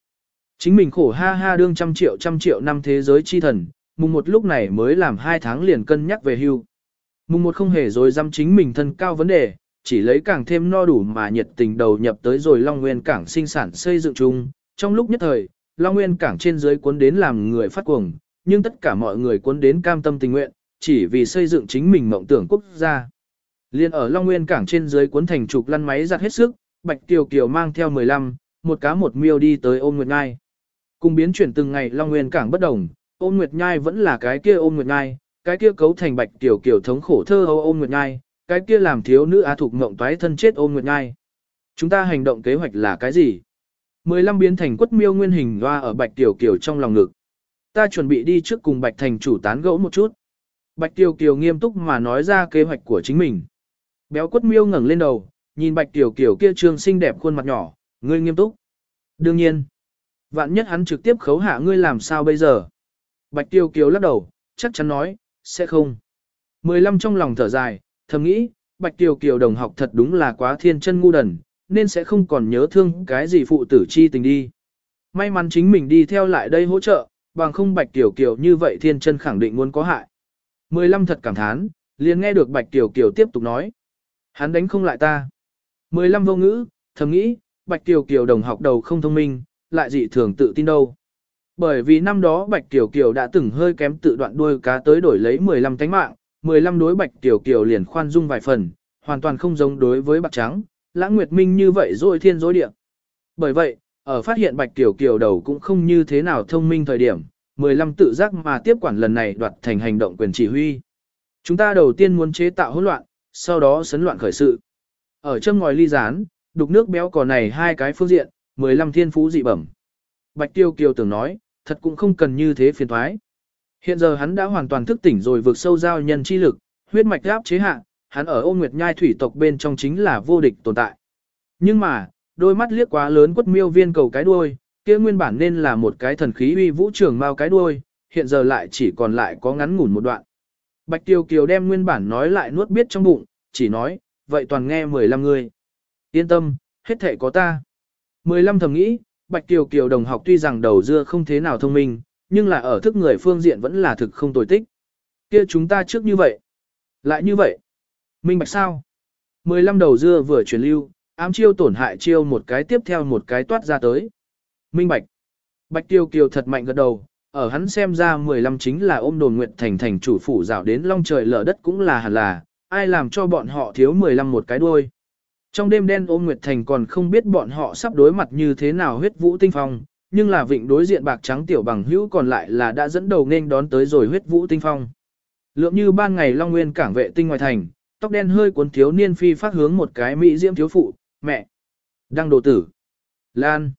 [SPEAKER 1] Chính mình khổ ha ha đương trăm triệu trăm triệu năm thế giới chi thần, mùng một lúc này mới làm hai tháng liền cân nhắc về hưu. Mùng một không hề rồi dăm chính mình thân cao vấn đề, chỉ lấy càng thêm no đủ mà nhiệt tình đầu nhập tới rồi Long Nguyên cảng sinh sản xây dựng chung. Trong lúc nhất thời, Long Nguyên cảng trên dưới cuốn đến làm người phát cuồng, nhưng tất cả mọi người cuốn đến cam tâm tình nguyện, chỉ vì xây dựng chính mình mộng tưởng quốc gia. Liên ở Long Nguyên cảng trên dưới cuốn thành trục lăn máy giặt hết sức, Bạch Kiều Kiều mang theo 15, một cá một miêu đi tới ôm Nguyệt Ngai. Cùng biến chuyển từng ngày Long Nguyên cảng bất đồng, ôm Nguyệt Nhai vẫn là cái kia ôm Nguyệt Nhai, cái kia cấu thành Bạch Kiều Kiều thống khổ thơ âu ôm Nguyệt Nhai, cái kia làm thiếu nữ á thục ngộng toái thân chết ôm Nguyệt Nhai. Chúng ta hành động kế hoạch là cái gì? 15 biến thành quất miêu nguyên hình loa ở Bạch Kiều Kiều trong lòng ngực. Ta chuẩn bị đi trước cùng Bạch Thành chủ tán gẫu một chút. Bạch Kiều Kiều nghiêm túc mà nói ra kế hoạch của chính mình. Béo quất miêu ngẩng lên đầu, nhìn Bạch tiểu kiểu kia trương xinh đẹp khuôn mặt nhỏ, ngươi nghiêm túc. Đương nhiên, vạn nhất hắn trực tiếp khấu hạ ngươi làm sao bây giờ? Bạch tiểu kiểu lắc đầu, chắc chắn nói, sẽ không. Mười lăm trong lòng thở dài, thầm nghĩ, Bạch tiểu kiểu đồng học thật đúng là quá thiên chân ngu đần, nên sẽ không còn nhớ thương cái gì phụ tử chi tình đi. May mắn chính mình đi theo lại đây hỗ trợ, bằng không Bạch tiểu kiểu như vậy thiên chân khẳng định muốn có hại. Mười lăm thật cảm thán, liền nghe được Bạch tiểu Kiều tiếp tục nói. Hắn đánh không lại ta. 15 vô ngữ, thầm nghĩ, Bạch Kiều Kiều đồng học đầu không thông minh, lại dị thường tự tin đâu. Bởi vì năm đó Bạch Kiều Kiều đã từng hơi kém tự đoạn đuôi cá tới đổi lấy 15 tánh mạng, 15 đối Bạch Kiều Kiều liền khoan dung vài phần, hoàn toàn không giống đối với Bạc Trắng, Lãng Nguyệt Minh như vậy dối thiên dối địa. Bởi vậy, ở phát hiện Bạch Kiều Kiều đầu cũng không như thế nào thông minh thời điểm, 15 tự giác mà tiếp quản lần này đoạt thành hành động quyền chỉ huy. Chúng ta đầu tiên muốn chế tạo hỗn loạn, sau đó sấn loạn khởi sự. Ở châm ngòi ly rán, đục nước béo cò này hai cái phương diện, 15 thiên phú dị bẩm. Bạch Tiêu Kiều tưởng nói, thật cũng không cần như thế phiền thoái. Hiện giờ hắn đã hoàn toàn thức tỉnh rồi vượt sâu giao nhân chi lực, huyết mạch áp chế hạ, hắn ở ôn nguyệt nhai thủy tộc bên trong chính là vô địch tồn tại. Nhưng mà, đôi mắt liếc quá lớn quất miêu viên cầu cái đuôi, kia nguyên bản nên là một cái thần khí uy vũ trường mau cái đuôi, hiện giờ lại chỉ còn lại có ngắn ngủn một đoạn. Bạch Tiêu Kiều đem nguyên bản nói lại nuốt biết trong bụng, chỉ nói, vậy toàn nghe 15 người. Yên tâm, hết thể có ta. 15 thầm nghĩ, Bạch kiều Kiều đồng học tuy rằng đầu dưa không thế nào thông minh, nhưng là ở thức người phương diện vẫn là thực không tồi tích. Kia chúng ta trước như vậy. Lại như vậy. Minh bạch sao? 15 đầu dưa vừa chuyển lưu, ám chiêu tổn hại chiêu một cái tiếp theo một cái toát ra tới. Minh bạch. Bạch Tiêu Kiều thật mạnh gật đầu, ở hắn xem ra 15 chính là ôm đồn nguyện thành thành chủ phủ rào đến long trời lở đất cũng là hẳn là, ai làm cho bọn họ thiếu 15 một cái đuôi. Trong đêm đen ôm Nguyệt Thành còn không biết bọn họ sắp đối mặt như thế nào huyết vũ tinh phong, nhưng là vịnh đối diện bạc trắng tiểu bằng hữu còn lại là đã dẫn đầu nên đón tới rồi huyết vũ tinh phong. Lượng như ban ngày Long Nguyên cảng vệ tinh ngoài thành, tóc đen hơi cuốn thiếu niên phi phát hướng một cái mỹ diễm thiếu phụ, mẹ, đang đồ tử, Lan.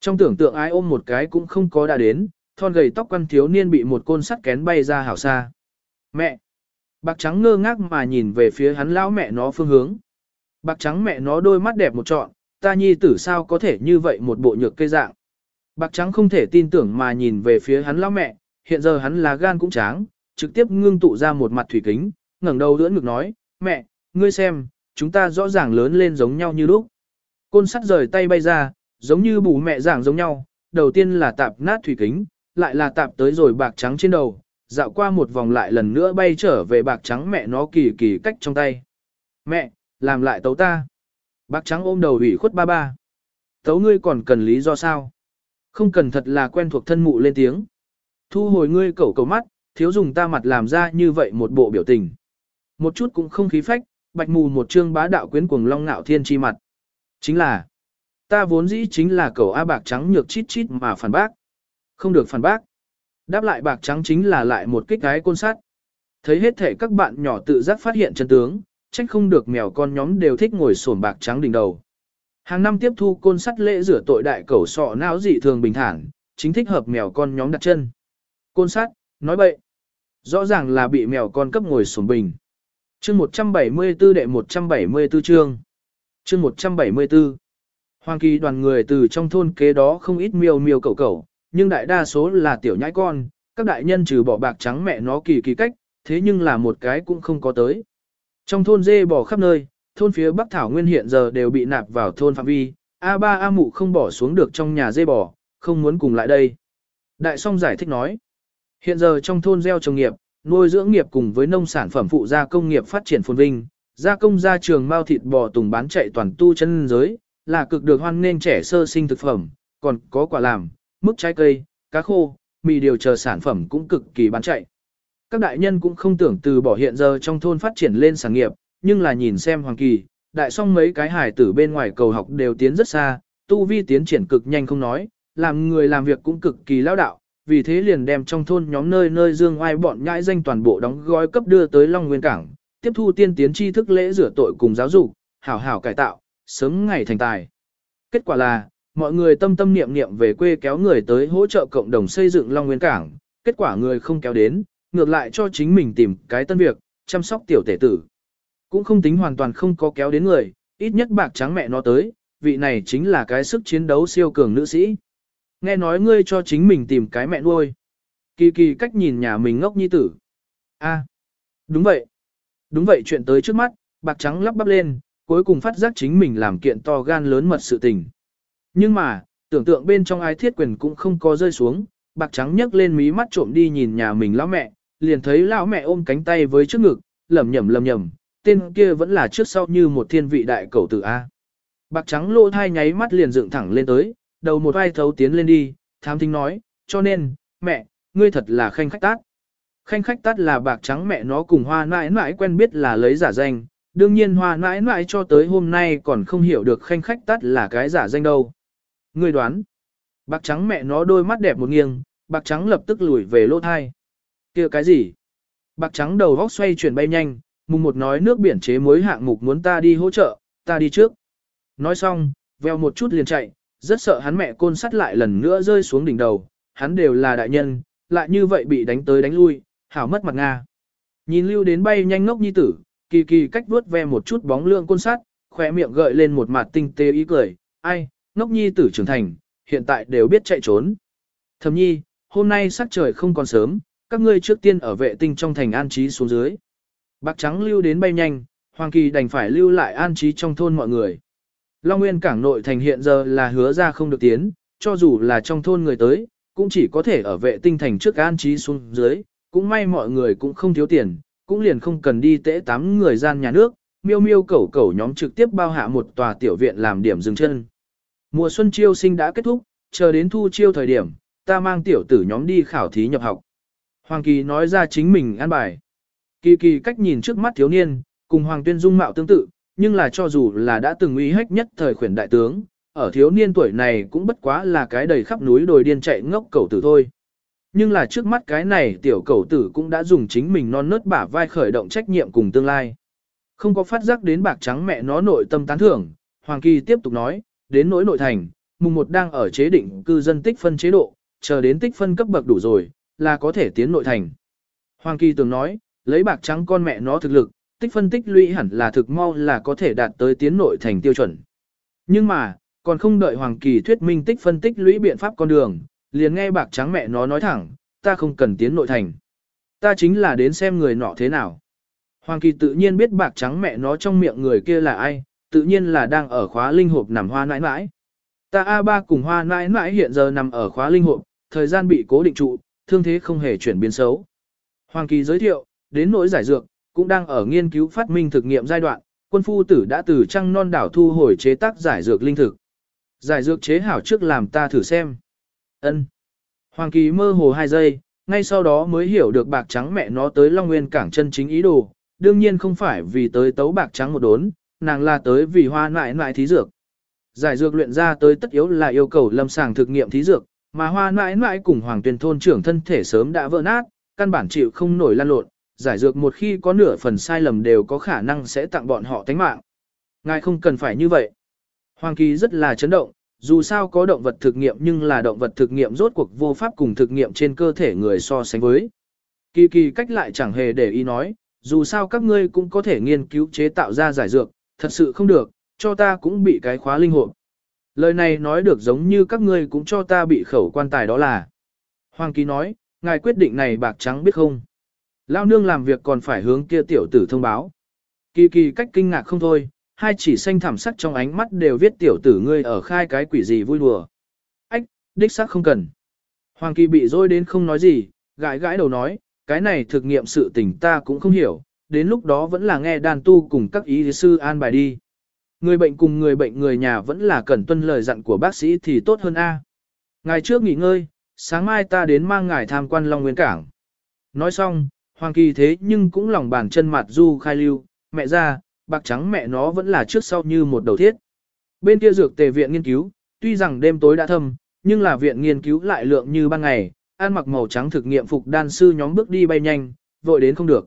[SPEAKER 1] Trong tưởng tượng ai ôm một cái cũng không có đã đến, thon gầy tóc quăn thiếu niên bị một côn sắt kén bay ra hảo xa. Mẹ! Bạc trắng ngơ ngác mà nhìn về phía hắn lão mẹ nó phương hướng. Bạc trắng mẹ nó đôi mắt đẹp một trọn, ta nhi tử sao có thể như vậy một bộ nhược cây dạng. Bạc trắng không thể tin tưởng mà nhìn về phía hắn lão mẹ, hiện giờ hắn là gan cũng tráng, trực tiếp ngưng tụ ra một mặt thủy kính, ngẩng đầu đỡ ngực nói, mẹ, ngươi xem, chúng ta rõ ràng lớn lên giống nhau như lúc. Côn sắt rời tay bay ra, giống như bù mẹ giảng giống nhau, đầu tiên là tạp nát thủy kính, lại là tạp tới rồi bạc trắng trên đầu, dạo qua một vòng lại lần nữa bay trở về bạc trắng mẹ nó kỳ kỳ cách trong tay. Mẹ, làm lại tấu ta. Bạc trắng ôm đầu ủy khuất ba ba. Tấu ngươi còn cần lý do sao? Không cần thật là quen thuộc thân mụ lên tiếng. Thu hồi ngươi cẩu cầu mắt, thiếu dùng ta mặt làm ra như vậy một bộ biểu tình. Một chút cũng không khí phách, bạch mù một trương bá đạo quyến cuồng long ngạo thiên chi mặt. Chính là, ta vốn dĩ chính là cẩu A bạc trắng nhược chít chít mà phản bác. Không được phản bác. Đáp lại bạc trắng chính là lại một kích cái côn sát. Thấy hết thể các bạn nhỏ tự giác phát hiện chân tướng, trách không được mèo con nhóm đều thích ngồi sổn bạc trắng đỉnh đầu. Hàng năm tiếp thu côn sắt lễ rửa tội đại cẩu sọ não dị thường bình thản, chính thích hợp mèo con nhóm đặt chân. Côn sắt, nói bậy. Rõ ràng là bị mèo con cấp ngồi sổn bình. Chương 174 đệ 174 chương. Chương 174. Hoàng kỳ đoàn người từ trong thôn kế đó không ít miêu miêu cẩu cẩu, nhưng đại đa số là tiểu nhãi con, các đại nhân trừ bỏ bạc trắng mẹ nó kỳ kỳ cách, thế nhưng là một cái cũng không có tới. Trong thôn dê bò khắp nơi, thôn phía Bắc Thảo Nguyên hiện giờ đều bị nạp vào thôn phạm vi, A3 A mụ không bỏ xuống được trong nhà dê bò, không muốn cùng lại đây. Đại song giải thích nói, hiện giờ trong thôn gieo trồng nghiệp, nuôi dưỡng nghiệp cùng với nông sản phẩm phụ gia công nghiệp phát triển phồn vinh, gia công gia trường mao thịt bò tùng bán chạy toàn tu chân giới, là cực được hoan nên trẻ sơ sinh thực phẩm, còn có quả làm, mức trái cây, cá khô, mì điều chờ sản phẩm cũng cực kỳ bán chạy. Các đại nhân cũng không tưởng từ bỏ hiện giờ trong thôn phát triển lên sản nghiệp, nhưng là nhìn xem Hoàng Kỳ, đại song mấy cái hải tử bên ngoài cầu học đều tiến rất xa, tu vi tiến triển cực nhanh không nói, làm người làm việc cũng cực kỳ lao đạo, vì thế liền đem trong thôn nhóm nơi nơi dương oai bọn nhãi danh toàn bộ đóng gói cấp đưa tới Long Nguyên Cảng, tiếp thu tiên tiến tri thức lễ rửa tội cùng giáo dục, hảo hảo cải tạo, sớm ngày thành tài. Kết quả là, mọi người tâm tâm niệm niệm về quê kéo người tới hỗ trợ cộng đồng xây dựng Long Nguyên Cảng, kết quả người không kéo đến, ngược lại cho chính mình tìm cái tân việc, chăm sóc tiểu tể tử. Cũng không tính hoàn toàn không có kéo đến người, ít nhất bạc trắng mẹ nó tới, vị này chính là cái sức chiến đấu siêu cường nữ sĩ. Nghe nói ngươi cho chính mình tìm cái mẹ nuôi. Kỳ kỳ cách nhìn nhà mình ngốc nhi tử. a đúng vậy. Đúng vậy chuyện tới trước mắt, bạc trắng lắp bắp lên, cuối cùng phát giác chính mình làm kiện to gan lớn mật sự tình. Nhưng mà, tưởng tượng bên trong ai thiết quyền cũng không có rơi xuống, bạc trắng nhấc lên mí mắt trộm đi nhìn nhà mình lão mẹ, liền thấy lão mẹ ôm cánh tay với trước ngực, lẩm nhẩm lẩm nhẩm, tên kia vẫn là trước sau như một thiên vị đại cầu tử A. Bạc trắng lô thai nháy mắt liền dựng thẳng lên tới, đầu một vai thấu tiến lên đi, tham thính nói, cho nên, mẹ, ngươi thật là khanh khách tát. Khanh khách tát là bạc trắng mẹ nó cùng hoa nãi nãi quen biết là lấy giả danh, đương nhiên hoa nãi nãi cho tới hôm nay còn không hiểu được khanh khách tát là cái giả danh đâu. Ngươi đoán, bạc trắng mẹ nó đôi mắt đẹp một nghiêng, bạc trắng lập tức lùi về lô thai. kia cái gì? Bạc trắng đầu góc xoay chuyển bay nhanh, mùng một nói nước biển chế mối hạng mục muốn ta đi hỗ trợ, ta đi trước. Nói xong, veo một chút liền chạy, rất sợ hắn mẹ côn sắt lại lần nữa rơi xuống đỉnh đầu, hắn đều là đại nhân, lại như vậy bị đánh tới đánh lui, hảo mất mặt Nga. Nhìn lưu đến bay nhanh ngốc nhi tử, kỳ kỳ cách vuốt ve một chút bóng lượng côn sắt, khỏe miệng gợi lên một mặt tinh tế ý cười, ai, ngốc nhi tử trưởng thành, hiện tại đều biết chạy trốn. Thầm nhi, hôm nay sắc trời không còn sớm, các ngươi trước tiên ở vệ tinh trong thành an trí xuống dưới. Bạc trắng lưu đến bay nhanh, Hoàng Kỳ đành phải lưu lại an trí trong thôn mọi người. Long Nguyên cảng nội thành hiện giờ là hứa ra không được tiến, cho dù là trong thôn người tới, cũng chỉ có thể ở vệ tinh thành trước an trí xuống dưới, cũng may mọi người cũng không thiếu tiền, cũng liền không cần đi tễ tám người gian nhà nước, miêu miêu cẩu cẩu nhóm trực tiếp bao hạ một tòa tiểu viện làm điểm dừng chân. Mùa xuân chiêu sinh đã kết thúc, chờ đến thu chiêu thời điểm, ta mang tiểu tử nhóm đi khảo thí nhập học. Hoàng Kỳ nói ra chính mình an bài. Kỳ kỳ cách nhìn trước mắt thiếu niên, cùng Hoàng Tuyên dung mạo tương tự, nhưng là cho dù là đã từng uy hách nhất thời khuyển đại tướng, ở thiếu niên tuổi này cũng bất quá là cái đầy khắp núi đồi điên chạy ngốc cầu tử thôi. Nhưng là trước mắt cái này tiểu cầu tử cũng đã dùng chính mình non nớt bả vai khởi động trách nhiệm cùng tương lai. Không có phát giác đến bạc trắng mẹ nó nội tâm tán thưởng, Hoàng Kỳ tiếp tục nói, đến nỗi nội thành, mùng một đang ở chế định cư dân tích phân chế độ, chờ đến tích phân cấp bậc đủ rồi, là có thể tiến nội thành. Hoàng Kỳ tưởng nói, lấy bạc trắng con mẹ nó thực lực, tích phân tích lũy hẳn là thực mau là có thể đạt tới tiến nội thành tiêu chuẩn. Nhưng mà, còn không đợi Hoàng Kỳ thuyết minh tích phân tích lũy biện pháp con đường, liền nghe bạc trắng mẹ nó nói thẳng, ta không cần tiến nội thành. Ta chính là đến xem người nọ thế nào. Hoàng Kỳ tự nhiên biết bạc trắng mẹ nó trong miệng người kia là ai, tự nhiên là đang ở khóa linh hộp nằm hoa nãi nãi. Ta A3 cùng hoa nãi nãi hiện giờ nằm ở khóa linh hộp, thời gian bị cố định trụ, thương thế không hề chuyển biến xấu. Hoàng Kỳ giới thiệu, đến nỗi giải dược, cũng đang ở nghiên cứu phát minh thực nghiệm giai đoạn, quân phu tử đã từ trăng non đảo thu hồi chế tác giải dược linh thực. Giải dược chế hảo trước làm ta thử xem. Ân. Hoàng Kỳ mơ hồ 2 giây, ngay sau đó mới hiểu được bạc trắng mẹ nó tới Long Nguyên cảng chân chính ý đồ, đương nhiên không phải vì tới tấu bạc trắng một đốn, nàng là tới vì hoa nại nại thí dược. Giải dược luyện ra tới tất yếu là yêu cầu lâm sàng thực nghiệm thí dược, mà hoa nại nại cùng hoàng tuyên thôn trưởng thân thể sớm đã vỡ nát, căn bản chịu không nổi lan lộn, giải dược một khi có nửa phần sai lầm đều có khả năng sẽ tặng bọn họ tánh mạng. Ngài không cần phải như vậy. Hoàng Kỳ rất là chấn động, dù sao có động vật thực nghiệm nhưng là động vật thực nghiệm rốt cuộc vô pháp cùng thực nghiệm trên cơ thể người so sánh với. Kỳ kỳ cách lại chẳng hề để ý nói, dù sao các ngươi cũng có thể nghiên cứu chế tạo ra giải dược, thật sự không được, cho ta cũng bị cái khóa linh hồn. Lời này nói được giống như các ngươi cũng cho ta bị khẩu quan tài đó là. Hoàng Kỳ nói, ngài quyết định này bạc trắng biết không? Lao nương làm việc còn phải hướng kia tiểu tử thông báo. Kỳ kỳ cách kinh ngạc không thôi, hai chỉ xanh thảm sắc trong ánh mắt đều viết tiểu tử ngươi ở khai cái quỷ gì vui đùa. Ách, đích xác không cần. Hoàng Kỳ bị dối đến không nói gì, gãi gãi đầu nói, cái này thực nghiệm sự tình ta cũng không hiểu, đến lúc đó vẫn là nghe đàn tu cùng các ý sư an bài đi. Người bệnh cùng người bệnh người nhà vẫn là cần tuân lời dặn của bác sĩ thì tốt hơn a. Ngày trước nghỉ ngơi, sáng mai ta đến mang ngài tham quan Long Nguyên Cảng. Nói xong, Hoàng Kỳ thế nhưng cũng lòng bàn chân mặt du khai lưu, mẹ ra, bạc trắng mẹ nó vẫn là trước sau như một đầu thiết. Bên kia dược tề viện nghiên cứu, tuy rằng đêm tối đã thâm, nhưng là viện nghiên cứu lại lượng như ban ngày, ăn mặc màu trắng thực nghiệm phục đan sư nhóm bước đi bay nhanh, vội đến không được.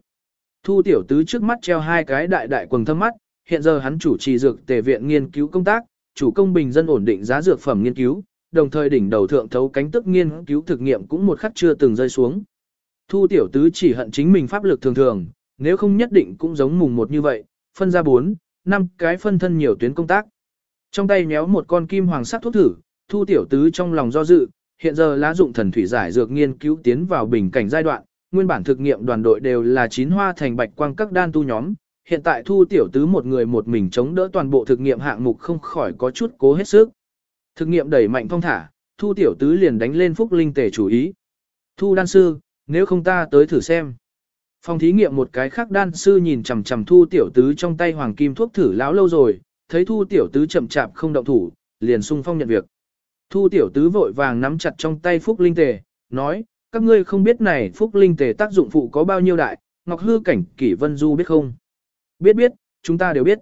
[SPEAKER 1] Thu tiểu tứ trước mắt treo hai cái đại đại quần thâm mắt, hiện giờ hắn chủ trì dược tề viện nghiên cứu công tác, chủ công bình dân ổn định giá dược phẩm nghiên cứu, đồng thời đỉnh đầu thượng thấu cánh tức nghiên cứu thực nghiệm cũng một khắc chưa từng rơi xuống. Thu tiểu tứ chỉ hận chính mình pháp lực thường thường, nếu không nhất định cũng giống mùng một như vậy, phân ra bốn, năm cái phân thân nhiều tuyến công tác. Trong tay méo một con kim hoàng sắc thuốc thử, thu tiểu tứ trong lòng do dự, hiện giờ lá dụng thần thủy giải dược nghiên cứu tiến vào bình cảnh giai đoạn, nguyên bản thực nghiệm đoàn đội đều là chín hoa thành bạch quang các đan tu nhóm, hiện tại thu tiểu tứ một người một mình chống đỡ toàn bộ thực nghiệm hạng mục không khỏi có chút cố hết sức. Thực nghiệm đẩy mạnh phong thả, thu tiểu tứ liền đánh lên phúc linh tể chủ ý. Thu đan sư, nếu không ta tới thử xem. Phòng thí nghiệm một cái khác đan sư nhìn chằm chằm thu tiểu tứ trong tay hoàng kim thuốc thử lão lâu rồi, thấy thu tiểu tứ chậm chạp không động thủ, liền sung phong nhận việc. Thu tiểu tứ vội vàng nắm chặt trong tay phúc linh tề, nói, các ngươi không biết này phúc linh tề tác dụng phụ có bao nhiêu đại, ngọc hư cảnh kỷ vân du biết không? Biết biết, chúng ta đều biết.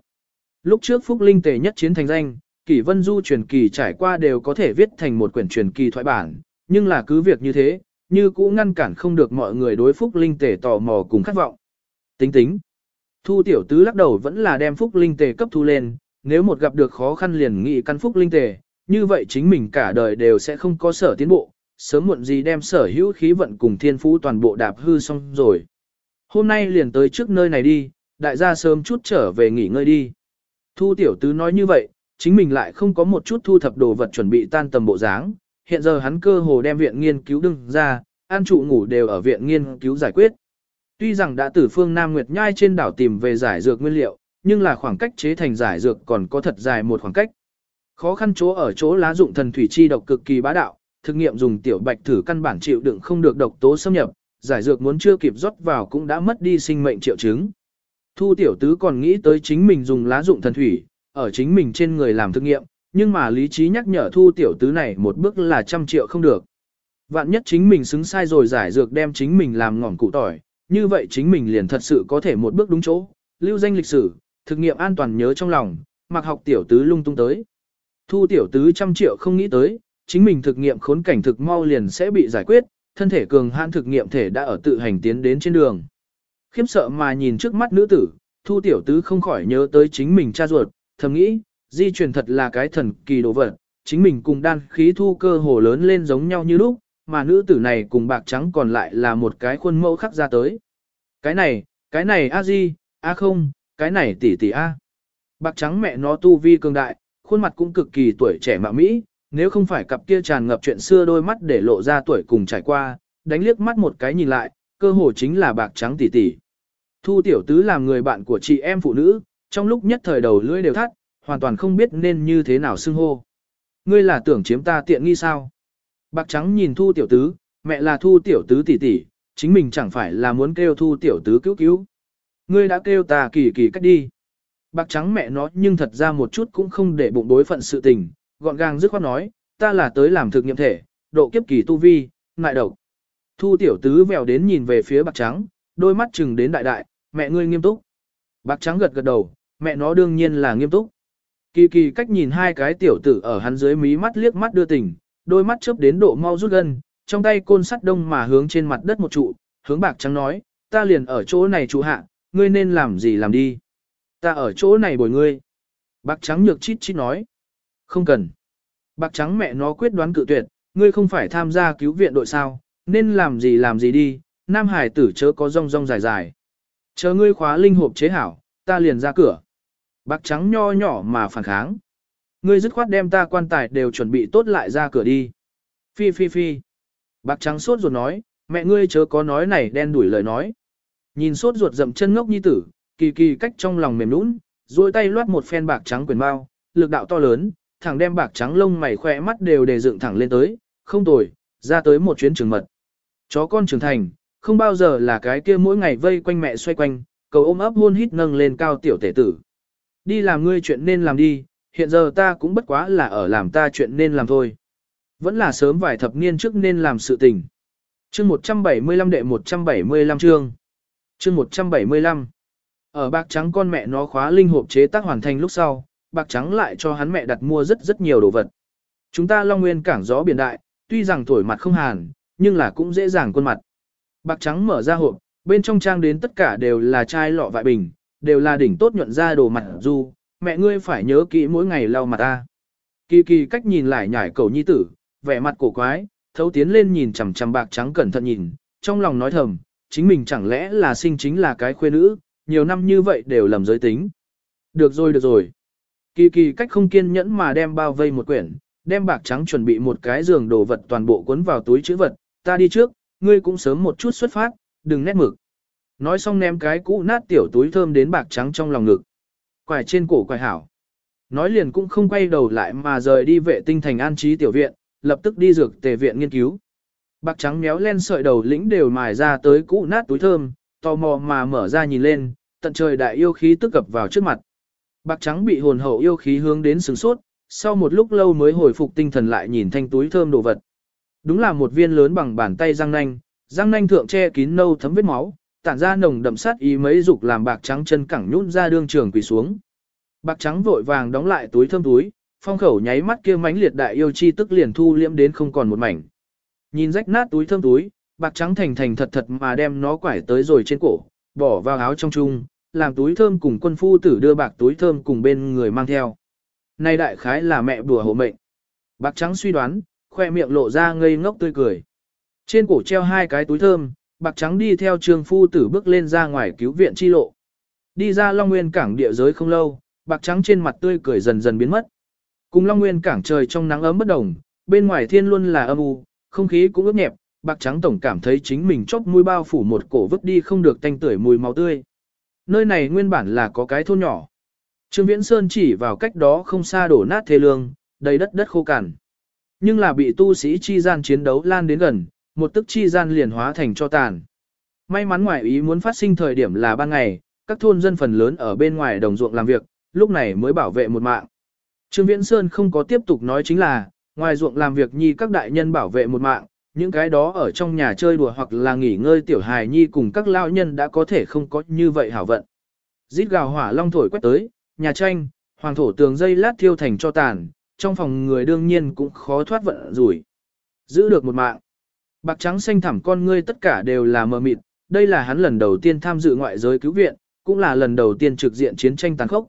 [SPEAKER 1] Lúc trước phúc linh tề nhất chiến thành danh, kỷ vân du truyền kỳ trải qua đều có thể viết thành một quyển truyền kỳ thoại bản, nhưng là cứ việc như thế, như cũ ngăn cản không được mọi người đối phúc linh tề tò mò cùng khát vọng. Tính tính. Thu tiểu tứ lắc đầu vẫn là đem phúc linh tề cấp thu lên, nếu một gặp được khó khăn liền nghị căn phúc linh tề, như vậy chính mình cả đời đều sẽ không có sở tiến bộ, sớm muộn gì đem sở hữu khí vận cùng thiên phú toàn bộ đạp hư xong rồi. Hôm nay liền tới trước nơi này đi, đại gia sớm chút trở về nghỉ ngơi đi. Thu tiểu tứ nói như vậy, chính mình lại không có một chút thu thập đồ vật chuẩn bị tan tầm bộ dáng, hiện giờ hắn cơ hồ đem viện nghiên cứu đừng ra, an trụ ngủ đều ở viện nghiên cứu giải quyết. Tuy rằng đã từ phương Nam Nguyệt Nhai trên đảo tìm về giải dược nguyên liệu, nhưng là khoảng cách chế thành giải dược còn có thật dài một khoảng cách. Khó khăn chỗ ở chỗ lá dụng thần thủy chi độc cực kỳ bá đạo, thực nghiệm dùng tiểu bạch thử căn bản chịu đựng không được độc tố xâm nhập, giải dược muốn chưa kịp rót vào cũng đã mất đi sinh mệnh triệu chứng. Thu tiểu tứ còn nghĩ tới chính mình dùng lá dụng thần thủy, ở chính mình trên người làm thực nghiệm, nhưng mà lý trí nhắc nhở thu tiểu tứ này một bước là trăm triệu không được. Vạn nhất chính mình xứng sai rồi giải dược đem chính mình làm ngỏm cụ tỏi, như vậy chính mình liền thật sự có thể một bước đúng chỗ, lưu danh lịch sử, thực nghiệm an toàn nhớ trong lòng, mặc học tiểu tứ lung tung tới. Thu tiểu tứ trăm triệu không nghĩ tới, chính mình thực nghiệm khốn cảnh thực mau liền sẽ bị giải quyết, thân thể cường hãn thực nghiệm thể đã ở tự hành tiến đến trên đường. Khiếp sợ mà nhìn trước mắt nữ tử, thu tiểu tứ không khỏi nhớ tới chính mình cha ruột, thầm nghĩ, di truyền thật là cái thần kỳ đồ vật, chính mình cùng đan khí thu cơ hồ lớn lên giống nhau như lúc, mà nữ tử này cùng bạc trắng còn lại là một cái khuôn mẫu khắc ra tới. Cái này, cái này a di, a không, cái này tỷ tỷ a. Bạc trắng mẹ nó tu vi cường đại, khuôn mặt cũng cực kỳ tuổi trẻ mạo mỹ, nếu không phải cặp kia tràn ngập chuyện xưa đôi mắt để lộ ra tuổi cùng trải qua, đánh liếc mắt một cái nhìn lại, cơ hồ chính là bạc trắng tỷ tỷ. Thu tiểu tứ làm người bạn của chị em phụ nữ, trong lúc nhất thời đầu lưỡi đều thắt, hoàn toàn không biết nên như thế nào xưng hô. Ngươi là tưởng chiếm ta tiện nghi sao? Bạc trắng nhìn thu tiểu tứ, mẹ là thu tiểu tứ tỷ tỷ, chính mình chẳng phải là muốn kêu thu tiểu tứ cứu cứu. Ngươi đã kêu ta kỳ kỳ cách đi. Bạc trắng mẹ nó nhưng thật ra một chút cũng không để bụng đối phận sự tình, gọn gàng dứt khoát nói, ta là tới làm thực nghiệm thể, độ kiếp kỳ tu vi, ngại độc. Thu tiểu tứ vèo đến nhìn về phía bạc trắng, đôi mắt chừng đến đại đại, mẹ ngươi nghiêm túc. Bạc trắng gật gật đầu, mẹ nó đương nhiên là nghiêm túc. Kỳ kỳ cách nhìn hai cái tiểu tử ở hắn dưới mí mắt liếc mắt đưa tình, đôi mắt chớp đến độ mau rút gần, trong tay côn sắt đông mà hướng trên mặt đất một trụ, hướng bạc trắng nói, ta liền ở chỗ này trụ hạ, ngươi nên làm gì làm đi. Ta ở chỗ này bồi ngươi. Bạc trắng nhược chít chít nói. Không cần. Bạc trắng mẹ nó quyết đoán cự tuyệt, ngươi không phải tham gia cứu viện đội sao, nên làm gì làm gì đi, nam hải tử chớ có rong rong dài dài. Chờ ngươi khóa linh hộp chế hảo, ta liền ra cửa. Bạc trắng nho nhỏ mà phản kháng. Ngươi dứt khoát đem ta quan tài đều chuẩn bị tốt lại ra cửa đi. Phi phi phi. Bạc trắng sốt ruột nói, mẹ ngươi chớ có nói này đen đuổi lời nói. Nhìn sốt ruột dậm chân ngốc nhi tử, kỳ kỳ cách trong lòng mềm nũng, duỗi tay loát một phen bạc trắng quyền bao, lực đạo to lớn, thẳng đem bạc trắng lông mày khỏe mắt đều đề dựng thẳng lên tới, không tồi, ra tới một chuyến trường mật. Chó con trưởng thành, không bao giờ là cái kia mỗi ngày vây quanh mẹ xoay quanh, cầu ôm ấp hôn hít nâng lên cao tiểu tể tử. Đi làm ngươi chuyện nên làm đi, hiện giờ ta cũng bất quá là ở làm ta chuyện nên làm thôi. Vẫn là sớm vài thập niên trước nên làm sự tình. Chương 175 đệ 175 chương. Chương 175. Ở bạc trắng con mẹ nó khóa linh hộp chế tác hoàn thành lúc sau, bạc trắng lại cho hắn mẹ đặt mua rất rất nhiều đồ vật. Chúng ta Long Nguyên cảng gió biển đại, tuy rằng thổi mặt không hàn, nhưng là cũng dễ dàng quân mặt. Bạc trắng mở ra hộp, bên trong trang đến tất cả đều là chai lọ vại bình, đều là đỉnh tốt nhuận ra đồ mặt du, mẹ ngươi phải nhớ kỹ mỗi ngày lau mặt ta. Kỳ kỳ cách nhìn lại nhảy cầu nhi tử, vẻ mặt cổ quái, thấu tiến lên nhìn chằm chằm bạc trắng cẩn thận nhìn, trong lòng nói thầm, chính mình chẳng lẽ là sinh chính là cái khuê nữ, nhiều năm như vậy đều lầm giới tính. Được rồi được rồi. Kỳ kỳ cách không kiên nhẫn mà đem bao vây một quyển, đem bạc trắng chuẩn bị một cái giường đồ vật toàn bộ cuốn vào túi chữ vật, ta đi trước, ngươi cũng sớm một chút xuất phát, đừng nét mực. Nói xong ném cái cũ nát tiểu túi thơm đến bạc trắng trong lòng ngực. Quải trên cổ quải hảo. Nói liền cũng không quay đầu lại mà rời đi vệ tinh thành an trí tiểu viện, lập tức đi dược tề viện nghiên cứu. Bạc trắng méo len sợi đầu lĩnh đều mài ra tới cũ nát túi thơm, tò mò mà mở ra nhìn lên, tận trời đại yêu khí tức cập vào trước mặt. Bạc trắng bị hồn hậu yêu khí hướng đến sừng sốt, sau một lúc lâu mới hồi phục tinh thần lại nhìn thanh túi thơm đồ vật. Đúng là một viên lớn bằng bàn tay răng nanh, răng nanh thượng che kín nâu thấm vết máu, tản ra nồng đậm sát ý mấy dục làm bạc trắng chân cẳng nhún ra đương trường quỳ xuống. Bạc trắng vội vàng đóng lại túi thơm túi, phong khẩu nháy mắt kia mãnh liệt đại yêu chi tức liền thu liễm đến không còn một mảnh. Nhìn rách nát túi thơm túi, bạc trắng thành thành thật thật mà đem nó quải tới rồi trên cổ, bỏ vào áo trong chung, làm túi thơm cùng quân phu tử đưa bạc túi thơm cùng bên người mang theo. Nay đại khái là mẹ bùa hộ mệnh. Bạc trắng suy đoán, khoe miệng lộ ra ngây ngốc tươi cười. Trên cổ treo hai cái túi thơm, bạc trắng đi theo trường phu tử bước lên ra ngoài cứu viện chi lộ. Đi ra Long Nguyên cảng địa giới không lâu, bạc trắng trên mặt tươi cười dần dần biến mất. Cùng Long Nguyên cảng trời trong nắng ấm bất đồng, bên ngoài thiên luôn là âm u, không khí cũng ướt nhẹp, bạc trắng tổng cảm thấy chính mình chốc mũi bao phủ một cổ vứt đi không được tanh tưởi mùi máu tươi. Nơi này nguyên bản là có cái thôn nhỏ. Trương Viễn Sơn chỉ vào cách đó không xa đổ nát thê lương, đầy đất đất khô cằn. Nhưng là bị tu sĩ chi gian chiến đấu lan đến gần, một tức chi gian liền hóa thành cho tàn. May mắn ngoại ý muốn phát sinh thời điểm là ban ngày, các thôn dân phần lớn ở bên ngoài đồng ruộng làm việc, lúc này mới bảo vệ một mạng. Trương Viễn Sơn không có tiếp tục nói chính là, ngoài ruộng làm việc nhi các đại nhân bảo vệ một mạng, những cái đó ở trong nhà chơi đùa hoặc là nghỉ ngơi tiểu hài nhi cùng các lao nhân đã có thể không có như vậy hảo vận. Rít gào hỏa long thổi quét tới, nhà tranh, hoàng thổ tường dây lát thiêu thành cho tàn, trong phòng người đương nhiên cũng khó thoát vận rủi. Giữ được một mạng. Bạc trắng xanh thẳm con ngươi tất cả đều là mờ mịt, đây là hắn lần đầu tiên tham dự ngoại giới cứu viện, cũng là lần đầu tiên trực diện chiến tranh tàn khốc.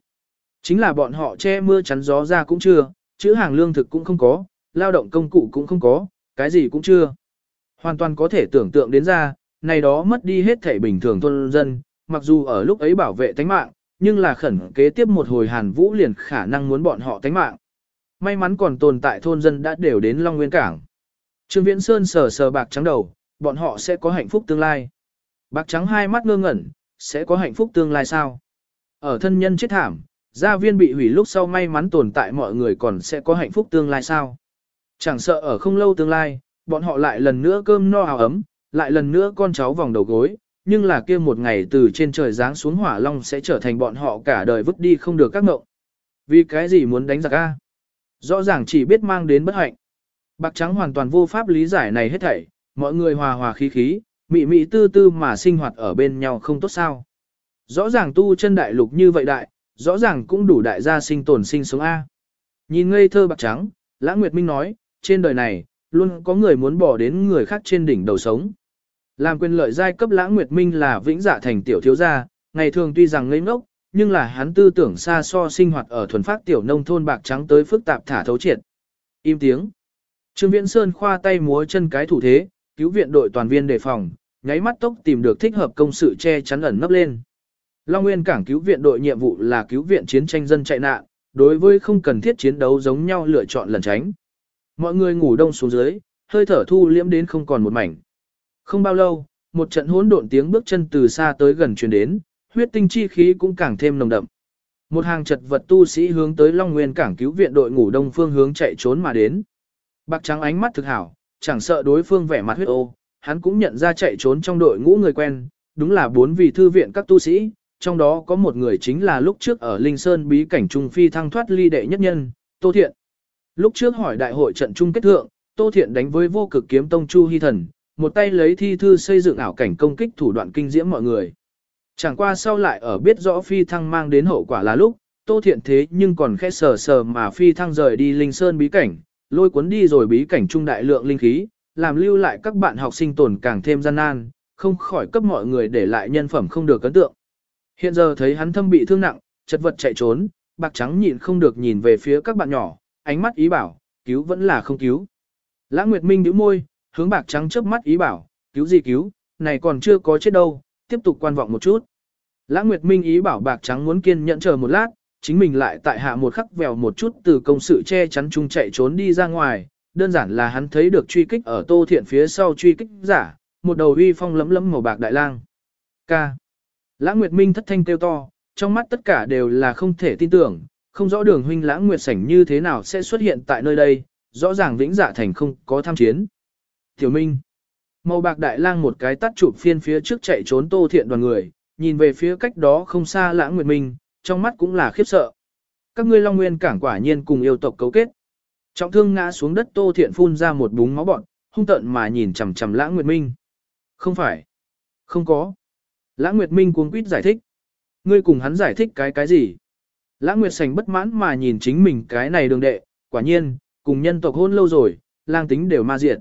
[SPEAKER 1] Chính là bọn họ che mưa chắn gió ra cũng chưa, chữ hàng lương thực cũng không có, lao động công cụ cũng không có, cái gì cũng chưa. Hoàn toàn có thể tưởng tượng đến ra, này đó mất đi hết thể bình thường thôn dân, mặc dù ở lúc ấy bảo vệ tánh mạng, nhưng là khẩn kế tiếp một hồi hàn vũ liền khả năng muốn bọn họ tánh mạng. May mắn còn tồn tại thôn dân đã đều đến Long Nguyên Cảng. Trương Viễn Sơn sờ sờ bạc trắng đầu, bọn họ sẽ có hạnh phúc tương lai. Bạc trắng hai mắt ngơ ngẩn, sẽ có hạnh phúc tương lai sao? Ở thân nhân chết thảm, gia viên bị hủy lúc sau may mắn tồn tại mọi người còn sẽ có hạnh phúc tương lai sao? Chẳng sợ ở không lâu tương lai, bọn họ lại lần nữa cơm no hào ấm, lại lần nữa con cháu vòng đầu gối, nhưng là kia một ngày từ trên trời giáng xuống hỏa long sẽ trở thành bọn họ cả đời vứt đi không được các ngộng. Vì cái gì muốn đánh giặc a? Rõ ràng chỉ biết mang đến bất hạnh. Bạc trắng hoàn toàn vô pháp lý giải này hết thảy, mọi người hòa hòa khí khí, mị mị tư tư mà sinh hoạt ở bên nhau không tốt sao. Rõ ràng tu chân đại lục như vậy đại, rõ ràng cũng đủ đại gia sinh tồn sinh sống A. Nhìn ngây thơ bạc trắng, Lãng Nguyệt Minh nói, trên đời này, luôn có người muốn bỏ đến người khác trên đỉnh đầu sống. Làm quyền lợi giai cấp Lãng Nguyệt Minh là vĩnh dạ thành tiểu thiếu gia, ngày thường tuy rằng ngây ngốc, nhưng là hắn tư tưởng xa so sinh hoạt ở thuần phát tiểu nông thôn bạc trắng tới phức tạp thả thấu triệt. Im tiếng. Trương Viễn Sơn khoa tay múa chân cái thủ thế, cứu viện đội toàn viên đề phòng, nháy mắt tốc tìm được thích hợp công sự che chắn ẩn nấp lên. Long Nguyên cảng cứu viện đội nhiệm vụ là cứu viện chiến tranh dân chạy nạn, đối với không cần thiết chiến đấu giống nhau lựa chọn lần tránh. Mọi người ngủ đông xuống dưới, hơi thở thu liễm đến không còn một mảnh. Không bao lâu, một trận hỗn độn tiếng bước chân từ xa tới gần truyền đến, huyết tinh chi khí cũng càng thêm nồng đậm. Một hàng chật vật tu sĩ hướng tới Long Nguyên cảng cứu viện đội ngủ đông phương hướng chạy trốn mà đến. Bạc trắng ánh mắt thực hảo, chẳng sợ đối phương vẻ mặt huyết ô, hắn cũng nhận ra chạy trốn trong đội ngũ người quen, đúng là bốn vị thư viện các tu sĩ, trong đó có một người chính là lúc trước ở Linh Sơn bí cảnh trung phi thăng thoát ly đệ nhất nhân, Tô Thiện. Lúc trước hỏi đại hội trận chung kết thượng, Tô Thiện đánh với vô cực kiếm tông Chu Hy Thần, một tay lấy thi thư xây dựng ảo cảnh công kích thủ đoạn kinh diễm mọi người. Chẳng qua sau lại ở biết rõ phi thăng mang đến hậu quả là lúc, Tô Thiện thế nhưng còn khẽ sờ sờ mà phi thăng rời đi Linh Sơn bí cảnh, lôi cuốn đi rồi bí cảnh trung đại lượng linh khí, làm lưu lại các bạn học sinh tồn càng thêm gian nan, không khỏi cấp mọi người để lại nhân phẩm không được ấn tượng. Hiện giờ thấy hắn thâm bị thương nặng, chật vật chạy trốn, bạc trắng nhịn không được nhìn về phía các bạn nhỏ, ánh mắt ý bảo, cứu vẫn là không cứu. Lãng Nguyệt Minh nhíu môi, hướng bạc trắng chớp mắt ý bảo, cứu gì cứu, này còn chưa có chết đâu, tiếp tục quan vọng một chút. Lãng Nguyệt Minh ý bảo bạc trắng muốn kiên nhẫn chờ một lát, chính mình lại tại hạ một khắc vèo một chút từ công sự che chắn chung chạy trốn đi ra ngoài, đơn giản là hắn thấy được truy kích ở tô thiện phía sau truy kích giả, một đầu uy phong lấm lấm màu bạc đại lang. Ca. Lãng Nguyệt Minh thất thanh kêu to, trong mắt tất cả đều là không thể tin tưởng, không rõ đường huynh Lãng Nguyệt sảnh như thế nào sẽ xuất hiện tại nơi đây, rõ ràng vĩnh dạ thành không có tham chiến. Tiểu Minh. Màu bạc đại lang một cái tắt chụp phiên phía trước chạy trốn tô thiện đoàn người, nhìn về phía cách đó không xa lãng nguyệt minh, trong mắt cũng là khiếp sợ. Các ngươi Long Nguyên cảng quả nhiên cùng yêu tộc cấu kết. Trọng thương ngã xuống đất tô thiện phun ra một búng máu bọn, hung tận mà nhìn chằm chằm lãng nguyệt minh. Không phải. Không có. Lãng nguyệt minh cuống quýt giải thích. Ngươi cùng hắn giải thích cái cái gì? Lãng nguyệt sành bất mãn mà nhìn chính mình cái này đường đệ, quả nhiên, cùng nhân tộc hôn lâu rồi, lang tính đều ma diệt.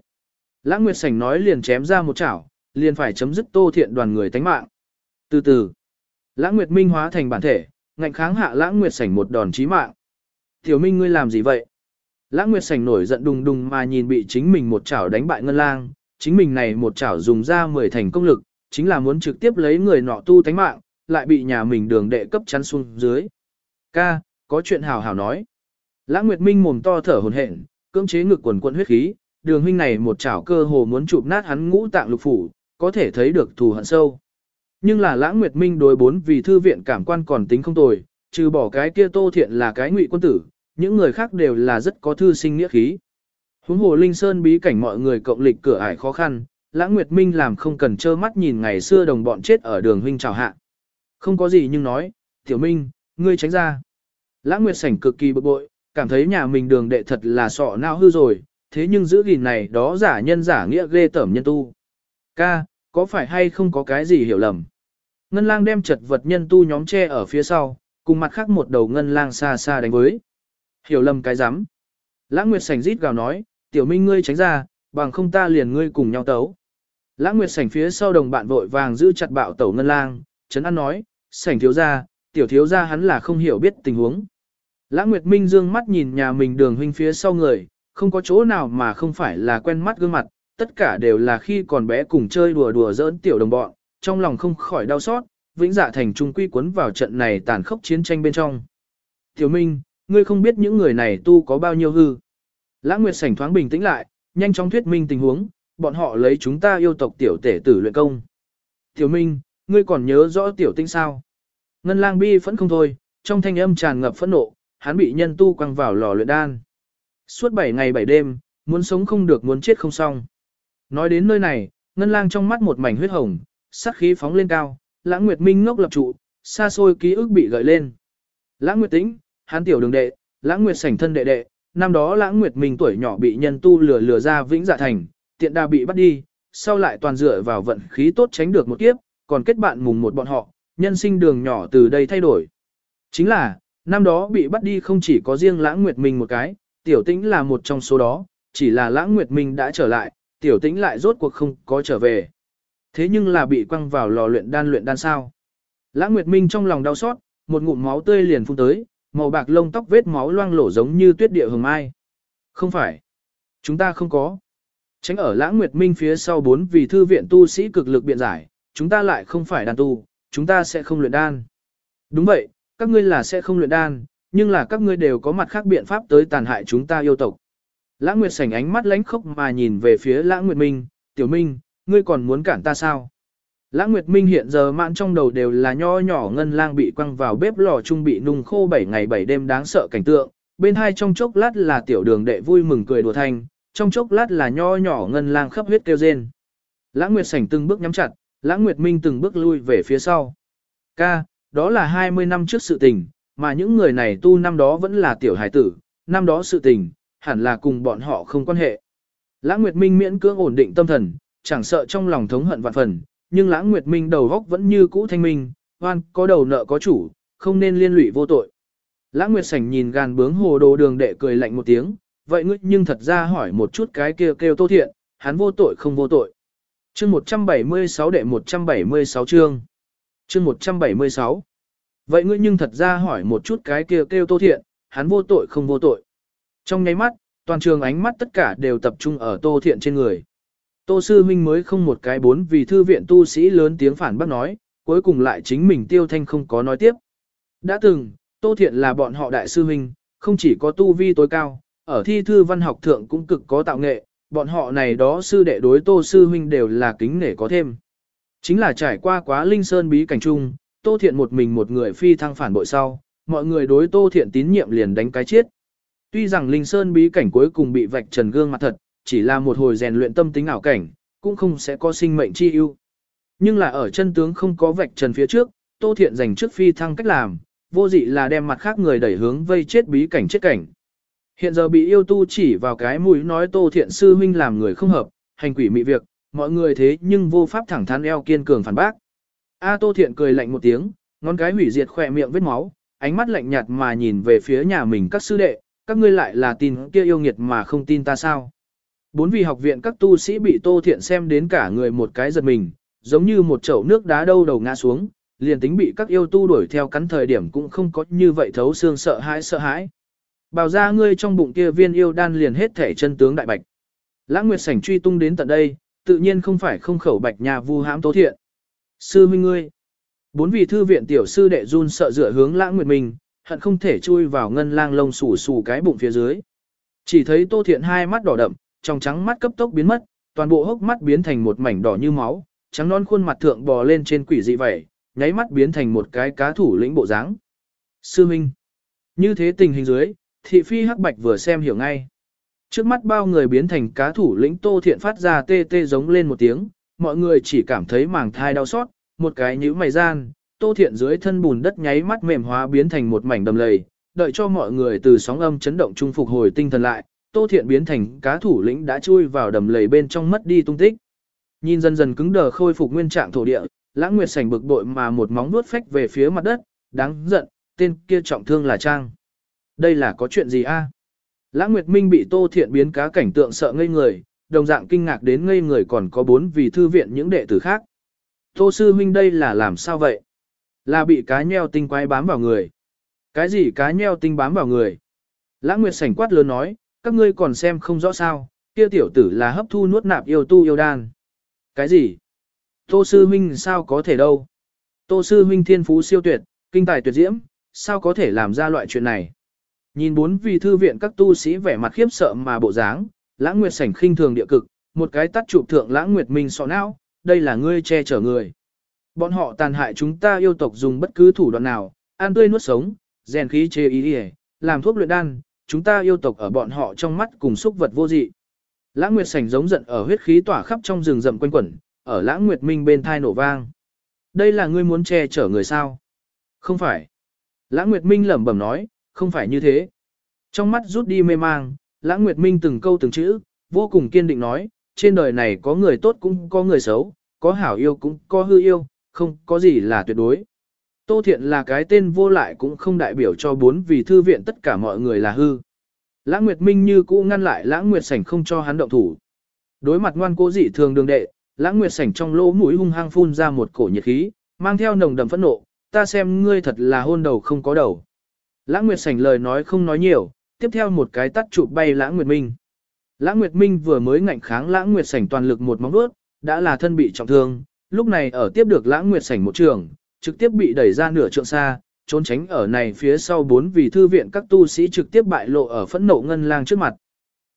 [SPEAKER 1] Lãng Nguyệt Sảnh nói liền chém ra một chảo, liền phải chấm dứt Tô Thiện đoàn người tánh mạng. Từ từ, Lãng Nguyệt Minh hóa thành bản thể, ngạnh kháng hạ Lãng Nguyệt Sảnh một đòn chí mạng. Tiểu Minh ngươi làm gì vậy? Lãng Nguyệt Sảnh nổi giận đùng đùng mà nhìn bị chính mình một chảo đánh bại Ngân Lang, chính mình này một chảo dùng ra mười thành công lực, chính là muốn trực tiếp lấy người nọ tu tánh mạng, lại bị nhà mình đường đệ cấp chắn xuống dưới. Ca, có chuyện hào hào nói. Lãng Nguyệt Minh mồm to thở hổn hển, cưỡng chế ngực quần quần huyết khí, đường huynh này một chảo cơ hồ muốn chụp nát hắn ngũ tạng lục phủ, có thể thấy được thù hận sâu. Nhưng là Lãng Nguyệt Minh đối bốn vì thư viện cảm quan còn tính không tồi, trừ bỏ cái kia Tô Thiện là cái ngụy quân tử, những người khác đều là rất có thư sinh nghĩa khí. Huống hồ Linh Sơn bí cảnh mọi người cộng lịch cửa ải khó khăn, Lãng Nguyệt Minh làm không cần trơ mắt nhìn ngày xưa đồng bọn chết ở đường huynh chào hạ. Không có gì nhưng nói, Tiểu Minh, ngươi tránh ra. Lãng Nguyệt Sảnh cực kỳ bực bội, cảm thấy nhà mình đường đệ thật là sọ não hư rồi, thế nhưng giữ gìn này đó giả nhân giả nghĩa ghê tởm nhân tu. Ca, có phải hay không có cái gì hiểu lầm? Ngân lang đem chật vật nhân tu nhóm che ở phía sau, cùng mặt khác một đầu ngân lang xa xa đánh với. Hiểu lầm cái rắm Lãng Nguyệt Sảnh rít gào nói, tiểu minh ngươi tránh ra, bằng không ta liền ngươi cùng nhau tấu. Lãng Nguyệt Sảnh phía sau đồng bạn vội vàng giữ chặt bạo tẩu ngân lang, chấn an nói, Sảnh thiếu gia, tiểu thiếu gia hắn là không hiểu biết tình huống. Lãng Nguyệt Minh dương mắt nhìn nhà mình đường huynh phía sau người, không có chỗ nào mà không phải là quen mắt gương mặt, tất cả đều là khi còn bé cùng chơi đùa đùa giỡn tiểu đồng bọn, trong lòng không khỏi đau xót, vĩnh dạ thành trung quy cuốn vào trận này tàn khốc chiến tranh bên trong. Tiểu Minh, ngươi không biết những người này tu có bao nhiêu hư. Lãng Nguyệt sảnh thoáng bình tĩnh lại, nhanh chóng thuyết minh tình huống, bọn họ lấy chúng ta yêu tộc tiểu tể tử luyện công. Tiểu Minh, ngươi còn nhớ rõ tiểu tinh sao? Ngân lang bi phẫn không thôi, trong thanh âm tràn ngập phẫn nộ, hắn bị nhân tu quăng vào lò luyện đan. Suốt 7 ngày 7 đêm, muốn sống không được muốn chết không xong. Nói đến nơi này, ngân lang trong mắt một mảnh huyết hồng, sát khí phóng lên cao, lãng nguyệt minh ngốc lập trụ, xa xôi ký ức bị gợi lên. Lãng nguyệt tĩnh, hắn tiểu đường đệ, lãng nguyệt sảnh thân đệ đệ, năm đó lãng nguyệt minh tuổi nhỏ bị nhân tu lừa lừa ra vĩnh dạ thành, tiện đa bị bắt đi, sau lại toàn dựa vào vận khí tốt tránh được một kiếp, còn kết bạn mùng một bọn họ, nhân sinh đường nhỏ từ đây thay đổi. Chính là, năm đó bị bắt đi không chỉ có riêng lãng nguyệt minh một cái, tiểu tĩnh là một trong số đó, chỉ là lãng nguyệt minh đã trở lại, tiểu tĩnh lại rốt cuộc không có trở về. Thế nhưng là bị quăng vào lò luyện đan luyện đan sao. Lãng nguyệt minh trong lòng đau xót, một ngụm máu tươi liền phun tới, màu bạc lông tóc vết máu loang lổ giống như tuyết địa hồng mai. Không phải. Chúng ta không có. Tránh ở lãng nguyệt minh phía sau bốn vì thư viện tu sĩ cực lực biện giải, chúng ta lại không phải đàn tu, chúng ta sẽ không luyện đan. Đúng vậy, các ngươi là sẽ không luyện đan, nhưng là các ngươi đều có mặt khác biện pháp tới tàn hại chúng ta yêu tộc. Lãng Nguyệt sảnh ánh mắt lánh khốc mà nhìn về phía Lãng Nguyệt Minh, tiểu minh, ngươi còn muốn cản ta sao? Lãng Nguyệt Minh hiện giờ mạn trong đầu đều là nho nhỏ ngân lang bị quăng vào bếp lò trung bị nung khô 7 ngày 7 đêm đáng sợ cảnh tượng, bên hai trong chốc lát là tiểu đường đệ vui mừng cười đùa thanh, trong chốc lát là nho nhỏ ngân lang khắp huyết kêu rên. Lãng Nguyệt sảnh từng bước nhắm chặt, Lãng Nguyệt Minh từng bước lui về phía sau. Ca, đó là 20 năm trước sự tình, mà những người này tu năm đó vẫn là tiểu hải tử, năm đó sự tình, hẳn là cùng bọn họ không quan hệ. Lãng Nguyệt Minh miễn cưỡng ổn định tâm thần, chẳng sợ trong lòng thống hận vạn phần, nhưng Lãng Nguyệt Minh đầu góc vẫn như cũ thanh minh, hoan có đầu nợ có chủ, không nên liên lụy vô tội. Lãng Nguyệt Sảnh nhìn gàn bướng hồ đồ đường đệ cười lạnh một tiếng, vậy ngươi nhưng thật ra hỏi một chút cái kia kêu, kêu tô thiện, hắn vô tội không vô tội. Chương 176 đệ 176 chương. Chương 176. Vậy ngươi nhưng thật ra hỏi một chút cái kia kêu, kêu tô thiện, hắn vô tội không vô tội. Trong nháy mắt, toàn trường ánh mắt tất cả đều tập trung ở tô thiện trên người. Tô sư huynh mới không một cái bốn vì thư viện tu sĩ lớn tiếng phản bác nói, cuối cùng lại chính mình tiêu thanh không có nói tiếp. Đã từng, tô thiện là bọn họ đại sư huynh, không chỉ có tu vi tối cao, ở thi thư văn học thượng cũng cực có tạo nghệ, bọn họ này đó sư đệ đối tô sư huynh đều là kính nể có thêm. Chính là trải qua quá linh sơn bí cảnh chung, Tô Thiện một mình một người phi thăng phản bội sau, mọi người đối Tô Thiện tín nhiệm liền đánh cái chết. Tuy rằng Linh Sơn bí cảnh cuối cùng bị vạch trần gương mặt thật, chỉ là một hồi rèn luyện tâm tính ảo cảnh, cũng không sẽ có sinh mệnh chi ưu. Nhưng là ở chân tướng không có vạch trần phía trước, Tô Thiện dành trước phi thăng cách làm, vô dị là đem mặt khác người đẩy hướng vây chết bí cảnh chết cảnh. Hiện giờ bị yêu tu chỉ vào cái mũi nói Tô Thiện sư huynh làm người không hợp, hành quỷ mị việc, mọi người thế nhưng vô pháp thẳng thắn eo kiên cường phản bác. A Tô Thiện cười lạnh một tiếng, ngón cái hủy diệt khỏe miệng vết máu, ánh mắt lạnh nhạt mà nhìn về phía nhà mình các sư đệ, các ngươi lại là tin kia yêu nghiệt mà không tin ta sao. Bốn vị học viện các tu sĩ bị Tô Thiện xem đến cả người một cái giật mình, giống như một chậu nước đá đâu đầu ngã xuống, liền tính bị các yêu tu đuổi theo cắn thời điểm cũng không có như vậy thấu xương sợ hãi sợ hãi. Bào ra ngươi trong bụng kia viên yêu đan liền hết thể chân tướng đại bạch. Lãng Nguyệt Sảnh truy tung đến tận đây, tự nhiên không phải không khẩu bạch nhà vu hãm tố thiện. Sư minh ngươi. Bốn vị thư viện tiểu sư đệ run sợ dựa hướng Lãng Nguyệt mình, hận không thể chui vào ngân lang lông sù sù cái bụng phía dưới. Chỉ thấy Tô Thiện hai mắt đỏ đậm, trong trắng mắt cấp tốc biến mất, toàn bộ hốc mắt biến thành một mảnh đỏ như máu, trắng non khuôn mặt thượng bò lên trên quỷ dị vậy, nháy mắt biến thành một cái cá thủ lĩnh bộ dáng. Sư Minh. Như thế tình hình dưới, thị phi hắc bạch vừa xem hiểu ngay. Trước mắt bao người biến thành cá thủ lĩnh Tô Thiện phát ra tê tê giống lên một tiếng, mọi người chỉ cảm thấy màng thai đau xót, một cái nhíu mày gian, Tô Thiện dưới thân bùn đất nháy mắt mềm hóa biến thành một mảnh đầm lầy, đợi cho mọi người từ sóng âm chấn động trung phục hồi tinh thần lại, Tô Thiện biến thành cá thủ lĩnh đã chui vào đầm lầy bên trong mất đi tung tích. Nhìn dần dần cứng đờ khôi phục nguyên trạng thổ địa, Lãng Nguyệt sành bực bội mà một móng vuốt phách về phía mặt đất, đáng giận, tên kia trọng thương là Trang. Đây là có chuyện gì a? Lãng Nguyệt Minh bị Tô Thiện biến cá cảnh tượng sợ ngây người, đồng dạng kinh ngạc đến ngây người còn có bốn vì thư viện những đệ tử khác. Tô sư huynh đây là làm sao vậy? Là bị cá nheo tinh quái bám vào người. Cái gì cá nheo tinh bám vào người? Lãng Nguyệt sảnh quát lớn nói, các ngươi còn xem không rõ sao, kia tiểu tử là hấp thu nuốt nạp yêu tu yêu đan. Cái gì? Tô sư huynh sao có thể đâu? Tô sư huynh thiên phú siêu tuyệt, kinh tài tuyệt diễm, sao có thể làm ra loại chuyện này? Nhìn bốn vị thư viện các tu sĩ vẻ mặt khiếp sợ mà bộ dáng, lãng nguyệt sảnh khinh thường địa cực, một cái tắt chụp thượng lãng nguyệt minh sọ não, đây là ngươi che chở người. Bọn họ tàn hại chúng ta yêu tộc dùng bất cứ thủ đoạn nào, ăn tươi nuốt sống, rèn khí chế ý đi làm thuốc luyện đan, chúng ta yêu tộc ở bọn họ trong mắt cùng xúc vật vô dị. Lãng Nguyệt sảnh giống giận ở huyết khí tỏa khắp trong rừng rậm quanh quẩn, ở Lãng Nguyệt Minh bên thai nổ vang. Đây là ngươi muốn che chở người sao? Không phải. Lãng Nguyệt Minh lẩm bẩm nói, không phải như thế. Trong mắt rút đi mê mang, Lãng Nguyệt Minh từng câu từng chữ, vô cùng kiên định nói, trên đời này có người tốt cũng có người xấu, có hảo yêu cũng có hư yêu, không có gì là tuyệt đối. Tô Thiện là cái tên vô lại cũng không đại biểu cho bốn vì thư viện tất cả mọi người là hư. Lãng Nguyệt Minh như cũ ngăn lại Lãng Nguyệt Sảnh không cho hắn động thủ. Đối mặt ngoan cố dị thường đường đệ, Lãng Nguyệt Sảnh trong lỗ mũi hung hăng phun ra một cổ nhiệt khí, mang theo nồng đầm phẫn nộ, ta xem ngươi thật là hôn đầu không có đầu. Lãng Nguyệt Sảnh lời nói không nói nhiều, tiếp theo một cái tắt chụp bay Lãng Nguyệt Minh. Lãng Nguyệt Minh vừa mới ngạnh kháng Lãng Nguyệt Sảnh toàn lực một móng vuốt, đã là thân bị trọng thương, lúc này ở tiếp được Lãng Nguyệt Sảnh một trường, trực tiếp bị đẩy ra nửa trượng xa, trốn tránh ở này phía sau bốn vì thư viện các tu sĩ trực tiếp bại lộ ở phẫn nộ ngân lang trước mặt.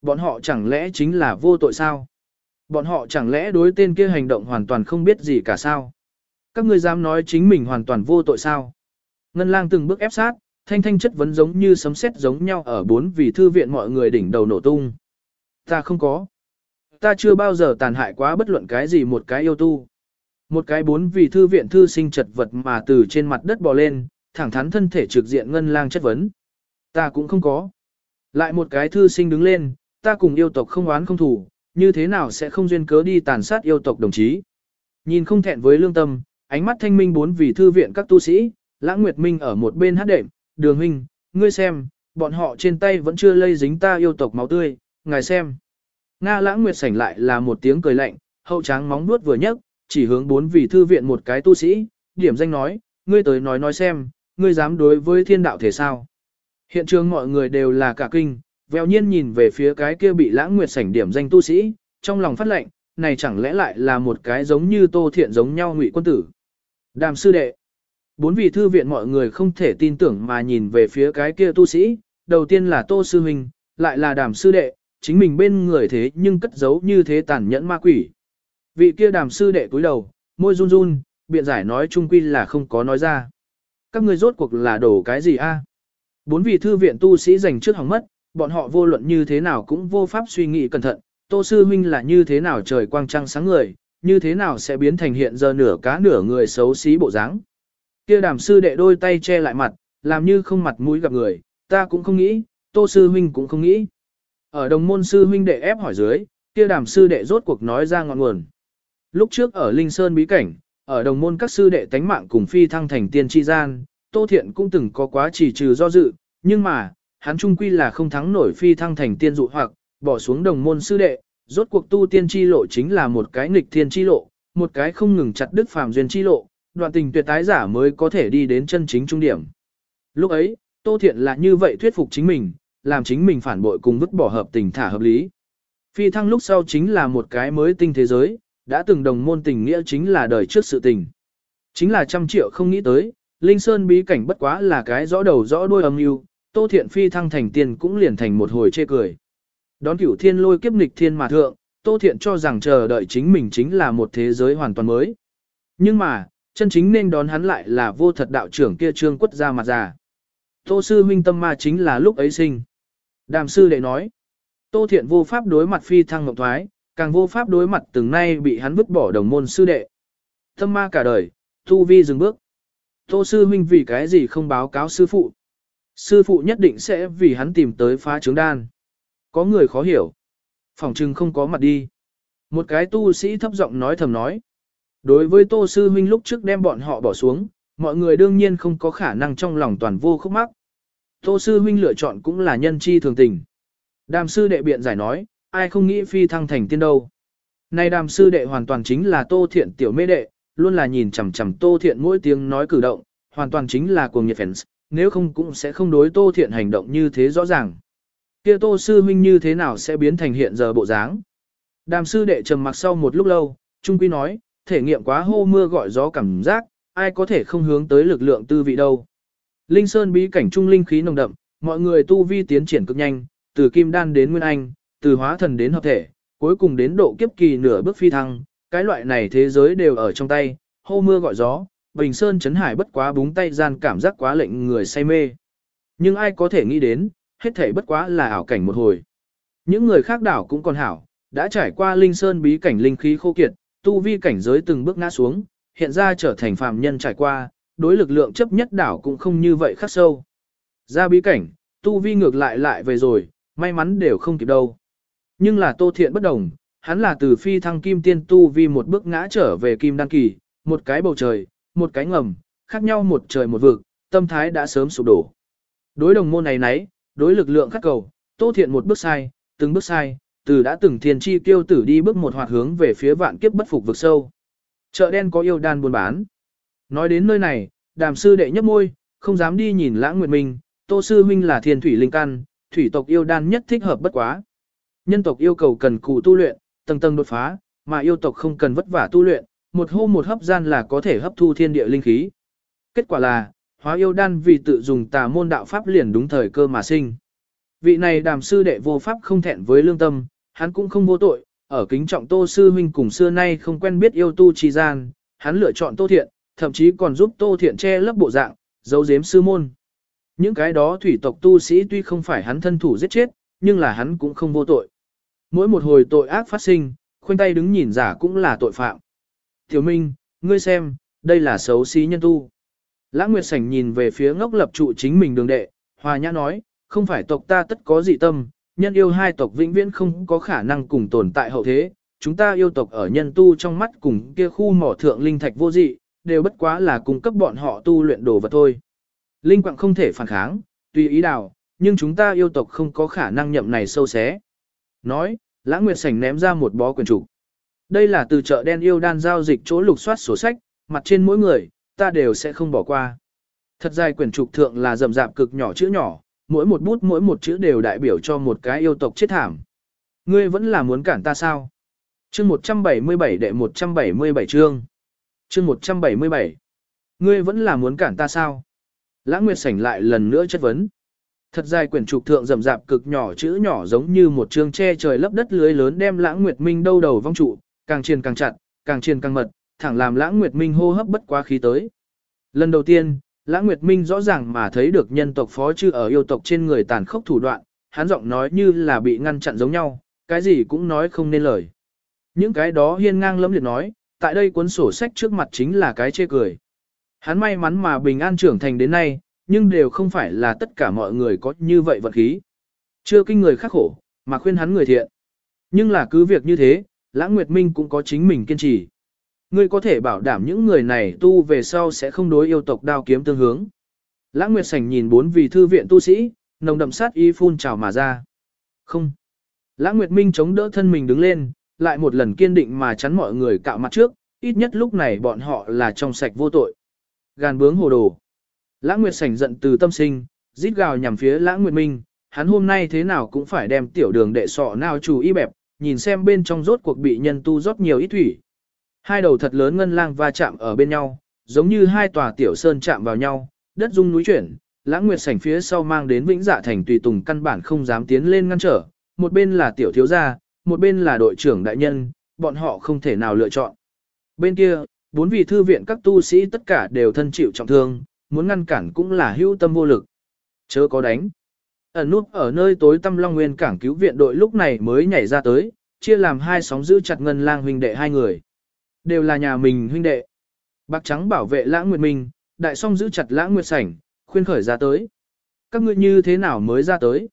[SPEAKER 1] Bọn họ chẳng lẽ chính là vô tội sao? Bọn họ chẳng lẽ đối tên kia hành động hoàn toàn không biết gì cả sao? Các ngươi dám nói chính mình hoàn toàn vô tội sao? Ngân lang từng bước ép sát, thanh thanh chất vấn giống như sấm sét giống nhau ở bốn vì thư viện mọi người đỉnh đầu nổ tung. Ta không có. Ta chưa bao giờ tàn hại quá bất luận cái gì một cái yêu tu. Một cái bốn vì thư viện thư sinh chật vật mà từ trên mặt đất bò lên, thẳng thắn thân thể trực diện ngân lang chất vấn. Ta cũng không có. Lại một cái thư sinh đứng lên, ta cùng yêu tộc không oán không thủ, như thế nào sẽ không duyên cớ đi tàn sát yêu tộc đồng chí. Nhìn không thẹn với lương tâm, ánh mắt thanh minh bốn vì thư viện các tu sĩ, lãng nguyệt minh ở một bên hát đệm, đường huynh, ngươi xem, bọn họ trên tay vẫn chưa lây dính ta yêu tộc máu tươi, ngài xem. Nga lãng nguyệt sảnh lại là một tiếng cười lạnh, hậu tráng móng nuốt vừa nhấc, chỉ hướng bốn vị thư viện một cái tu sĩ, điểm danh nói, ngươi tới nói nói xem, ngươi dám đối với thiên đạo thể sao. Hiện trường mọi người đều là cả kinh, vèo nhiên nhìn về phía cái kia bị lãng nguyệt sảnh điểm danh tu sĩ, trong lòng phát lệnh, này chẳng lẽ lại là một cái giống như tô thiện giống nhau ngụy quân tử. Đàm sư đệ. Bốn vị thư viện mọi người không thể tin tưởng mà nhìn về phía cái kia tu sĩ, đầu tiên là tô sư huynh, lại là đàm sư đệ, chính mình bên người thế nhưng cất giấu như thế tàn nhẫn ma quỷ. Vị kia đàm sư đệ cúi đầu, môi run run, biện giải nói chung quy là không có nói ra. Các người rốt cuộc là đổ cái gì a? Bốn vị thư viện tu sĩ dành trước hỏng mất, bọn họ vô luận như thế nào cũng vô pháp suy nghĩ cẩn thận, Tô sư huynh là như thế nào trời quang trăng sáng người, như thế nào sẽ biến thành hiện giờ nửa cá nửa người xấu xí bộ dáng. Kia đàm sư đệ đôi tay che lại mặt, làm như không mặt mũi gặp người, ta cũng không nghĩ, tô sư huynh cũng không nghĩ. Ở đồng môn sư huynh đệ ép hỏi dưới, kia đàm sư đệ rốt cuộc nói ra ngọn nguồn. Lúc trước ở Linh Sơn bí cảnh, ở đồng môn các sư đệ tánh mạng cùng phi thăng thành tiên tri gian, Tô Thiện cũng từng có quá chỉ trừ do dự, nhưng mà, hắn trung quy là không thắng nổi phi thăng thành tiên dụ hoặc, bỏ xuống đồng môn sư đệ, rốt cuộc tu tiên chi lộ chính là một cái nghịch thiên chi lộ, một cái không ngừng chặt đứt phàm duyên chi lộ, đoạn tình tuyệt tái giả mới có thể đi đến chân chính trung điểm. Lúc ấy, Tô Thiện là như vậy thuyết phục chính mình, làm chính mình phản bội cùng vứt bỏ hợp tình thả hợp lý. Phi thăng lúc sau chính là một cái mới tinh thế giới, đã từng đồng môn tình nghĩa chính là đời trước sự tình. Chính là trăm triệu không nghĩ tới, Linh Sơn bí cảnh bất quá là cái rõ đầu rõ đuôi âm mưu, Tô Thiện Phi thăng thành tiền cũng liền thành một hồi chê cười. Đón cửu thiên lôi kiếp nghịch thiên mà thượng, Tô Thiện cho rằng chờ đợi chính mình chính là một thế giới hoàn toàn mới. Nhưng mà, chân chính nên đón hắn lại là vô thật đạo trưởng kia trương quất ra mặt già. Tô sư huynh tâm ma chính là lúc ấy sinh. Đàm sư đệ nói, Tô Thiện vô pháp đối mặt phi thăng ngọc thoái, càng vô pháp đối mặt từng nay bị hắn vứt bỏ đồng môn sư đệ. Tâm ma cả đời, tu vi dừng bước. Tô sư huynh vì cái gì không báo cáo sư phụ. Sư phụ nhất định sẽ vì hắn tìm tới phá trứng đan. Có người khó hiểu. Phòng trừng không có mặt đi. Một cái tu sĩ thấp giọng nói thầm nói. Đối với tô sư huynh lúc trước đem bọn họ bỏ xuống, mọi người đương nhiên không có khả năng trong lòng toàn vô khúc mắc. Tô sư huynh lựa chọn cũng là nhân chi thường tình. Đàm sư đệ biện giải nói, ai không nghĩ phi thăng thành tiên đâu. Này đàm sư đệ hoàn toàn chính là tô thiện tiểu mê đệ, luôn là nhìn chằm chằm tô thiện mỗi tiếng nói cử động, hoàn toàn chính là cuồng nhiệt fans, nếu không cũng sẽ không đối tô thiện hành động như thế rõ ràng. Kia tô sư huynh như thế nào sẽ biến thành hiện giờ bộ dáng. Đàm sư đệ trầm mặc sau một lúc lâu, Trung Quy nói, thể nghiệm quá hô mưa gọi gió cảm giác, ai có thể không hướng tới lực lượng tư vị đâu. Linh Sơn bí cảnh trung linh khí nồng đậm, mọi người tu vi tiến triển cực nhanh, từ kim đan đến nguyên anh, từ hóa thần đến hợp thể, cuối cùng đến độ kiếp kỳ nửa bước phi thăng, cái loại này thế giới đều ở trong tay, hô mưa gọi gió, Bình Sơn chấn hải bất quá búng tay gian cảm giác quá lệnh người say mê. Nhưng ai có thể nghĩ đến, hết thể bất quá là ảo cảnh một hồi. Những người khác đảo cũng còn hảo, đã trải qua linh sơn bí cảnh linh khí khô kiệt, tu vi cảnh giới từng bước ngã xuống, hiện ra trở thành phàm nhân trải qua, đối lực lượng chấp nhất đảo cũng không như vậy khắc sâu. Ra bí cảnh, tu vi ngược lại lại về rồi, may mắn đều không kịp đâu. Nhưng là tô thiện bất đồng, hắn là từ phi thăng kim tiên tu vi một bước ngã trở về kim đăng kỳ, một cái bầu trời, một cái ngầm, khác nhau một trời một vực, tâm thái đã sớm sụp đổ. Đối đồng môn này nấy, đối lực lượng khắc cầu, tô thiện một bước sai, từng bước sai, từ đã từng thiên chi tiêu tử đi bước một hoạt hướng về phía vạn kiếp bất phục vực sâu. Chợ đen có yêu đan buôn bán. Nói đến nơi này, đàm sư đệ nhấp môi, không dám đi nhìn lãng nguyệt minh, tô sư huynh là thiên thủy linh căn, thủy tộc yêu đan nhất thích hợp bất quá. Nhân tộc yêu cầu cần cụ tu luyện, tầng tầng đột phá, mà yêu tộc không cần vất vả tu luyện, một hô một hấp gian là có thể hấp thu thiên địa linh khí. Kết quả là, hóa yêu đan vì tự dùng tà môn đạo pháp liền đúng thời cơ mà sinh. Vị này đàm sư đệ vô pháp không thẹn với lương tâm, hắn cũng không vô tội, ở kính trọng tô sư huynh cùng xưa nay không quen biết yêu tu chi gian, hắn lựa chọn tô thiện, thậm chí còn giúp tô thiện che lấp bộ dạng, giấu giếm sư môn. Những cái đó thủy tộc tu sĩ tuy không phải hắn thân thủ giết chết, nhưng là hắn cũng không vô tội. Mỗi một hồi tội ác phát sinh, khoanh tay đứng nhìn giả cũng là tội phạm. Tiểu Minh, ngươi xem, đây là xấu xí nhân tu. Lãng Nguyệt Sảnh nhìn về phía ngốc lập trụ chính mình đường đệ, hòa nhã nói, không phải tộc ta tất có dị tâm, nhân yêu hai tộc vĩnh viễn không có khả năng cùng tồn tại hậu thế, chúng ta yêu tộc ở nhân tu trong mắt cùng kia khu mỏ thượng linh thạch vô dị, đều bất quá là cung cấp bọn họ tu luyện đồ vật thôi. Linh quạng không thể phản kháng, tùy ý đào, nhưng chúng ta yêu tộc không có khả năng nhậm này sâu xé. Nói, Lãng Nguyệt Sảnh ném ra một bó quyền trục. Đây là từ chợ đen yêu đan giao dịch chỗ lục soát sổ sách, mặt trên mỗi người, ta đều sẽ không bỏ qua. Thật dài quyển trục thượng là rậm rạp cực nhỏ chữ nhỏ, mỗi một bút mỗi một chữ đều đại biểu cho một cái yêu tộc chết thảm. Ngươi vẫn là muốn cản ta sao? Chương 177 đệ 177 chương. Chương 177. Ngươi vẫn là muốn cản ta sao? Lãng Nguyệt sảnh lại lần nữa chất vấn. Thật dài quyển trục thượng rậm rạp cực nhỏ chữ nhỏ giống như một chương che trời lấp đất lưới lớn đem Lãng Nguyệt Minh đâu đầu vong trụ, càng triền càng chặt, càng triền càng mật, thẳng làm Lãng Nguyệt Minh hô hấp bất quá khí tới. Lần đầu tiên, Lãng Nguyệt Minh rõ ràng mà thấy được nhân tộc phó chư ở yêu tộc trên người tàn khốc thủ đoạn, hắn giọng nói như là bị ngăn chặn giống nhau, cái gì cũng nói không nên lời. Những cái đó hiên ngang lẫm liệt nói, tại đây cuốn sổ sách trước mặt chính là cái chê cười. Hắn may mắn mà bình an trưởng thành đến nay, nhưng đều không phải là tất cả mọi người có như vậy vận khí. Chưa kinh người khắc khổ, mà khuyên hắn người thiện. Nhưng là cứ việc như thế, Lãng Nguyệt Minh cũng có chính mình kiên trì. Ngươi có thể bảo đảm những người này tu về sau sẽ không đối yêu tộc đao kiếm tương hướng. Lãng Nguyệt Sảnh nhìn bốn vị thư viện tu sĩ, nồng đậm sát ý phun trào mà ra. Không. Lãng Nguyệt Minh chống đỡ thân mình đứng lên, lại một lần kiên định mà chắn mọi người cạo mặt trước, ít nhất lúc này bọn họ là trong sạch vô tội. Gàn bướng hồ đồ. Lãng Nguyệt Sảnh giận từ tâm sinh, rít gào nhằm phía Lãng Nguyệt Minh, hắn hôm nay thế nào cũng phải đem tiểu đường đệ sọ nào chủ y bẹp, nhìn xem bên trong rốt cuộc bị nhân tu rót nhiều ít thủy. Hai đầu thật lớn ngân lang va chạm ở bên nhau, giống như hai tòa tiểu sơn chạm vào nhau, đất rung núi chuyển, lãng nguyệt sảnh phía sau mang đến vĩnh dạ thành tùy tùng căn bản không dám tiến lên ngăn trở, một bên là tiểu thiếu gia, một bên là đội trưởng đại nhân, bọn họ không thể nào lựa chọn. Bên kia, bốn vị thư viện các tu sĩ tất cả đều thân chịu trọng thương, muốn ngăn cản cũng là hữu tâm vô lực. Chớ có đánh. Ẩn nút ở nơi tối tâm Long Nguyên cảng cứu viện đội lúc này mới nhảy ra tới, chia làm hai sóng giữ chặt ngân lang huynh đệ hai người. Đều là nhà mình huynh đệ. Bạc trắng bảo vệ lãng nguyệt minh, đại song giữ chặt lãng nguyệt sảnh, khuyên khởi ra tới. Các ngươi như thế nào mới ra tới?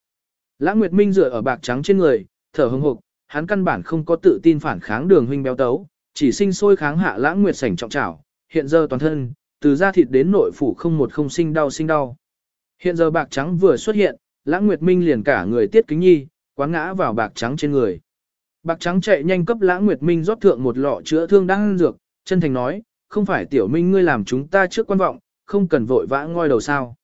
[SPEAKER 1] Lãng nguyệt minh dựa ở bạc trắng trên người, thở hừng hộc, hắn căn bản không có tự tin phản kháng đường huynh béo tấu, chỉ sinh sôi kháng hạ lãng nguyệt sảnh trọng trảo, hiện giờ toàn thân, từ da thịt đến nội phủ không một không sinh đau sinh đau. Hiện giờ bạc trắng vừa xuất hiện, lãng nguyệt minh liền cả người tiết kính nhi, quán ngã vào bạc trắng trên người. Bạc trắng chạy nhanh cấp lãng nguyệt minh rót thượng một lọ chữa thương đang dược, chân thành nói, không phải tiểu minh ngươi làm chúng ta trước quan vọng, không cần vội vã ngoi đầu sao.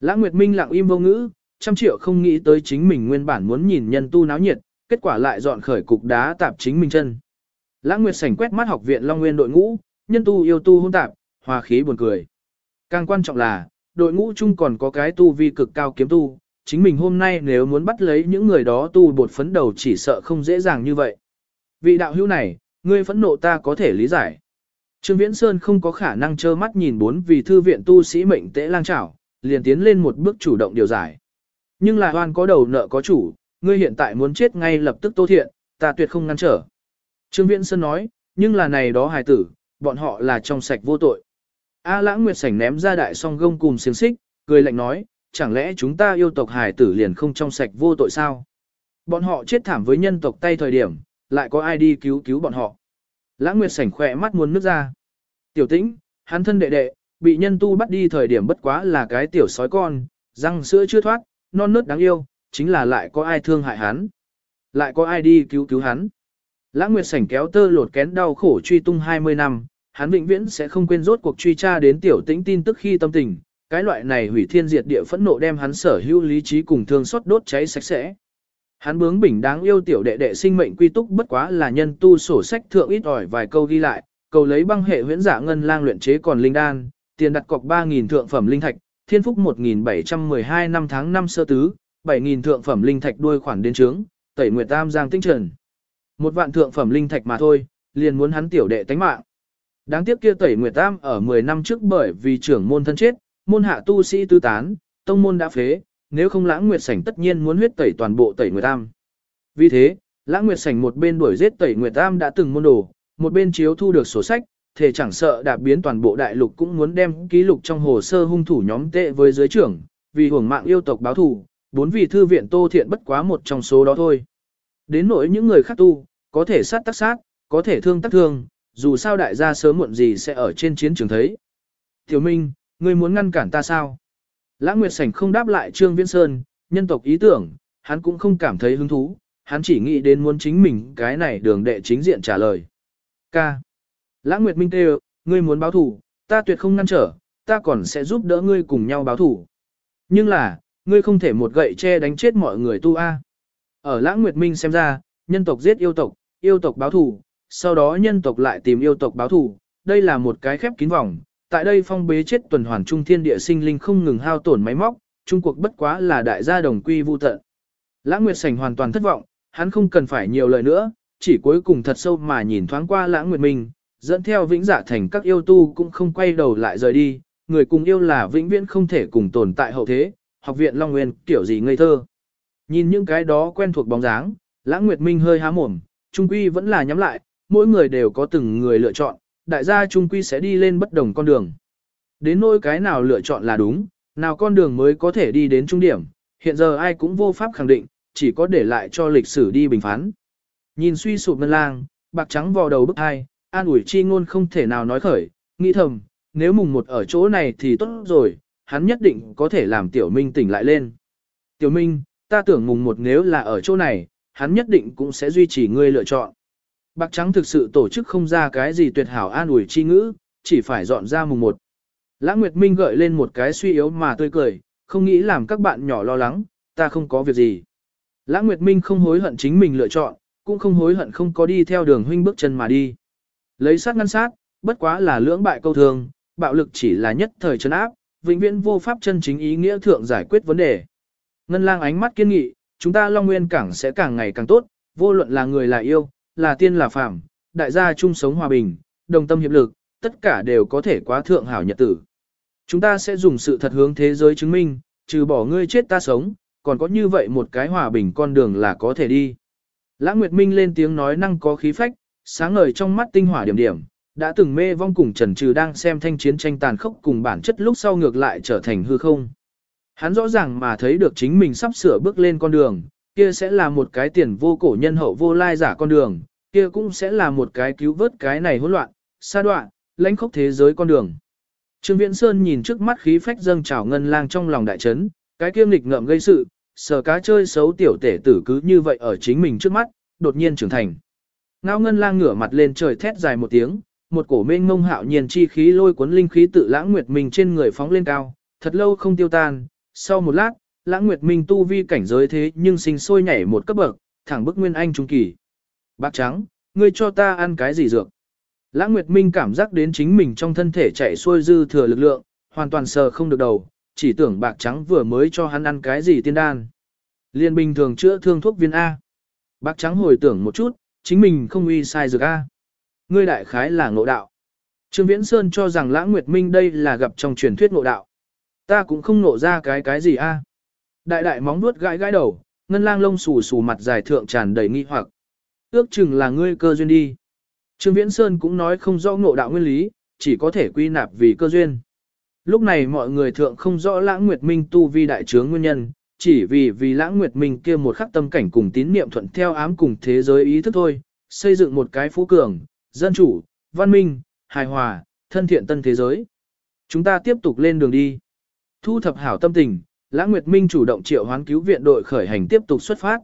[SPEAKER 1] Lãng nguyệt minh lặng im vô ngữ, trăm triệu không nghĩ tới chính mình nguyên bản muốn nhìn nhân tu náo nhiệt, kết quả lại dọn khởi cục đá tạp chính mình chân. Lãng nguyệt sảnh quét mắt học viện Long Nguyên đội ngũ, nhân tu yêu tu hôn tạp, hòa khí buồn cười. Càng quan trọng là, đội ngũ chung còn có cái tu vi cực cao kiếm tu, chính mình hôm nay nếu muốn bắt lấy những người đó tu bột phấn đầu chỉ sợ không dễ dàng như vậy. Vị đạo hữu này, ngươi phẫn nộ ta có thể lý giải. Trương Viễn Sơn không có khả năng trơ mắt nhìn bốn vì thư viện tu sĩ mệnh tễ lang trảo, liền tiến lên một bước chủ động điều giải. Nhưng là hoan có đầu nợ có chủ, ngươi hiện tại muốn chết ngay lập tức tô thiện, ta tuyệt không ngăn trở. Trương Viễn Sơn nói, nhưng là này đó hài tử, bọn họ là trong sạch vô tội. A lãng nguyệt sảnh ném ra đại song gông cùng xiềng xích, cười lạnh nói, chẳng lẽ chúng ta yêu tộc hài tử liền không trong sạch vô tội sao? Bọn họ chết thảm với nhân tộc tay thời điểm, lại có ai đi cứu cứu bọn họ? Lãng Nguyệt sảnh khỏe mắt muốn nước ra. Tiểu tĩnh, hắn thân đệ đệ, bị nhân tu bắt đi thời điểm bất quá là cái tiểu sói con, răng sữa chưa thoát, non nớt đáng yêu, chính là lại có ai thương hại hắn. Lại có ai đi cứu cứu hắn. Lãng Nguyệt sảnh kéo tơ lột kén đau khổ truy tung 20 năm, hắn vĩnh viễn sẽ không quên rốt cuộc truy tra đến tiểu tĩnh tin tức khi tâm tình, cái loại này hủy thiên diệt địa phẫn nộ đem hắn sở hữu lý trí cùng thương xót đốt cháy sạch sẽ. Hắn bướng bỉnh đáng yêu tiểu đệ đệ sinh mệnh quy túc bất quá là nhân tu sổ sách thượng ít ỏi vài câu ghi lại, cầu lấy băng hệ huyễn giả ngân lang luyện chế còn linh đan, tiền đặt cọc 3000 thượng phẩm linh thạch, thiên phúc 1712 năm tháng 5 sơ tứ, 7000 thượng phẩm linh thạch đuôi khoản đến trướng, tẩy nguyệt tam giang tinh trần. Một vạn thượng phẩm linh thạch mà thôi, liền muốn hắn tiểu đệ tánh mạng. Đáng tiếc kia tẩy nguyệt tam ở 10 năm trước bởi vì trưởng môn thân chết, môn hạ tu sĩ tư tán, tông môn đã phế, nếu không lãng nguyệt sảnh tất nhiên muốn huyết tẩy toàn bộ tẩy nguyệt tam. Vì thế, lãng nguyệt sảnh một bên đuổi giết tẩy nguyệt tam đã từng môn đồ, một bên chiếu thu được sổ sách, thể chẳng sợ đạp biến toàn bộ đại lục cũng muốn đem ký lục trong hồ sơ hung thủ nhóm tệ với giới trưởng, vì hưởng mạng yêu tộc báo thù, bốn vị thư viện tô thiện bất quá một trong số đó thôi. Đến nỗi những người khác tu, có thể sát tác sát, có thể thương tác thương, dù sao đại gia sớm muộn gì sẽ ở trên chiến trường thấy. Tiểu Minh, Ngươi muốn ngăn cản ta sao? Lãng Nguyệt Sảnh không đáp lại Trương Viễn Sơn, nhân tộc ý tưởng, hắn cũng không cảm thấy hứng thú, hắn chỉ nghĩ đến muốn chính mình cái này đường đệ chính diện trả lời. Ca. Lãng Nguyệt Minh kêu, ngươi muốn báo thủ, ta tuyệt không ngăn trở, ta còn sẽ giúp đỡ ngươi cùng nhau báo thủ. Nhưng là, ngươi không thể một gậy che đánh chết mọi người tu a. Ở Lãng Nguyệt Minh xem ra, nhân tộc giết yêu tộc, yêu tộc báo thủ, sau đó nhân tộc lại tìm yêu tộc báo thủ, đây là một cái khép kín vòng, tại đây phong bế chết tuần hoàn trung thiên địa sinh linh không ngừng hao tổn máy móc, trung cuộc bất quá là đại gia đồng quy vu tận. Lãng Nguyệt Sảnh hoàn toàn thất vọng, hắn không cần phải nhiều lời nữa, chỉ cuối cùng thật sâu mà nhìn thoáng qua Lãng Nguyệt Minh, dẫn theo vĩnh giả thành các yêu tu cũng không quay đầu lại rời đi, người cùng yêu là vĩnh viễn không thể cùng tồn tại hậu thế, học viện Long Nguyên kiểu gì ngây thơ. Nhìn những cái đó quen thuộc bóng dáng, Lãng Nguyệt Minh hơi há mồm, trung quy vẫn là nhắm lại, mỗi người đều có từng người lựa chọn, đại gia trung quy sẽ đi lên bất đồng con đường. Đến nỗi cái nào lựa chọn là đúng, nào con đường mới có thể đi đến trung điểm, hiện giờ ai cũng vô pháp khẳng định, chỉ có để lại cho lịch sử đi bình phán. Nhìn suy sụp ngân lang, bạc trắng vò đầu bức hai, an ủi chi ngôn không thể nào nói khởi, nghĩ thầm, nếu mùng một ở chỗ này thì tốt rồi, hắn nhất định có thể làm tiểu minh tỉnh lại lên. Tiểu minh, ta tưởng mùng một nếu là ở chỗ này, hắn nhất định cũng sẽ duy trì ngươi lựa chọn. Bạc trắng thực sự tổ chức không ra cái gì tuyệt hảo an ủi chi ngữ, chỉ phải dọn ra mùng một. Lã Nguyệt Minh gợi lên một cái suy yếu mà tươi cười, không nghĩ làm các bạn nhỏ lo lắng, ta không có việc gì. Lã Nguyệt Minh không hối hận chính mình lựa chọn, cũng không hối hận không có đi theo đường huynh bước chân mà đi. Lấy sát ngăn sát, bất quá là lưỡng bại câu thường, bạo lực chỉ là nhất thời chân áp, vĩnh viễn vô pháp chân chính ý nghĩa thượng giải quyết vấn đề. Ngân lang ánh mắt kiên nghị, chúng ta Long Nguyên Cảng sẽ càng ngày càng tốt, vô luận là người là yêu, là tiên là phàm, đại gia chung sống hòa bình, đồng tâm hiệp lực, tất cả đều có thể quá thượng hảo nhật tử. Chúng ta sẽ dùng sự thật hướng thế giới chứng minh, trừ bỏ ngươi chết ta sống, còn có như vậy một cái hòa bình con đường là có thể đi. Lã Nguyệt Minh lên tiếng nói năng có khí phách, sáng ngời trong mắt tinh hỏa điểm điểm, đã từng mê vong cùng Trần Trừ đang xem thanh chiến tranh tàn khốc cùng bản chất lúc sau ngược lại trở thành hư không. Hắn rõ ràng mà thấy được chính mình sắp sửa bước lên con đường, kia sẽ là một cái tiền vô cổ nhân hậu vô lai giả con đường, kia cũng sẽ là một cái cứu vớt cái này hỗn loạn, xa đoạn, lãnh khốc thế giới con đường. Trương Viễn Sơn nhìn trước mắt khí phách dâng trào ngân lang trong lòng đại chấn, cái kia nghịch ngợm gây sự, sờ cá chơi xấu tiểu tể tử cứ như vậy ở chính mình trước mắt, đột nhiên trưởng thành. Ngao ngân lang ngửa mặt lên trời thét dài một tiếng, một cổ mênh mông hạo nhiên chi khí lôi cuốn linh khí tự lãng nguyệt mình trên người phóng lên cao, thật lâu không tiêu tan, sau một lát, lãng nguyệt minh tu vi cảnh giới thế nhưng sinh sôi nhảy một cấp bậc, thẳng bức nguyên anh trung kỳ. Bác trắng, ngươi cho ta ăn cái gì dược? Lãng Nguyệt Minh cảm giác đến chính mình trong thân thể chạy xuôi dư thừa lực lượng, hoàn toàn sờ không được đầu, chỉ tưởng bạc trắng vừa mới cho hắn ăn cái gì tiên đan. Liên bình thường chữa thương thuốc viên A. Bạc trắng hồi tưởng một chút, chính mình không uy sai dược A. Ngươi đại khái là ngộ đạo. Trương Viễn Sơn cho rằng Lãng Nguyệt Minh đây là gặp trong truyền thuyết ngộ đạo. Ta cũng không ngộ ra cái cái gì A. Đại đại móng nuốt gãi gãi đầu, ngân lang lông xù xù mặt dài thượng tràn đầy nghi hoặc. Ước chừng là ngươi cơ duyên đi. Trương Viễn Sơn cũng nói không rõ ngộ đạo nguyên lý, chỉ có thể quy nạp vì cơ duyên. Lúc này mọi người thượng không rõ lãng nguyệt minh tu vi đại trướng nguyên nhân, chỉ vì vì lãng nguyệt minh kia một khắc tâm cảnh cùng tín niệm thuận theo ám cùng thế giới ý thức thôi, xây dựng một cái phú cường, dân chủ, văn minh, hài hòa, thân thiện tân thế giới. Chúng ta tiếp tục lên đường đi. Thu thập hảo tâm tình, lãng nguyệt minh chủ động triệu hoán cứu viện đội khởi hành tiếp tục xuất phát.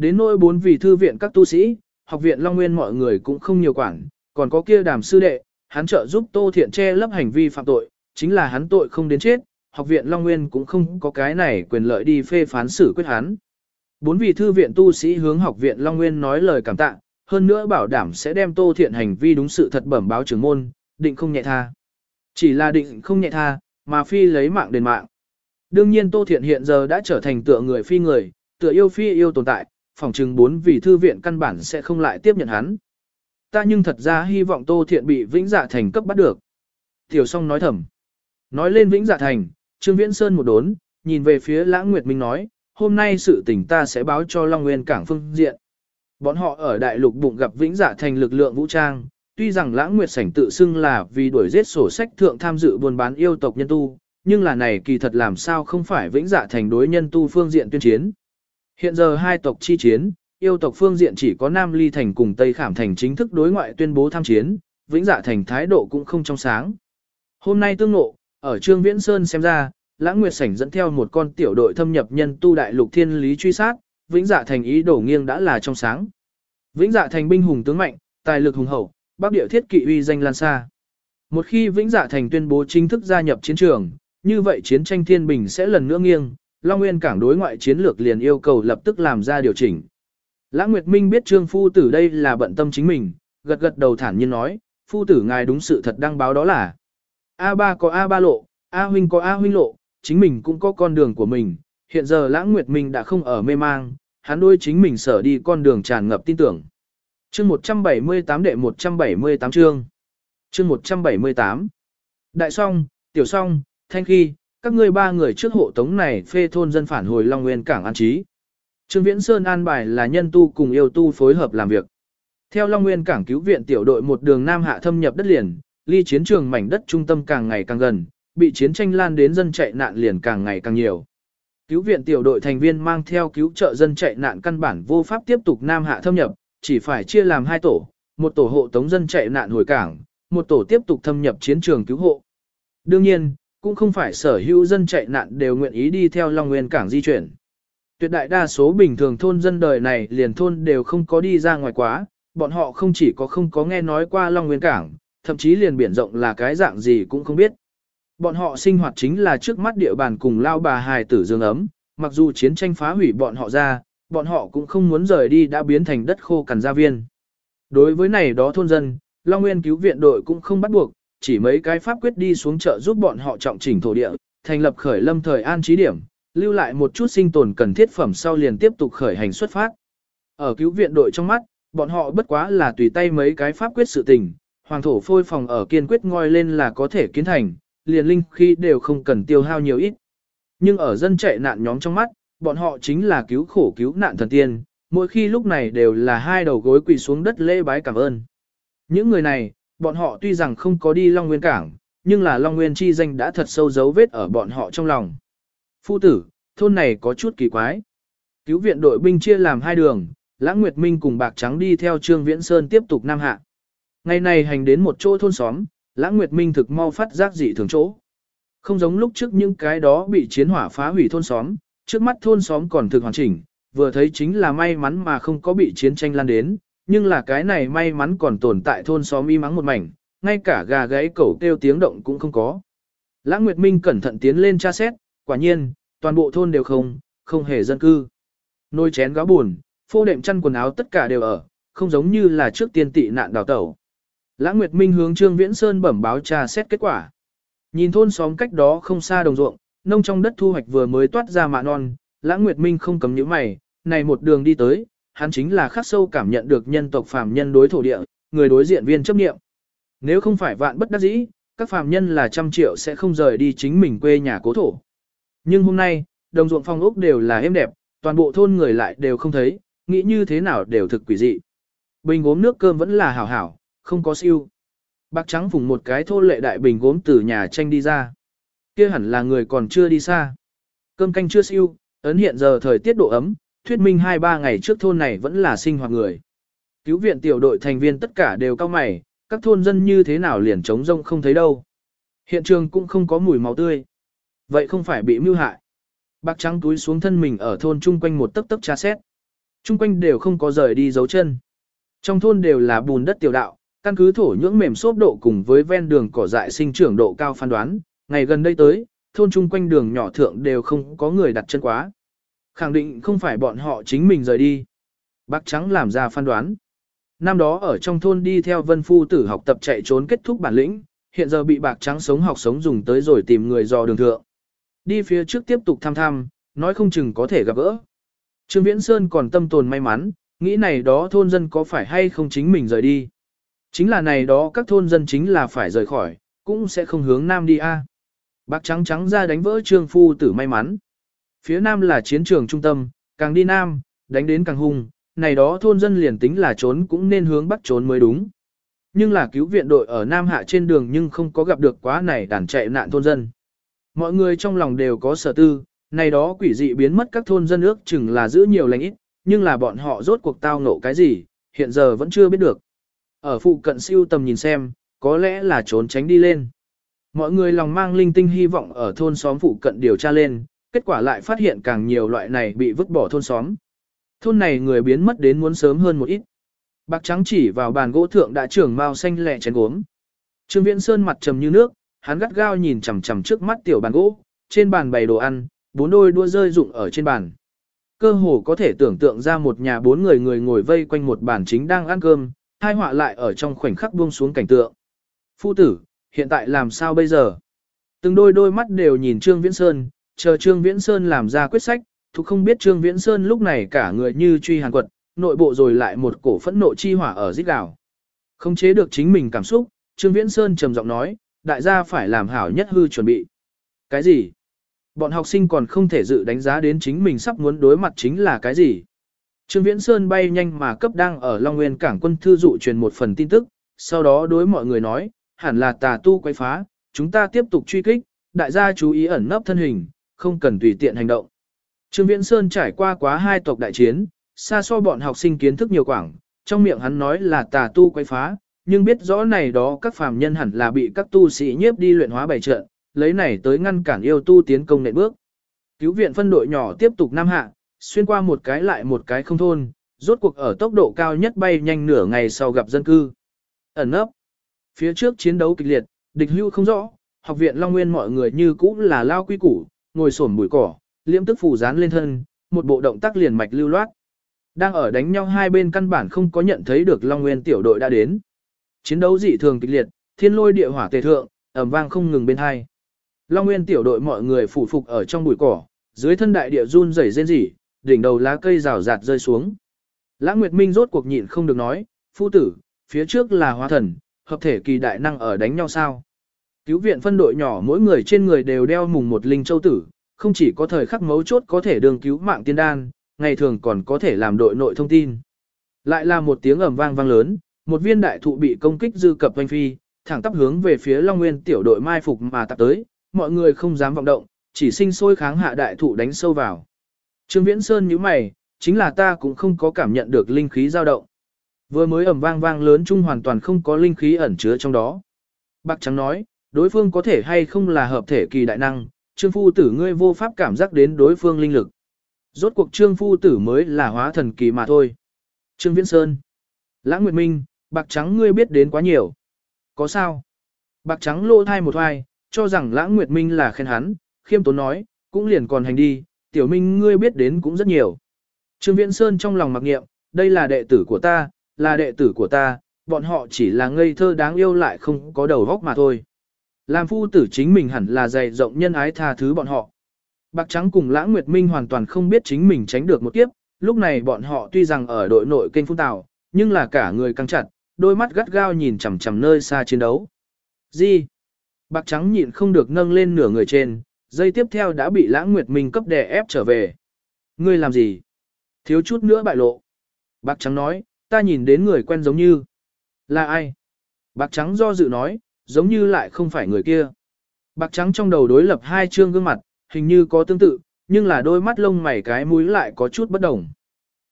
[SPEAKER 1] Đến nỗi bốn vị thư viện các tu sĩ, học viện Long Nguyên mọi người cũng không nhiều quản, còn có kia đàm sư đệ, hắn trợ giúp Tô Thiện che lấp hành vi phạm tội, chính là hắn tội không đến chết, học viện Long Nguyên cũng không có cái này quyền lợi đi phê phán xử quyết hắn. Bốn vị thư viện tu sĩ hướng học viện Long Nguyên nói lời cảm tạ, hơn nữa bảo đảm sẽ đem Tô Thiện hành vi đúng sự thật bẩm báo trưởng môn, định không nhẹ tha. Chỉ là định không nhẹ tha, mà phi lấy mạng đền mạng. Đương nhiên Tô Thiện hiện giờ đã trở thành tựa người phi người, tựa yêu phi yêu tồn tại, phòng trừng bốn vì thư viện căn bản sẽ không lại tiếp nhận hắn. Ta nhưng thật ra hy vọng Tô Thiện bị Vĩnh Dạ Thành cấp bắt được. Tiểu song nói thầm. Nói lên Vĩnh Dạ Thành, Trương Viễn Sơn một đốn, nhìn về phía Lãng Nguyệt Minh nói, hôm nay sự tình ta sẽ báo cho Long Nguyên Cảng phương diện. Bọn họ ở đại lục bụng gặp Vĩnh Dạ Thành lực lượng vũ trang, tuy rằng Lãng Nguyệt Sảnh tự xưng là vì đuổi giết sổ sách thượng tham dự buôn bán yêu tộc nhân tu, nhưng là này kỳ thật làm sao không phải Vĩnh Dạ Thành đối nhân tu phương diện tuyên chiến. Hiện giờ hai tộc chi chiến, yêu tộc phương diện chỉ có Nam Ly Thành cùng Tây Khảm Thành chính thức đối ngoại tuyên bố tham chiến, Vĩnh Dạ Thành thái độ cũng không trong sáng. Hôm nay tương ngộ, ở Trương Viễn Sơn xem ra, Lãng Nguyệt Sảnh dẫn theo một con tiểu đội thâm nhập nhân tu đại lục thiên lý truy sát, Vĩnh Dạ Thành ý đổ nghiêng đã là trong sáng. Vĩnh Dạ Thành binh hùng tướng mạnh, tài lực hùng hậu, bắc địa thiết kỵ uy danh lan xa. Một khi Vĩnh Dạ Thành tuyên bố chính thức gia nhập chiến trường, như vậy chiến tranh thiên bình sẽ lần nữa nghiêng, Long Nguyên cảng đối ngoại chiến lược liền yêu cầu lập tức làm ra điều chỉnh. Lãng Nguyệt Minh biết Trương Phu Tử đây là bận tâm chính mình, gật gật đầu thản nhiên nói, Phu Tử ngài đúng sự thật đăng báo đó là A3 có A3 lộ, A huynh có A huynh lộ, chính mình cũng có con đường của mình, hiện giờ Lãng Nguyệt Minh đã không ở mê mang, hắn đôi chính mình sở đi con đường tràn ngập tin tưởng. Chương 178 đệ 178 chương. Chương 178. Đại song, tiểu song, thanh khi, các ngươi ba người trước hộ tống này phê thôn dân phản hồi Long Nguyên cảng an trí. Trương Viễn Sơn an bài là nhân tu cùng yêu tu phối hợp làm việc. Theo Long Nguyên cảng cứu viện tiểu đội một đường nam hạ thâm nhập đất liền, ly chiến trường mảnh đất trung tâm càng ngày càng gần, bị chiến tranh lan đến dân chạy nạn liền càng ngày càng nhiều. Cứu viện tiểu đội thành viên mang theo cứu trợ dân chạy nạn căn bản vô pháp tiếp tục nam hạ thâm nhập, chỉ phải chia làm hai tổ, một tổ hộ tống dân chạy nạn hồi cảng, một tổ tiếp tục thâm nhập chiến trường cứu hộ. Đương nhiên, cũng không phải sở hữu dân chạy nạn đều nguyện ý đi theo Long Nguyên cảng di chuyển. Tuyệt đại đa số bình thường thôn dân đời này liền thôn đều không có đi ra ngoài quá, bọn họ không chỉ có không có nghe nói qua Long Nguyên cảng, thậm chí liền biển rộng là cái dạng gì cũng không biết. Bọn họ sinh hoạt chính là trước mắt địa bàn cùng lao bà hài tử dương ấm, mặc dù chiến tranh phá hủy bọn họ ra, bọn họ cũng không muốn rời đi đã biến thành đất khô cằn gia viên. Đối với này đó thôn dân, Long Nguyên cứu viện đội cũng không bắt buộc, chỉ mấy cái pháp quyết đi xuống chợ giúp bọn họ trọng chỉnh thổ địa, thành lập khởi lâm thời an trí điểm, lưu lại một chút sinh tồn cần thiết phẩm sau liền tiếp tục khởi hành xuất phát. Ở cứu viện đội trong mắt, bọn họ bất quá là tùy tay mấy cái pháp quyết sự tình, hoàng thổ phôi phòng ở kiên quyết ngoi lên là có thể kiến thành, liền linh khi đều không cần tiêu hao nhiều ít. Nhưng ở dân chạy nạn nhóm trong mắt, bọn họ chính là cứu khổ cứu nạn thần tiên, mỗi khi lúc này đều là hai đầu gối quỳ xuống đất lễ bái cảm ơn. Những người này, bọn họ tuy rằng không có đi Long Nguyên Cảng, nhưng là Long Nguyên chi danh đã thật sâu dấu vết ở bọn họ trong lòng. Phu tử, thôn này có chút kỳ quái. Cứu viện đội binh chia làm hai đường, Lãng Nguyệt Minh cùng Bạc Trắng đi theo Trương Viễn Sơn tiếp tục Nam Hạ. Ngày này hành đến một chỗ thôn xóm, Lãng Nguyệt Minh thực mau phát giác dị thường chỗ. Không giống lúc trước những cái đó bị chiến hỏa phá hủy thôn xóm, trước mắt thôn xóm còn thực hoàn chỉnh, vừa thấy chính là may mắn mà không có bị chiến tranh lan đến, nhưng là cái này may mắn còn tồn tại thôn xóm y mắng một mảnh, ngay cả gà gáy cẩu kêu tiếng động cũng không có. Lãng Nguyệt Minh cẩn thận tiến lên tra xét, quả nhiên, toàn bộ thôn đều không, không hề dân cư. Nôi chén gáo buồn, phô đệm chăn quần áo tất cả đều ở, không giống như là trước tiên tị nạn đào tẩu. Lãng Nguyệt Minh hướng Trương Viễn Sơn bẩm báo tra xét kết quả. Nhìn thôn xóm cách đó không xa đồng ruộng, nông trong đất thu hoạch vừa mới toát ra mạ non, Lãng Nguyệt Minh không cầm nhíu mày, này một đường đi tới, hắn chính là khắc sâu cảm nhận được nhân tộc phàm nhân đối thổ địa, người đối diện viên chấp niệm. Nếu không phải vạn bất đắc dĩ, các phàm nhân là trăm triệu sẽ không rời đi chính mình quê nhà cố thổ. Nhưng hôm nay, đồng ruộng phong ốc đều là êm đẹp, toàn bộ thôn người lại đều không thấy, nghĩ như thế nào đều thực quỷ dị. Bình gốm nước cơm vẫn là hảo hảo, không có siêu. Bác trắng phùng một cái thô lệ đại bình gốm từ nhà tranh đi ra. kia hẳn là người còn chưa đi xa. Cơm canh chưa siêu, ấn hiện giờ thời tiết độ ấm, thuyết minh 2-3 ngày trước thôn này vẫn là sinh hoạt người. Cứu viện tiểu đội thành viên tất cả đều cao mày, các thôn dân như thế nào liền trống rông không thấy đâu. Hiện trường cũng không có mùi máu tươi. Vậy không phải bị mưu hại. Bạc trắng túi xuống thân mình ở thôn chung quanh một tấc tấc tra xét. Chung quanh đều không có rời đi dấu chân. Trong thôn đều là bùn đất tiểu đạo, căn cứ thổ nhưỡng mềm xốp độ cùng với ven đường cỏ dại sinh trưởng độ cao phán đoán, ngày gần đây tới, thôn chung quanh đường nhỏ thượng đều không có người đặt chân quá. Khẳng định không phải bọn họ chính mình rời đi. Bác Trắng làm ra phán đoán. Năm đó ở trong thôn đi theo vân phu tử học tập chạy trốn kết thúc bản lĩnh, hiện giờ bị bạc trắng sống học sống dùng tới rồi tìm người dò đường thượng. Đi phía trước tiếp tục thăm thăm, nói không chừng có thể gặp gỡ. Trương Viễn Sơn còn tâm tồn may mắn, nghĩ này đó thôn dân có phải hay không chính mình rời đi. Chính là này đó các thôn dân chính là phải rời khỏi, cũng sẽ không hướng nam đi a. Bạc trắng trắng ra đánh vỡ trương phu tử may mắn. Phía nam là chiến trường trung tâm, càng đi nam, đánh đến càng hung, này đó thôn dân liền tính là trốn cũng nên hướng bắc trốn mới đúng. Nhưng là cứu viện đội ở Nam Hạ trên đường nhưng không có gặp được quá này đàn chạy nạn thôn dân. Mọi người trong lòng đều có sở tư, này đó quỷ dị biến mất các thôn dân ước chừng là giữ nhiều lành ít, nhưng là bọn họ rốt cuộc tao ngộ cái gì, hiện giờ vẫn chưa biết được. Ở phụ cận siêu tầm nhìn xem, có lẽ là trốn tránh đi lên. Mọi người lòng mang linh tinh hy vọng ở thôn xóm phụ cận điều tra lên, kết quả lại phát hiện càng nhiều loại này bị vứt bỏ thôn xóm. Thôn này người biến mất đến muốn sớm hơn một ít. Bạc trắng chỉ vào bàn gỗ thượng đã trưởng mao xanh lẹ chén gốm. Trương Viễn Sơn mặt trầm như nước, hắn gắt gao nhìn chằm chằm trước mắt tiểu bàn gỗ, trên bàn bày đồ ăn, bốn đôi đua rơi rụng ở trên bàn. Cơ hồ có thể tưởng tượng ra một nhà bốn người người ngồi vây quanh một bàn chính đang ăn cơm, hai họa lại ở trong khoảnh khắc buông xuống cảnh tượng. Phu tử, hiện tại làm sao bây giờ? Từng đôi đôi mắt đều nhìn Trương Viễn Sơn, chờ Trương Viễn Sơn làm ra quyết sách, thuộc không biết Trương Viễn Sơn lúc này cả người như truy hàn quật, nội bộ rồi lại một cổ phẫn nộ chi hỏa ở rít gào. Không chế được chính mình cảm xúc, Trương Viễn Sơn trầm giọng nói, đại gia phải làm hảo nhất hư chuẩn bị. Cái gì? Bọn học sinh còn không thể dự đánh giá đến chính mình sắp muốn đối mặt chính là cái gì. Trương Viễn Sơn bay nhanh mà cấp đang ở Long Nguyên cảng quân thư dụ truyền một phần tin tức, sau đó đối mọi người nói, hẳn là tà tu quấy phá, chúng ta tiếp tục truy kích, đại gia chú ý ẩn nấp thân hình, không cần tùy tiện hành động. Trương Viễn Sơn trải qua quá hai tộc đại chiến, xa so bọn học sinh kiến thức nhiều quảng, trong miệng hắn nói là tà tu quấy phá, nhưng biết rõ này đó các phàm nhân hẳn là bị các tu sĩ nhiếp đi luyện hóa bảy trận, lấy này tới ngăn cản yêu tu tiến công nệ bước. Cứu viện phân đội nhỏ tiếp tục nam hạ, xuyên qua một cái lại một cái không thôn, rốt cuộc ở tốc độ cao nhất bay nhanh nửa ngày sau gặp dân cư. Ẩn ấp Phía trước chiến đấu kịch liệt, địch hưu không rõ, học viện Long Nguyên mọi người như cũ là lao quy củ, ngồi xổm bụi cỏ, liễm tức phủ dán lên thân, một bộ động tác liền mạch lưu loát. Đang ở đánh nhau hai bên căn bản không có nhận thấy được Long Nguyên tiểu đội đã đến. Chiến đấu dị thường kịch liệt, thiên lôi địa hỏa tề thượng, ầm vang không ngừng bên hai. Long Nguyên tiểu đội mọi người phủ phục ở trong bụi cỏ, dưới thân đại địa run rẩy rên rỉ, đỉnh đầu lá cây rào rạt rơi xuống. Lãng Nguyệt Minh rốt cuộc nhịn không được nói, phu tử, phía trước là hóa thần, hợp thể kỳ đại năng ở đánh nhau sao. Cứu viện phân đội nhỏ mỗi người trên người đều đeo mùng một linh châu tử, không chỉ có thời khắc mấu chốt có thể đường cứu mạng tiên đan, ngày thường còn có thể làm đội nội thông tin. Lại là một tiếng ầm vang vang lớn, một viên đại thụ bị công kích dư cập quanh phi, thẳng tắp hướng về phía Long Nguyên tiểu đội mai phục mà tập tới, mọi người không dám vọng động, chỉ sinh sôi kháng hạ đại thụ đánh sâu vào. Trương Viễn Sơn nhíu mày, chính là ta cũng không có cảm nhận được linh khí dao động. Vừa mới ầm vang vang lớn chung hoàn toàn không có linh khí ẩn chứa trong đó. Bạc Trắng nói, đối phương có thể hay không là hợp thể kỳ đại năng, Trương Phu Tử ngươi vô pháp cảm giác đến đối phương linh lực. Rốt cuộc Trương Phu Tử mới là hóa thần kỳ mà thôi. Trương Viễn Sơn, Lãng Nguyệt Minh, Bạc Trắng ngươi biết đến quá nhiều. Có sao? Bạc Trắng lô thai một hoài, cho rằng Lãng Nguyệt Minh là khen hắn, khiêm tốn nói, cũng liền còn hành đi, tiểu minh ngươi biết đến cũng rất nhiều. Trương Viễn Sơn trong lòng mặc nghiệm, đây là đệ tử của ta, là đệ tử của ta, bọn họ chỉ là ngây thơ đáng yêu lại không có đầu óc mà thôi. Làm phu tử chính mình hẳn là dày rộng nhân ái tha thứ bọn họ. Bạc Trắng cùng Lãng Nguyệt Minh hoàn toàn không biết chính mình tránh được một kiếp, lúc này bọn họ tuy rằng ở đội nội kênh phun tào, nhưng là cả người căng chặt, đôi mắt gắt gao nhìn chằm chằm nơi xa chiến đấu. Gì? Bạc Trắng nhịn không được nâng lên nửa người trên, dây tiếp theo đã bị Lãng Nguyệt Minh cấp đè ép trở về. Ngươi làm gì? Thiếu chút nữa bại lộ. Bạc Trắng nói, ta nhìn đến người quen giống như. Là ai? Bạc Trắng do dự nói, giống như lại không phải người kia. Bạc Trắng trong đầu đối lập hai trương gương mặt, hình như có tương tự, nhưng là đôi mắt lông mày cái mũi lại có chút bất đồng.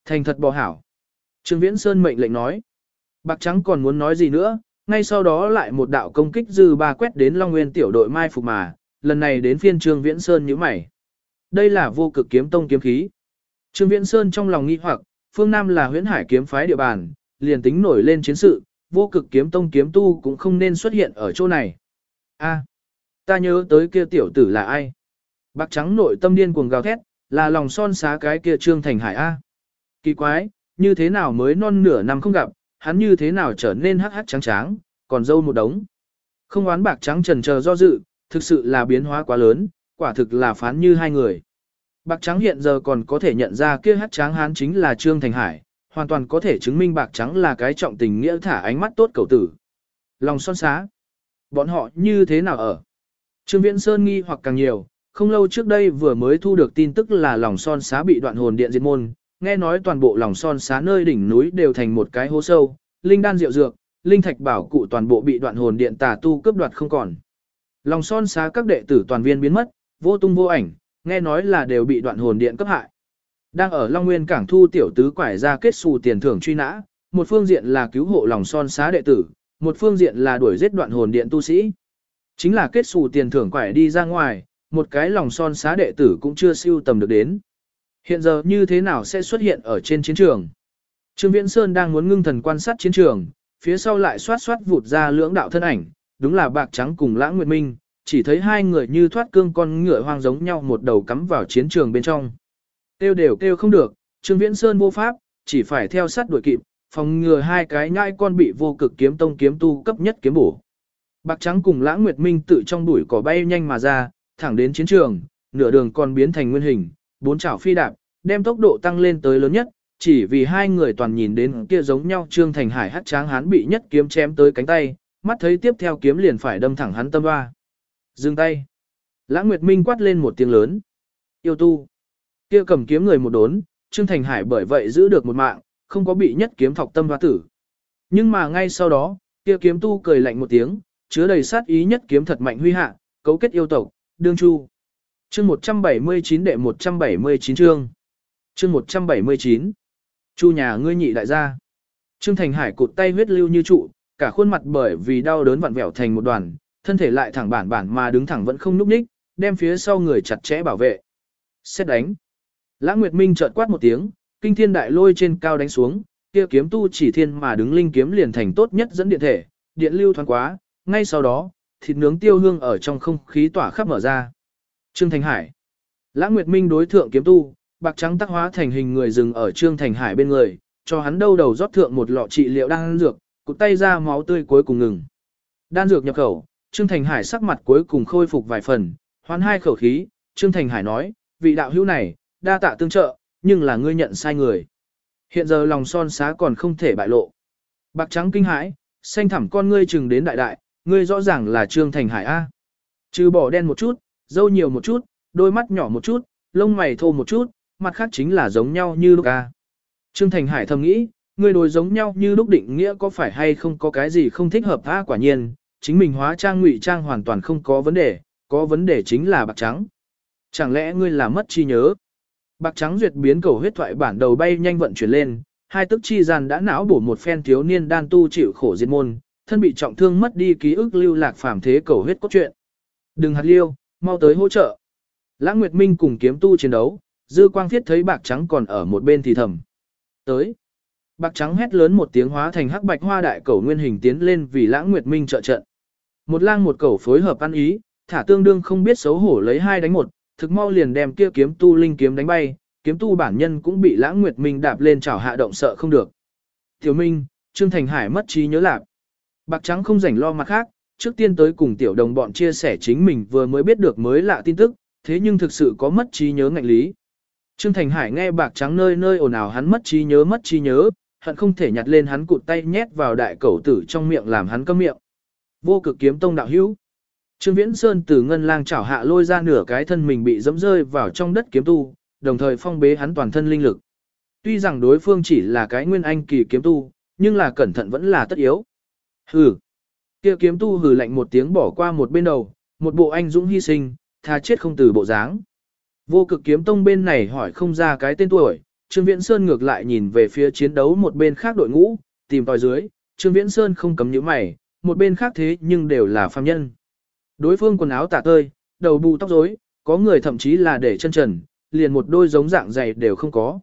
[SPEAKER 1] Thành thật bò hảo. Trương Viễn Sơn mệnh lệnh nói. Bạc Trắng còn muốn nói gì nữa, ngay sau đó lại một đạo công kích dư ba quét đến Long Nguyên tiểu đội mai phục mà, lần này đến phiên Trương Viễn Sơn nhíu mày. Đây là vô cực kiếm tông kiếm khí. Trương Viễn Sơn trong lòng nghi hoặc, phương Nam là huyễn hải kiếm phái địa bàn, liền tính nổi lên chiến sự, vô cực kiếm tông kiếm tu cũng không nên xuất hiện ở chỗ này. A, à, ta nhớ tới kia tiểu tử là ai? Bạc trắng nội tâm điên cuồng gào thét, là lòng son xá cái kia Trương Thành Hải A. Kỳ quái, như thế nào mới non nửa năm không gặp, hắn như thế nào trở nên hắc hắc trắng trắng, còn dâu một đống. Không oán bạc trắng trần chờ do dự, thực sự là biến hóa quá lớn, quả thực là phán như hai người. Bạc trắng hiện giờ còn có thể nhận ra kia hắc trắng hán chính là Trương Thành Hải, hoàn toàn có thể chứng minh bạc trắng là cái trọng tình nghĩa thả ánh mắt tốt cầu tử. Lòng son xá. Bọn họ như thế nào ở? Trương Viễn Sơn nghi hoặc càng nhiều, không lâu trước đây vừa mới thu được tin tức là lòng son xá bị đoạn hồn điện diệt môn, nghe nói toàn bộ lòng son xá nơi đỉnh núi đều thành một cái hố sâu, linh đan rượu dược, linh thạch bảo cụ toàn bộ bị đoạn hồn điện tà tu cướp đoạt không còn. Lòng son xá các đệ tử toàn viên biến mất, vô tung vô ảnh, nghe nói là đều bị đoạn hồn điện cấp hại. Đang ở Long Nguyên cảng thu tiểu tứ quải ra kết xù tiền thưởng truy nã, một phương diện là cứu hộ lòng son xá đệ tử, một phương diện là đuổi giết đoạn hồn điện tu sĩ. Chính là kết xù tiền thưởng quải đi ra ngoài, một cái lòng son xá đệ tử cũng chưa siêu tầm được đến. Hiện giờ như thế nào sẽ xuất hiện ở trên chiến trường? Trương Viễn Sơn đang muốn ngưng thần quan sát chiến trường, phía sau lại xoát xoát vụt ra lưỡng đạo thân ảnh, đúng là bạc trắng cùng lãng nguyệt minh, chỉ thấy hai người như thoát cương con ngựa hoang giống nhau một đầu cắm vào chiến trường bên trong. Kêu đều kêu không được, Trương Viễn Sơn vô pháp, chỉ phải theo sát đuổi kịp, phòng ngừa hai cái nhãi con bị vô cực kiếm tông kiếm tu cấp nhất kiếm bổ. Bạc trắng cùng lãng nguyệt minh tự trong bụi cỏ bay nhanh mà ra, thẳng đến chiến trường, nửa đường còn biến thành nguyên hình, bốn chảo phi đạp, đem tốc độ tăng lên tới lớn nhất, chỉ vì hai người toàn nhìn đến kia giống nhau Trương Thành Hải hắc tráng hắn bị nhất kiếm chém tới cánh tay, mắt thấy tiếp theo kiếm liền phải đâm thẳng hắn tâm ba. Dừng tay. lãng Nguyệt Minh quát lên một tiếng lớn. Yêu tu. Kia cầm kiếm người một đốn, Trương Thành Hải bởi vậy giữ được một mạng, không có bị nhất kiếm thọc tâm hoa tử. Nhưng mà ngay sau đó, kia kiếm tu cười lạnh một tiếng, chứa đầy sát ý nhất kiếm thật mạnh huy hạ, cấu kết yêu tộc, đương chu. Chương 179 đệ 179 chương. Chương 179. Chu nhà ngươi nhị đại gia. Trương Thành Hải cụt tay huyết lưu như trụ, cả khuôn mặt bởi vì đau đớn vặn vẹo thành một đoàn, thân thể lại thẳng bản bản mà đứng thẳng vẫn không nhúc nhích, đem phía sau người chặt chẽ bảo vệ. Xét đánh. Lãng Nguyệt Minh chợt quát một tiếng, kinh thiên đại lôi trên cao đánh xuống, kia kiếm tu chỉ thiên mà đứng linh kiếm liền thành tốt nhất dẫn điện thể, điện lưu thoáng quá, ngay sau đó, thịt nướng tiêu hương ở trong không khí tỏa khắp mở ra. Trương Thành Hải. Lãng Nguyệt Minh đối thượng kiếm tu, bạc trắng tác hóa thành hình người dừng ở Trương Thành Hải bên người, cho hắn đâu đầu rót thượng một lọ trị liệu đan dược, cụt tay ra máu tươi cuối cùng ngừng. Đan dược nhập khẩu, Trương Thành Hải sắc mặt cuối cùng khôi phục vài phần, hoán hai khẩu khí, Trương Thành Hải nói, vị đạo hữu này, đa tạ tương trợ, nhưng là ngươi nhận sai người. Hiện giờ lòng son xá còn không thể bại lộ. Bạc trắng kinh hãi, xanh thẳm con ngươi chừng đến đại đại, ngươi rõ ràng là Trương Thành Hải A. Trừ bỏ đen một chút, dâu nhiều một chút, đôi mắt nhỏ một chút, lông mày thô một chút, mặt khác chính là giống nhau như lúc A. Trương Thành Hải thầm nghĩ, ngươi đối giống nhau như lúc định nghĩa có phải hay không có cái gì không thích hợp A quả nhiên, chính mình hóa trang ngụy trang hoàn toàn không có vấn đề, có vấn đề chính là bạc trắng. Chẳng lẽ ngươi là mất chi nhớ? Bạc trắng duyệt biến cầu huyết thoại bản đầu bay nhanh vận chuyển lên, hai tức chi gian đã não bổ một phen thiếu niên đan tu chịu khổ diệt môn, thân bị trọng thương mất đi ký ức lưu lạc phàm thế cầu huyết cốt truyện. Đừng hạt liêu, mau tới hỗ trợ. Lãng Nguyệt Minh cùng kiếm tu chiến đấu, dư quang thiết thấy bạc trắng còn ở một bên thì thầm. Tới. Bạc trắng hét lớn một tiếng hóa thành hắc bạch hoa đại cầu nguyên hình tiến lên vì Lãng Nguyệt Minh trợ trận. Một lang một cầu phối hợp ăn ý, thả tương đương không biết xấu hổ lấy hai đánh một, thực mau liền đem kia kiếm tu linh kiếm đánh bay, kiếm tu bản nhân cũng bị Lãng Nguyệt Minh đạp lên chảo hạ động sợ không được. Tiểu Minh, Trương Thành Hải mất trí nhớ lạc. Bạc trắng không rảnh lo mặt khác, trước tiên tới cùng tiểu đồng bọn chia sẻ chính mình vừa mới biết được mới lạ tin tức, thế nhưng thực sự có mất trí nhớ ngạnh lý. Trương Thành Hải nghe bạc trắng nơi nơi ồn ào hắn mất trí nhớ mất trí nhớ, hận không thể nhặt lên hắn cụt tay nhét vào đại cẩu tử trong miệng làm hắn câm miệng. Vô cực kiếm tông đạo hữu. Trương Viễn Sơn từ ngân lang chảo hạ lôi ra nửa cái thân mình bị dẫm rơi vào trong đất kiếm tu, đồng thời phong bế hắn toàn thân linh lực. Tuy rằng đối phương chỉ là cái nguyên anh kỳ kiếm tu, nhưng là cẩn thận vẫn là tất yếu. Hừ. Kia kiếm tu hừ lạnh một tiếng bỏ qua một bên đầu, một bộ anh dũng hy sinh, tha chết không từ bộ dáng. Vô cực kiếm tông bên này hỏi không ra cái tên tuổi, Trương Viễn Sơn ngược lại nhìn về phía chiến đấu một bên khác đội ngũ, tìm tòi dưới, Trương Viễn Sơn không cấm nhíu mày, một bên khác thế nhưng đều là phàm nhân. Đối phương quần áo tả tơi, đầu bù tóc rối, có người thậm chí là để chân trần, liền một đôi giống dạng giày đều không có.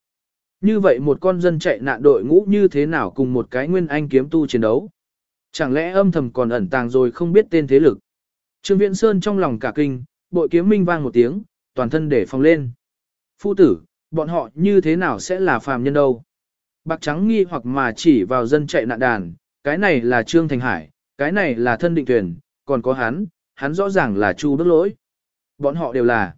[SPEAKER 1] Như vậy một con dân chạy nạn đội ngũ như thế nào cùng một cái nguyên anh kiếm tu chiến đấu? Chẳng lẽ âm thầm còn ẩn tàng rồi không biết tên thế lực? Trương Viễn Sơn trong lòng cả kinh, bội kiếm minh vang một tiếng, toàn thân để phòng lên. Phu tử, bọn họ như thế nào sẽ là phàm nhân đâu? Bạc trắng nghi hoặc mà chỉ vào dân chạy nạn đàn, cái này là Trương Thành Hải, cái này là thân định tuyển, còn có hắn, hắn rõ ràng là Chu Đức lỗi. Bọn họ đều là.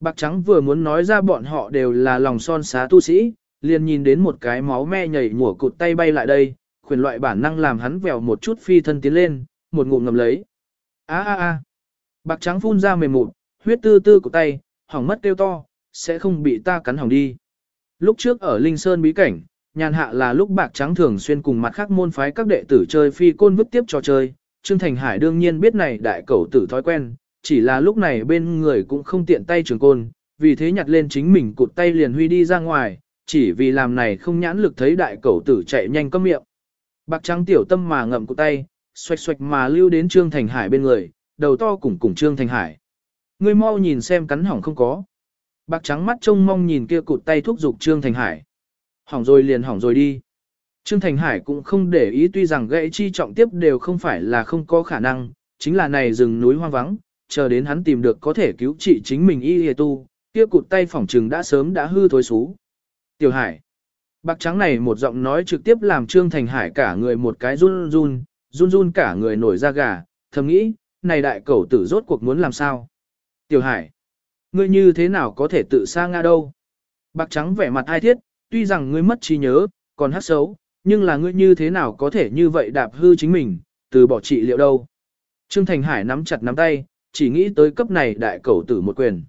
[SPEAKER 1] Bạc trắng vừa muốn nói ra bọn họ đều là lòng son xá tu sĩ, liền nhìn đến một cái máu me nhảy mùa cụt tay bay lại đây, khuyển loại bản năng làm hắn vèo một chút phi thân tiến lên, một ngụm ngầm lấy. á á á. Bạc trắng phun ra mềm mụn, huyết tư tư của tay, hỏng mất tiêu to, sẽ không bị ta cắn hỏng đi. Lúc trước ở Linh Sơn bí cảnh, nhàn hạ là lúc bạc trắng thường xuyên cùng mặt khác môn phái các đệ tử chơi phi côn vứt tiếp trò chơi. Trương Thành Hải đương nhiên biết này đại cẩu tử thói quen, chỉ là lúc này bên người cũng không tiện tay trường côn, vì thế nhặt lên chính mình cụt tay liền huy đi ra ngoài, chỉ vì làm này không nhãn lực thấy đại cẩu tử chạy nhanh cấm miệng. Bạc trắng tiểu tâm mà ngậm cụt tay, xoạch xoạch mà lưu đến Trương Thành Hải bên người, đầu to cùng cùng Trương Thành Hải. Ngươi mau nhìn xem cắn hỏng không có. Bạc trắng mắt trông mong nhìn kia cụt tay thúc giục Trương Thành Hải. Hỏng rồi liền hỏng rồi đi. Trương Thành Hải cũng không để ý tuy rằng gãy chi trọng tiếp đều không phải là không có khả năng, chính là này rừng núi hoang vắng, chờ đến hắn tìm được có thể cứu trị chính mình y hề tu, kia cụt tay phỏng trừng đã sớm đã hư thối xú. Tiểu Hải. Bạc trắng này một giọng nói trực tiếp làm Trương Thành Hải cả người một cái run run, run run cả người nổi da gà, thầm nghĩ, này đại cẩu tử rốt cuộc muốn làm sao? Tiểu Hải. Ngươi như thế nào có thể tự sang ngã đâu? Bạc trắng vẻ mặt ai thiết, tuy rằng ngươi mất trí nhớ, còn hát xấu, nhưng là ngươi như thế nào có thể như vậy đạp hư chính mình, từ bỏ trị liệu đâu. Trương Thành Hải nắm chặt nắm tay, chỉ nghĩ tới cấp này đại cầu tử một quyền.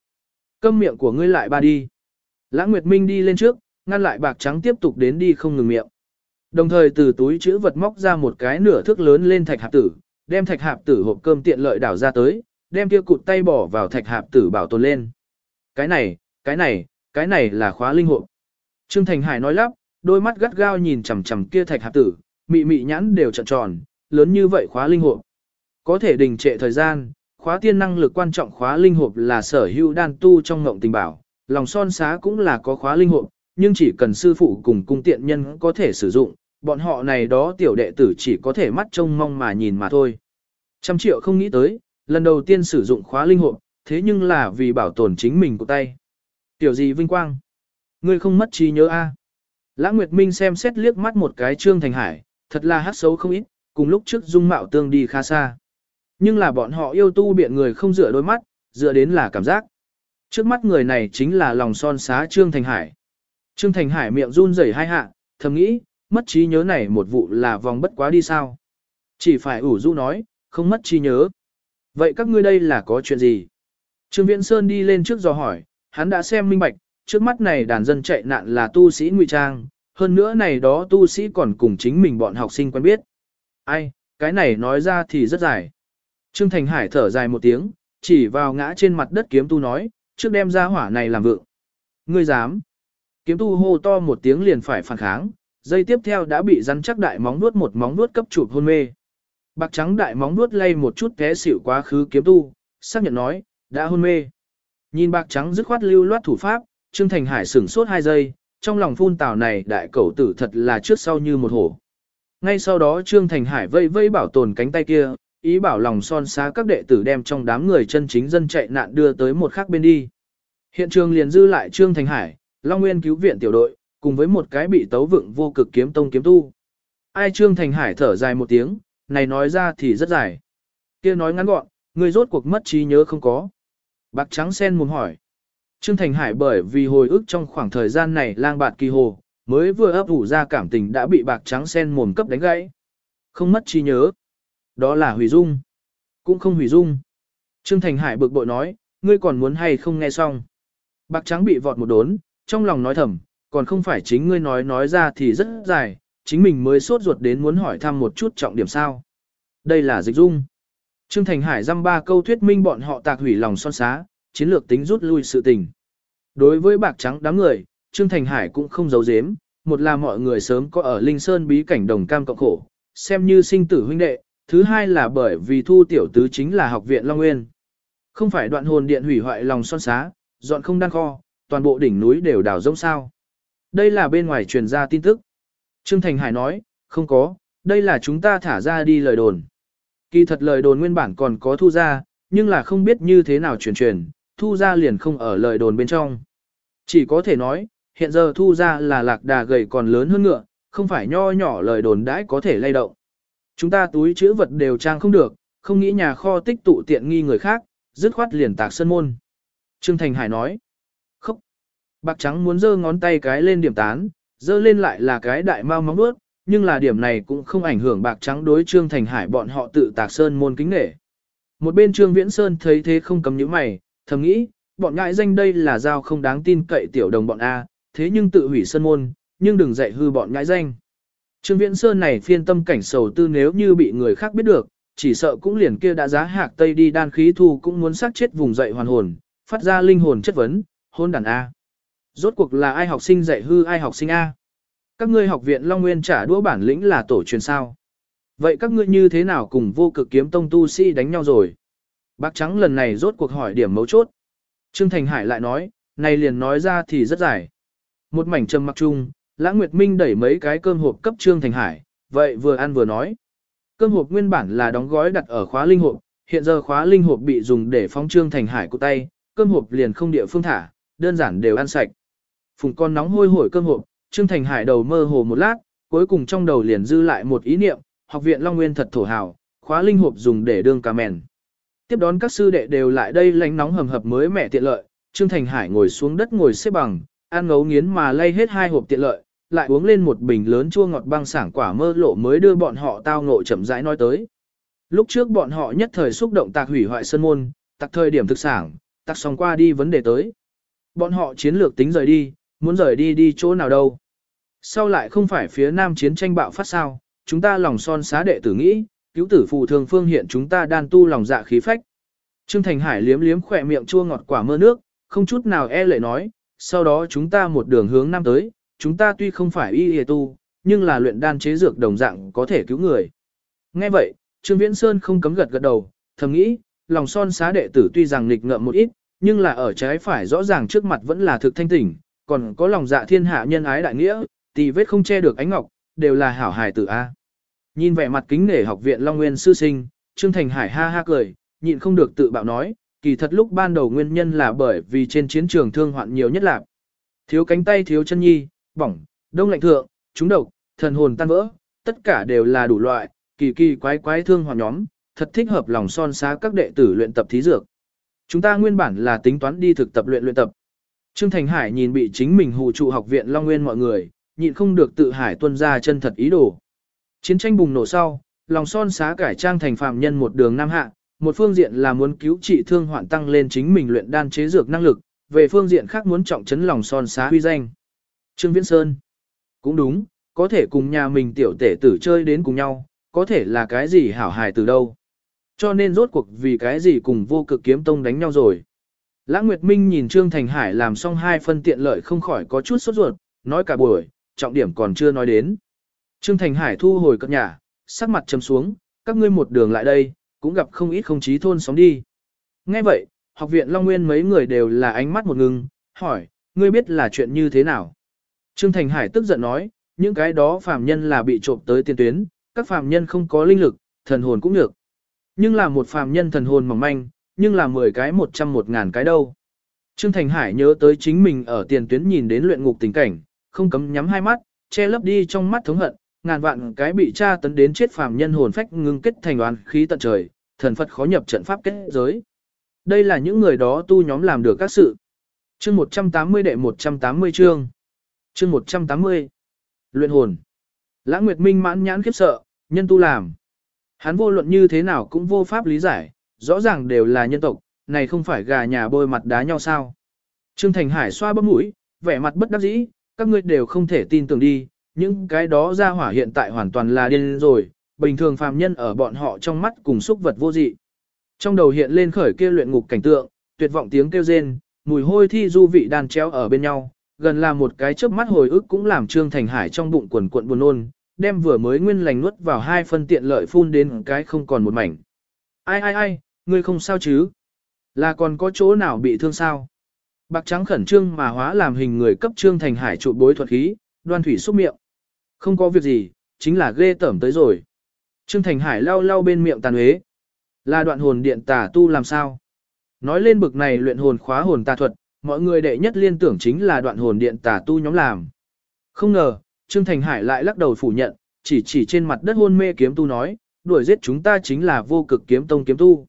[SPEAKER 1] Câm miệng của ngươi lại ba đi. Lãng Nguyệt Minh đi lên trước, ngăn lại bạc trắng tiếp tục đến đi không ngừng miệng. Đồng thời từ túi chữ vật móc ra một cái nửa thước lớn lên thạch hạp tử, đem thạch hạp tử hộp cơm tiện lợi đảo ra tới, đem kia cụt tay bỏ vào thạch hạp tử bảo tồn lên. Cái này, cái này, cái này là khóa linh hộp. Trương Thành Hải nói lắp, đôi mắt gắt gao nhìn chằm chằm kia thạch hạp tử, mị mị nhãn đều trợn tròn, lớn như vậy khóa linh hộp. Có thể đình trệ thời gian, khóa tiên năng lực quan trọng khóa linh hộp là sở hữu đan tu trong ngộng tình bảo, lòng son xá cũng là có khóa linh hộp, nhưng chỉ cần sư phụ cùng cung tiện nhân có thể sử dụng, bọn họ này đó tiểu đệ tử chỉ có thể mắt trông mong mà nhìn mà thôi. Trăm triệu không nghĩ tới, lần đầu tiên sử dụng khóa linh hộp, thế nhưng là vì bảo tồn chính mình của tay. Tiểu gì vinh quang? Ngươi không mất trí nhớ a? Lã Nguyệt Minh xem xét liếc mắt một cái Trương Thành Hải, thật là hát xấu không ít, cùng lúc trước dung mạo tương đi khá xa. Nhưng là bọn họ yêu tu biện người không dựa đôi mắt, dựa đến là cảm giác. Trước mắt người này chính là lòng son xá Trương Thành Hải. Trương Thành Hải miệng run rẩy hai hạ, thầm nghĩ, mất trí nhớ này một vụ là vòng bất quá đi sao. Chỉ phải ủ rũ nói, không mất trí nhớ. Vậy các ngươi đây là có chuyện gì? Trương Viễn Sơn đi lên trước dò hỏi, hắn đã xem minh bạch, trước mắt này đàn dân chạy nạn là tu sĩ ngụy trang, hơn nữa này đó tu sĩ còn cùng chính mình bọn học sinh quen biết. Ai, cái này nói ra thì rất dài. Trương Thành Hải thở dài một tiếng, chỉ vào ngã trên mặt đất kiếm tu nói, trước đem ra hỏa này làm vượng. Ngươi dám. Kiếm tu hô to một tiếng liền phải phản kháng, dây tiếp theo đã bị rắn chắc đại móng nuốt một móng nuốt cấp chụp hôn mê. Bạc trắng đại móng nuốt lay một chút té xỉu quá khứ kiếm tu, xác nhận nói, đã hôn mê. Nhìn bạc trắng dứt khoát lưu loát thủ pháp, Trương Thành Hải sửng sốt hai giây, trong lòng phun tào này đại cẩu tử thật là trước sau như một hổ. Ngay sau đó Trương Thành Hải vây vây bảo tồn cánh tay kia, ý bảo lòng son xá các đệ tử đem trong đám người chân chính dân chạy nạn đưa tới một khác bên đi. Hiện trường liền dư lại Trương Thành Hải, Long Nguyên cứu viện tiểu đội, cùng với một cái bị tấu vựng vô cực kiếm tông kiếm tu. Ai Trương Thành Hải thở dài một tiếng, này nói ra thì rất dài. kia nói ngắn gọn, người rốt cuộc mất trí nhớ không có. Bạc trắng sen muốn hỏi. Trương Thành Hải bởi vì hồi ức trong khoảng thời gian này lang bạt kỳ hồ, mới vừa ấp ủ ra cảm tình đã bị bạc trắng sen mồm cấp đánh gãy. Không mất trí nhớ. Đó là hủy dung. Cũng không hủy dung. Trương Thành Hải bực bội nói, ngươi còn muốn hay không nghe xong. Bạc trắng bị vọt một đốn, trong lòng nói thầm, còn không phải chính ngươi nói nói ra thì rất dài, chính mình mới sốt ruột đến muốn hỏi thăm một chút trọng điểm sao. Đây là dịch dung. Trương Thành Hải dăm ba câu thuyết minh bọn họ tạc hủy lòng son xá, chiến lược tính rút lui sự tình. Đối với bạc trắng đám người, Trương Thành Hải cũng không giấu giếm, một là mọi người sớm có ở Linh Sơn bí cảnh đồng cam cộng khổ, xem như sinh tử huynh đệ, thứ hai là bởi vì thu tiểu tứ chính là học viện Long Nguyên. Không phải đoạn hồn điện hủy hoại lòng son xá, dọn không đan kho, toàn bộ đỉnh núi đều đào rỗng sao. Đây là bên ngoài truyền ra tin tức. Trương Thành Hải nói, không có, đây là chúng ta thả ra đi lời đồn. Kỳ thật lời đồn nguyên bản còn có thu ra, nhưng là không biết như thế nào truyền truyền, thu ra liền không ở lời đồn bên trong. Chỉ có thể nói, hiện giờ thu ra là lạc đà gầy còn lớn hơn ngựa, không phải nho nhỏ lời đồn đãi có thể lay động. Chúng ta túi chữ vật đều trang không được, không nghĩ nhà kho tích tụ tiện nghi người khác, dứt khoát liền tạc sân môn. Trương Thành Hải nói, khóc. Bạc trắng muốn giơ ngón tay cái lên điểm tán, giơ lên lại là cái đại mau móng nuốt, nhưng là điểm này cũng không ảnh hưởng bạc trắng đối Trương Thành Hải bọn họ tự tạc sơn môn kính nể. Một bên Trương Viễn Sơn thấy thế không cầm những mày, thầm nghĩ, bọn ngại danh đây là giao không đáng tin cậy tiểu đồng bọn A, thế nhưng tự hủy sân môn, nhưng đừng dạy hư bọn ngại danh. Trương Viễn Sơn này phiên tâm cảnh sầu tư nếu như bị người khác biết được, chỉ sợ cũng liền kia đã giá hạc tây đi đan khí thu cũng muốn sát chết vùng dậy hoàn hồn, phát ra linh hồn chất vấn, hôn đàn A. Rốt cuộc là ai học sinh dạy hư ai học sinh A. Các ngươi học viện Long Nguyên trả đũa bản lĩnh là tổ truyền sao. Vậy các ngươi như thế nào cùng vô cực kiếm tông tu sĩ đánh nhau rồi? Bác trắng lần này rốt cuộc hỏi điểm mấu chốt. Trương Thành Hải lại nói, này liền nói ra thì rất dài. Một mảnh trầm mặc chung, Lã Nguyệt Minh đẩy mấy cái cơm hộp cấp Trương Thành Hải, vậy vừa ăn vừa nói. Cơm hộp nguyên bản là đóng gói đặt ở khóa linh hộp, hiện giờ khóa linh hộp bị dùng để phóng Trương Thành Hải của tay, cơm hộp liền không địa phương thả, đơn giản đều ăn sạch. Phùng con nóng hôi hổi cơm hộp, Trương Thành Hải đầu mơ hồ một lát, cuối cùng trong đầu liền dư lại một ý niệm, học viện Long Nguyên thật thổ hào, khóa linh hộp dùng để đương cà mèn. Tiếp đón các sư đệ đều lại đây lánh nóng hầm hập mới mẹ tiện lợi, Trương Thành Hải ngồi xuống đất ngồi xếp bằng, ăn ngấu nghiến mà lay hết hai hộp tiện lợi, lại uống lên một bình lớn chua ngọt băng sảng quả mơ lộ mới đưa bọn họ tao ngộ chậm rãi nói tới. Lúc trước bọn họ nhất thời xúc động tạc hủy hoại sân môn, tạc thời điểm thực sản, tạc xong qua đi vấn đề tới. Bọn họ chiến lược tính rời đi, muốn rời đi đi chỗ nào đâu. Sau lại không phải phía nam chiến tranh bạo phát sao, chúng ta lòng son xá đệ tử nghĩ, cứu tử phù thường phương hiện chúng ta đan tu lòng dạ khí phách. Trương Thành Hải liếm liếm khỏe miệng chua ngọt quả mơ nước, không chút nào e lệ nói, sau đó chúng ta một đường hướng nam tới, chúng ta tuy không phải y y tu, nhưng là luyện đan chế dược đồng dạng có thể cứu người. Nghe vậy, Trương Viễn Sơn không cấm gật gật đầu, thầm nghĩ, lòng son xá đệ tử tuy rằng nghịch ngợm một ít, nhưng là ở trái phải rõ ràng trước mặt vẫn là thực thanh tỉnh, còn có lòng dạ thiên hạ nhân ái đại nghĩa, tì vết không che được ánh ngọc, đều là hảo hài tử A. Nhìn vẻ mặt kính nể học viện Long Nguyên sư sinh, Trương Thành Hải ha ha cười, nhịn không được tự bạo nói, kỳ thật lúc ban đầu nguyên nhân là bởi vì trên chiến trường thương hoạn nhiều nhất là thiếu cánh tay thiếu chân nhi, bỏng, đông lạnh thượng, trúng độc, thần hồn tan vỡ, tất cả đều là đủ loại, kỳ kỳ quái quái thương hoạn nhóm, thật thích hợp lòng son xá các đệ tử luyện tập thí dược. Chúng ta nguyên bản là tính toán đi thực tập luyện luyện tập. Trương Thành Hải nhìn bị chính mình hù trụ học viện Long Nguyên mọi người, nhịn không được tự hải tuân ra chân thật ý đồ. Chiến tranh bùng nổ sau, lòng son xá cải trang thành phạm nhân một đường nam hạ, một phương diện là muốn cứu trị thương hoạn tăng lên chính mình luyện đan chế dược năng lực, về phương diện khác muốn trọng trấn lòng son xá huy danh. Trương Viễn Sơn Cũng đúng, có thể cùng nhà mình tiểu tể tử chơi đến cùng nhau, có thể là cái gì hảo hài từ đâu. Cho nên rốt cuộc vì cái gì cùng vô cực kiếm tông đánh nhau rồi. Lã Nguyệt Minh nhìn Trương Thành Hải làm xong hai phân tiện lợi không khỏi có chút sốt ruột, nói cả buổi, trọng điểm còn chưa nói đến. Trương Thành Hải thu hồi cất nhà, sắc mặt trầm xuống, các ngươi một đường lại đây, cũng gặp không ít không chí thôn sóng đi. Nghe vậy, học viện Long Nguyên mấy người đều là ánh mắt một ngừng, hỏi, ngươi biết là chuyện như thế nào? Trương Thành Hải tức giận nói, những cái đó phàm nhân là bị trộm tới Tiền tuyến, các phàm nhân không có linh lực, thần hồn cũng được. Nhưng là một phàm nhân thần hồn mỏng manh, nhưng là 10 cái 100 một ngàn cái đâu. Trương Thành Hải nhớ tới chính mình ở tiền tuyến nhìn đến luyện ngục tình cảnh, không cấm nhắm hai mắt, che lấp đi trong mắt thống hận, ngàn vạn cái bị tra tấn đến chết phàm nhân hồn phách ngưng kết thành đoàn khí tận trời, thần Phật khó nhập trận pháp kết giới. Đây là những người đó tu nhóm làm được các sự. Chương 180 đệ 180 chương. Chương 180. Luyện hồn. Lãng Nguyệt Minh mãn nhãn khiếp sợ, nhân tu làm. Hắn vô luận như thế nào cũng vô pháp lý giải, rõ ràng đều là nhân tộc, này không phải gà nhà bôi mặt đá nhau sao. Trương Thành Hải xoa bấm mũi, vẻ mặt bất đắc dĩ, các ngươi đều không thể tin tưởng đi, những cái đó ra hỏa hiện tại hoàn toàn là điên rồi, bình thường phàm nhân ở bọn họ trong mắt cùng xúc vật vô dị. Trong đầu hiện lên khởi kia luyện ngục cảnh tượng, tuyệt vọng tiếng kêu rên, mùi hôi thi du vị đàn treo ở bên nhau, gần là một cái chớp mắt hồi ức cũng làm Trương Thành Hải trong bụng quần cuộn buồn nôn, đem vừa mới nguyên lành nuốt vào hai phân tiện lợi phun đến cái không còn một mảnh. Ai ai ai, ngươi không sao chứ? Là còn có chỗ nào bị thương sao? Bạc trắng khẩn trương mà hóa làm hình người cấp Trương Thành Hải trụ bối thuật khí, đoan thủy xúc miệng. Không có việc gì, chính là ghê tởm tới rồi. Trương Thành Hải lau lau bên miệng tàn huế. Là đoạn hồn điện tà tu làm sao? Nói lên bực này luyện hồn khóa hồn tà thuật, mọi người đệ nhất liên tưởng chính là đoạn hồn điện tà tu nhóm làm. Không ngờ, Trương Thành Hải lại lắc đầu phủ nhận, chỉ chỉ trên mặt đất hôn mê kiếm tu nói, đuổi giết chúng ta chính là vô cực kiếm tông kiếm tu.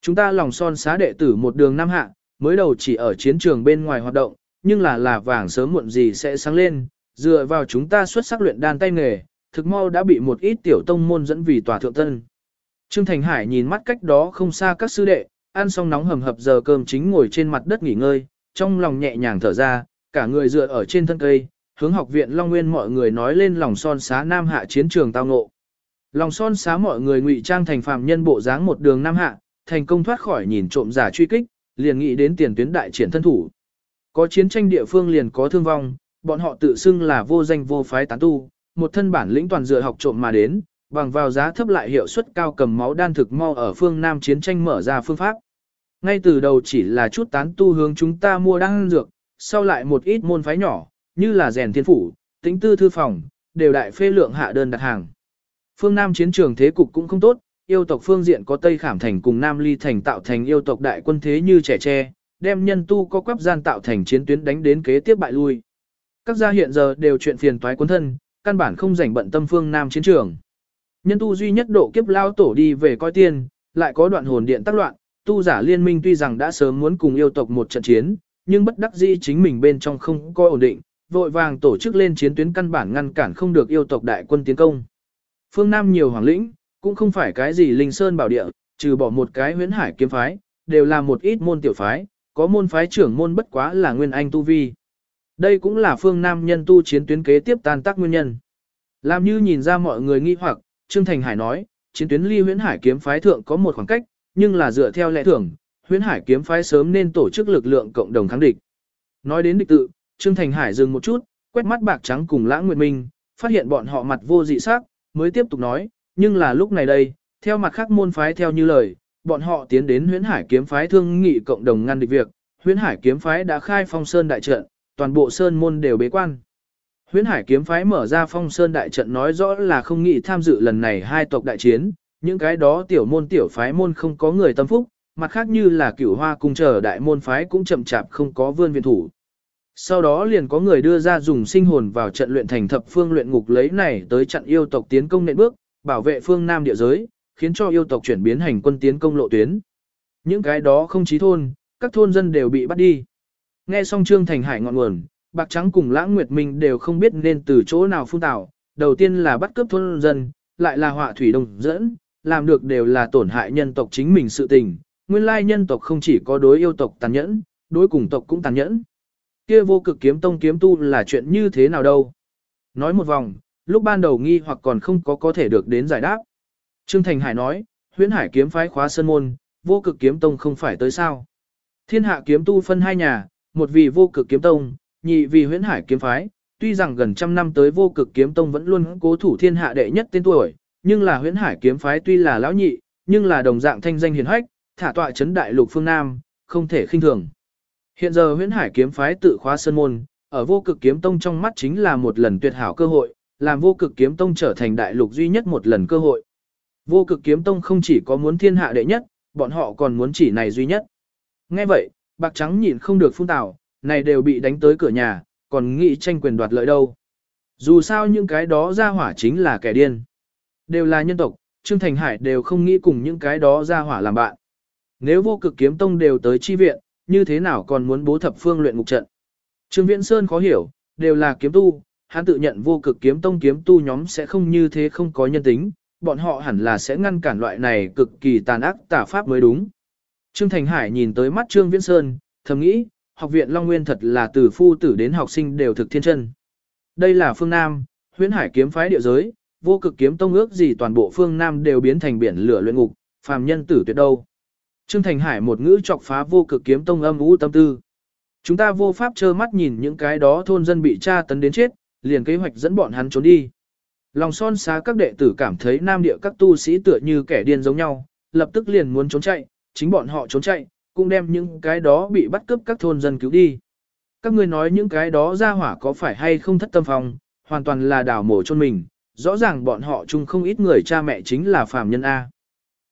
[SPEAKER 1] Chúng ta lòng son xá đệ tử một đường năm hạ, mới đầu chỉ ở chiến trường bên ngoài hoạt động, nhưng là là vàng sớm muộn gì sẽ sáng lên, dựa vào chúng ta xuất sắc luyện đan tay nghề, thực mau đã bị một ít tiểu tông môn dẫn vì tòa thượng tân. Trương Thành Hải nhìn mắt cách đó không xa các sư đệ, ăn xong nóng hầm hập giờ cơm chính ngồi trên mặt đất nghỉ ngơi, trong lòng nhẹ nhàng thở ra, cả người dựa ở trên thân cây, hướng học viện Long Nguyên mọi người nói lên lòng son xá Nam Hạ chiến trường tao ngộ. Lòng son xá mọi người ngụy trang thành phàm nhân bộ dáng một đường Nam Hạ, thành công thoát khỏi nhìn trộm giả truy kích, liền nghĩ đến tiền tuyến đại triển thân thủ. Có chiến tranh địa phương liền có thương vong, bọn họ tự xưng là vô danh vô phái tán tu, một thân bản lĩnh toàn dựa học trộm mà đến, bằng vào giá thấp lại hiệu suất cao cầm máu đan thực mau ở phương Nam chiến tranh mở ra phương pháp. Ngay từ đầu chỉ là chút tán tu hướng chúng ta mua đan dược, sau lại một ít môn phái nhỏ, như là rèn thiên phủ, tính tư thư phòng, đều đại phê lượng hạ đơn đặt hàng. Phương Nam chiến trường thế cục cũng không tốt, yêu tộc phương diện có Tây Khảm Thành cùng Nam Ly Thành tạo thành yêu tộc đại quân thế như trẻ tre, đem nhân tu có quắp gian tạo thành chiến tuyến đánh đến kế tiếp bại lui. Các gia hiện giờ đều chuyện phiền toái cuốn thân, căn bản không rảnh bận tâm phương Nam chiến trường. Nhân tu duy nhất độ kiếp lao tổ đi về coi tiên, lại có đoạn hồn điện tác loạn, tu giả liên minh tuy rằng đã sớm muốn cùng yêu tộc một trận chiến, nhưng bất đắc dĩ chính mình bên trong không có ổn định, vội vàng tổ chức lên chiến tuyến căn bản ngăn cản không được yêu tộc đại quân tiến công. Phương Nam nhiều hoàng lĩnh, cũng không phải cái gì linh sơn bảo địa, trừ bỏ một cái huyễn hải kiếm phái, đều là một ít môn tiểu phái, có môn phái trưởng môn bất quá là nguyên anh tu vi. Đây cũng là phương nam nhân tu chiến tuyến kế tiếp tan tác nguyên nhân. Làm như nhìn ra mọi người nghi hoặc, Trương Thành Hải nói, chiến tuyến ly huyễn hải kiếm phái thượng có một khoảng cách, nhưng là dựa theo lẽ thường, huyễn hải kiếm phái sớm nên tổ chức lực lượng cộng đồng kháng địch. Nói đến địch tự, Trương Thành Hải dừng một chút, quét mắt bạc trắng cùng Lãng Nguyệt Minh, phát hiện bọn họ mặt vô dị sắc, mới tiếp tục nói, nhưng là lúc này đây, theo mặt khác môn phái theo như lời, bọn họ tiến đến huyễn hải kiếm phái thương nghị cộng đồng ngăn địch việc, huyễn hải kiếm phái đã khai phong sơn đại trận, toàn bộ sơn môn đều bế quan. Huyễn hải kiếm phái mở ra phong sơn đại trận nói rõ là không nghĩ tham dự lần này hai tộc đại chiến, những cái đó tiểu môn tiểu phái môn không có người tâm phúc, mặt khác như là cửu hoa cung chờ đại môn phái cũng chậm chạp không có vươn viện thủ. Sau đó liền có người đưa ra dùng sinh hồn vào trận luyện thành thập phương luyện ngục lấy này tới chặn yêu tộc tiến công nện bước, bảo vệ phương Nam địa giới, khiến cho yêu tộc chuyển biến hành quân tiến công lộ tuyến. Những cái đó không chí thôn, các thôn dân đều bị bắt đi. Nghe xong Trương Thành Hải ngọn nguồn, Bạc Trắng cùng Lãng Nguyệt Minh đều không biết nên từ chỗ nào phun tạo, đầu tiên là bắt cướp thôn dân, lại là họa thủy đồng dẫn, làm được đều là tổn hại nhân tộc chính mình sự tình. Nguyên lai nhân tộc không chỉ có đối yêu tộc tàn nhẫn, đối cùng tộc cũng tàn nhẫn. Kia vô cực kiếm tông kiếm tu là chuyện như thế nào đâu? Nói một vòng, lúc ban đầu nghi hoặc còn không có có thể được đến giải đáp. Trương Thành Hải nói, huyễn hải kiếm phái khóa sơn môn, vô cực kiếm tông không phải tới sao. Thiên hạ kiếm tu phân hai nhà, một vì vô cực kiếm tông, nhị vì huyễn hải kiếm phái, tuy rằng gần trăm năm tới vô cực kiếm tông vẫn luôn cố thủ thiên hạ đệ nhất tên tuổi, nhưng là huyễn hải kiếm phái tuy là lão nhị, nhưng là đồng dạng thanh danh hiển hách, thả tọa chấn đại lục phương Nam, không thể khinh thường. Hiện giờ huyễn hải kiếm phái tự khóa sơn môn, ở vô cực kiếm tông trong mắt chính là một lần tuyệt hảo cơ hội, làm vô cực kiếm tông trở thành đại lục duy nhất một lần cơ hội. Vô cực kiếm tông không chỉ có muốn thiên hạ đệ nhất, bọn họ còn muốn chỉ này duy nhất. Nghe vậy, bạc trắng nhịn không được phun tảo, này đều bị đánh tới cửa nhà, còn nghĩ tranh quyền đoạt lợi đâu. Dù sao những cái đó ra hỏa chính là kẻ điên. Đều là nhân tộc, Trương Thành Hải đều không nghĩ cùng những cái đó ra hỏa làm bạn. Nếu vô cực kiếm tông đều tới chi viện, như thế nào còn muốn bố thập phương luyện ngục trận. Trương Viễn Sơn khó hiểu, đều là kiếm tu, hắn tự nhận vô cực kiếm tông kiếm tu nhóm sẽ không như thế không có nhân tính, bọn họ hẳn là sẽ ngăn cản loại này cực kỳ tàn ác tả pháp mới đúng. Trương Thành Hải nhìn tới mắt Trương Viễn Sơn, thầm nghĩ, học viện Long Nguyên thật là từ phu tử đến học sinh đều thực thiên chân. Đây là phương Nam, huyễn hải kiếm phái địa giới, vô cực kiếm tông ước gì toàn bộ phương Nam đều biến thành biển lửa luyện ngục, phàm nhân tử tuyệt đâu. Trương Thành Hải một ngữ chọc phá vô cực kiếm tông âm u tâm tư. Chúng ta vô pháp trơ mắt nhìn những cái đó thôn dân bị tra tấn đến chết, liền kế hoạch dẫn bọn hắn trốn đi. Lòng son xá các đệ tử cảm thấy nam địa các tu sĩ tựa như kẻ điên giống nhau, lập tức liền muốn trốn chạy, chính bọn họ trốn chạy, cũng đem những cái đó bị bắt cướp các thôn dân cứu đi. Các ngươi nói những cái đó ra hỏa có phải hay không thất tâm phòng, hoàn toàn là đảo mổ chôn mình, rõ ràng bọn họ chung không ít người cha mẹ chính là phàm nhân A.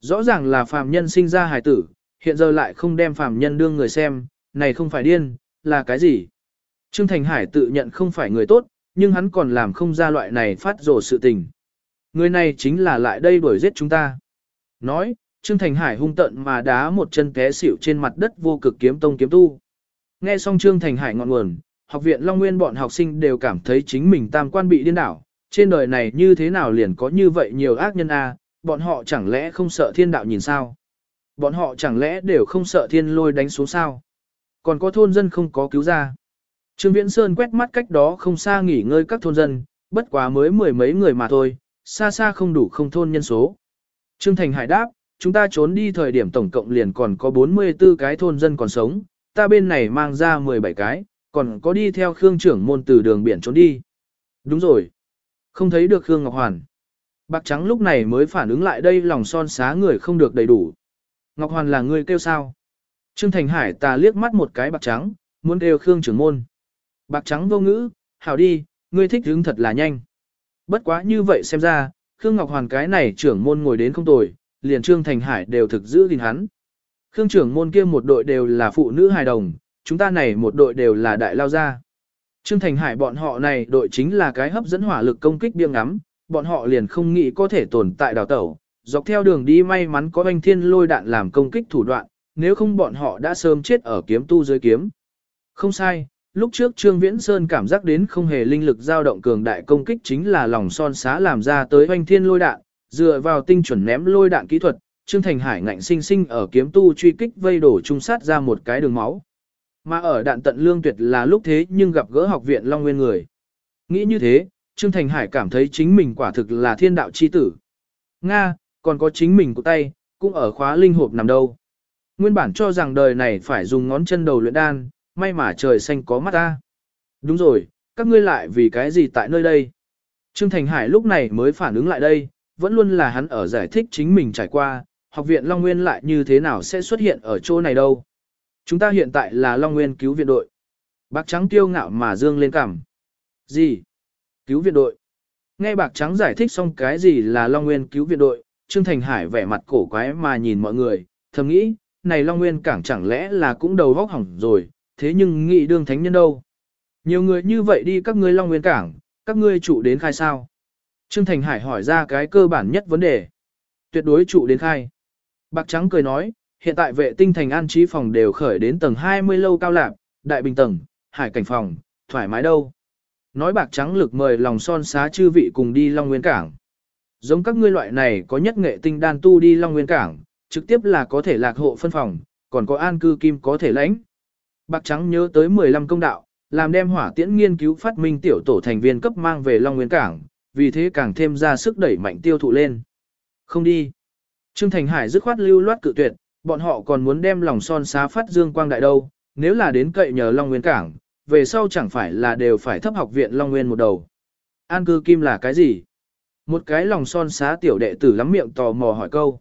[SPEAKER 1] Rõ ràng là phàm nhân sinh ra hài tử, hiện giờ lại không đem phàm nhân đương người xem, này không phải điên, là cái gì? Trương Thành Hải tự nhận không phải người tốt, nhưng hắn còn làm không ra loại này phát rồ sự tình. Người này chính là lại đây đuổi giết chúng ta. Nói, Trương Thành Hải hung tận mà đá một chân té xỉu trên mặt đất vô cực kiếm tông kiếm tu. Nghe xong Trương Thành Hải ngọn nguồn, học viện Long Nguyên bọn học sinh đều cảm thấy chính mình tam quan bị điên đảo. Trên đời này như thế nào liền có như vậy nhiều ác nhân a? bọn họ chẳng lẽ không sợ thiên đạo nhìn sao? Bọn họ chẳng lẽ đều không sợ thiên lôi đánh xuống sao? Còn có thôn dân không có cứu ra. Trương Viễn Sơn quét mắt cách đó không xa nghỉ ngơi các thôn dân, bất quá mới mười mấy người mà thôi, xa xa không đủ không thôn nhân số. Trương Thành Hải đáp, chúng ta trốn đi thời điểm tổng cộng liền còn có 44 cái thôn dân còn sống, ta bên này mang ra 17 cái, còn có đi theo Khương trưởng môn từ đường biển trốn đi. Đúng rồi. Không thấy được Khương Ngọc Hoàn. Bạc Trắng lúc này mới phản ứng lại đây lòng son xá người không được đầy đủ. Ngọc Hoàn là người kêu sao? Trương Thành Hải ta liếc mắt một cái Bạc Trắng, muốn kêu Khương trưởng môn. Bạc trắng vô ngữ, hảo đi, ngươi thích hướng thật là nhanh. Bất quá như vậy xem ra, Khương Ngọc Hoàn cái này trưởng môn ngồi đến không tồi, liền Trương Thành Hải đều thực giữ gìn hắn. Khương trưởng môn kia một đội đều là phụ nữ hài đồng, chúng ta này một đội đều là đại lao gia. Trương Thành Hải bọn họ này đội chính là cái hấp dẫn hỏa lực công kích biêng ngắm, bọn họ liền không nghĩ có thể tồn tại đào tẩu, dọc theo đường đi may mắn có anh thiên lôi đạn làm công kích thủ đoạn, nếu không bọn họ đã sớm chết ở kiếm tu dưới kiếm. Không sai, lúc trước Trương Viễn Sơn cảm giác đến không hề linh lực dao động cường đại công kích chính là lòng son xá làm ra tới hoanh thiên lôi đạn, dựa vào tinh chuẩn ném lôi đạn kỹ thuật, Trương Thành Hải ngạnh sinh sinh ở kiếm tu truy kích vây đổ trung sát ra một cái đường máu. Mà ở đạn tận lương tuyệt là lúc thế nhưng gặp gỡ học viện Long Nguyên người. Nghĩ như thế, Trương Thành Hải cảm thấy chính mình quả thực là thiên đạo chi tử. Nga, còn có chính mình của tay, cũng ở khóa linh hộp nằm đâu. Nguyên bản cho rằng đời này phải dùng ngón chân đầu luyện đan, may mà trời xanh có mắt ta. Đúng rồi, các ngươi lại vì cái gì tại nơi đây? Trương Thành Hải lúc này mới phản ứng lại đây, vẫn luôn là hắn ở giải thích chính mình trải qua, học viện Long Nguyên lại như thế nào sẽ xuất hiện ở chỗ này đâu. Chúng ta hiện tại là Long Nguyên cứu viện đội. Bạc trắng tiêu ngạo mà dương lên cằm. Gì? Cứu viện đội. Nghe bạc trắng giải thích xong cái gì là Long Nguyên cứu viện đội, Trương Thành Hải vẻ mặt cổ quái mà nhìn mọi người, thầm nghĩ, này Long Nguyên cảng chẳng lẽ là cũng đầu vóc hỏng rồi, thế nhưng nghĩ đương thánh nhân đâu. Nhiều người như vậy đi các ngươi Long Nguyên cảng, các ngươi chủ đến khai sao? Trương Thành Hải hỏi ra cái cơ bản nhất vấn đề. Tuyệt đối trụ đến khai. Bạc Trắng cười nói, hiện tại vệ tinh thành an trí phòng đều khởi đến tầng 20 lâu cao lạc, đại bình tầng, hải cảnh phòng, thoải mái đâu. Nói Bạc Trắng lực mời lòng son xá chư vị cùng đi Long Nguyên Cảng. Giống các ngươi loại này có nhất nghệ tinh đan tu đi Long Nguyên Cảng, trực tiếp là có thể lạc hộ phân phòng, còn có an cư kim có thể lãnh. Bạc Trắng nhớ tới 15 công đạo, làm đem hỏa tiễn nghiên cứu phát minh tiểu tổ thành viên cấp mang về Long Nguyên Cảng, vì thế càng thêm ra sức đẩy mạnh tiêu thụ lên. Không đi. Trương Thành Hải dứt khoát lưu loát cự tuyệt, bọn họ còn muốn đem lòng son xá phát dương quang đại đâu, nếu là đến cậy nhờ Long Nguyên Cảng, về sau chẳng phải là đều phải thấp học viện Long Nguyên một đầu. An cư kim là cái gì? Một cái lòng son xá tiểu đệ tử lắm miệng tò mò hỏi câu.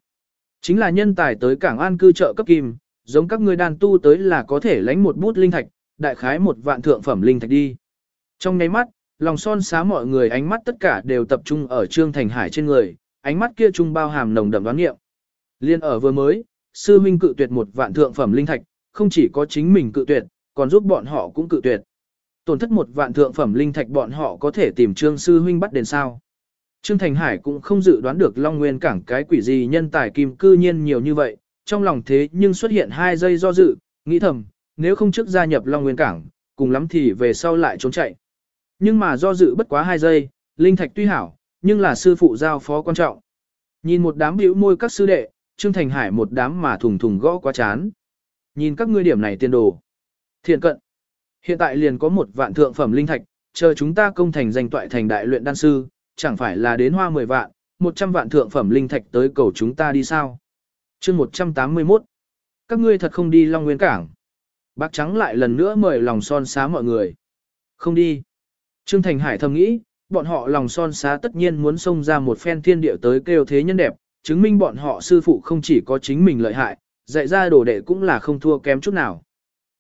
[SPEAKER 1] Chính là nhân tài tới cảng an cư trợ cấp kim, giống các ngươi đàn tu tới là có thể lãnh một bút linh thạch, đại khái một vạn thượng phẩm linh thạch đi. Trong nháy mắt, lòng son xá mọi người ánh mắt tất cả đều tập trung ở Trương Thành Hải trên người, ánh mắt kia trung bao hàm nồng đậm đoán nghiệm. Liên ở vừa mới, sư huynh cự tuyệt một vạn thượng phẩm linh thạch, không chỉ có chính mình cự tuyệt, còn giúp bọn họ cũng cự tuyệt. Tổn thất một vạn thượng phẩm linh thạch bọn họ có thể tìm Trương sư huynh bắt đền sao. Trương Thành Hải cũng không dự đoán được Long Nguyên cảng cái quỷ gì nhân tài kim cư nhiên nhiều như vậy, trong lòng thế nhưng xuất hiện hai giây do dự, nghĩ thầm, nếu không trước gia nhập Long Nguyên cảng, cùng lắm thì về sau lại trốn chạy. Nhưng mà do dự bất quá hai giây, linh thạch tuy hảo, nhưng là sư phụ giao phó quan trọng. Nhìn một đám bĩu môi các sư đệ, Trương Thành Hải một đám mà thùng thùng gõ quá chán. Nhìn các ngươi điểm này tiên đồ. Thiện cận. Hiện tại liền có một vạn thượng phẩm linh thạch, chờ chúng ta công thành danh toại thành đại luyện đan sư, chẳng phải là đến hoa 10 vạn, 100 vạn thượng phẩm linh thạch tới cầu chúng ta đi sao. chương 181. Các ngươi thật không đi Long Nguyên Cảng. Bác Trắng lại lần nữa mời lòng son xá mọi người. Không đi. Trương Thành Hải thầm nghĩ, bọn họ lòng son xá tất nhiên muốn xông ra một phen thiên địa tới kêu thế nhân đẹp, chứng minh bọn họ sư phụ không chỉ có chính mình lợi hại, dạy ra đồ đệ cũng là không thua kém chút nào.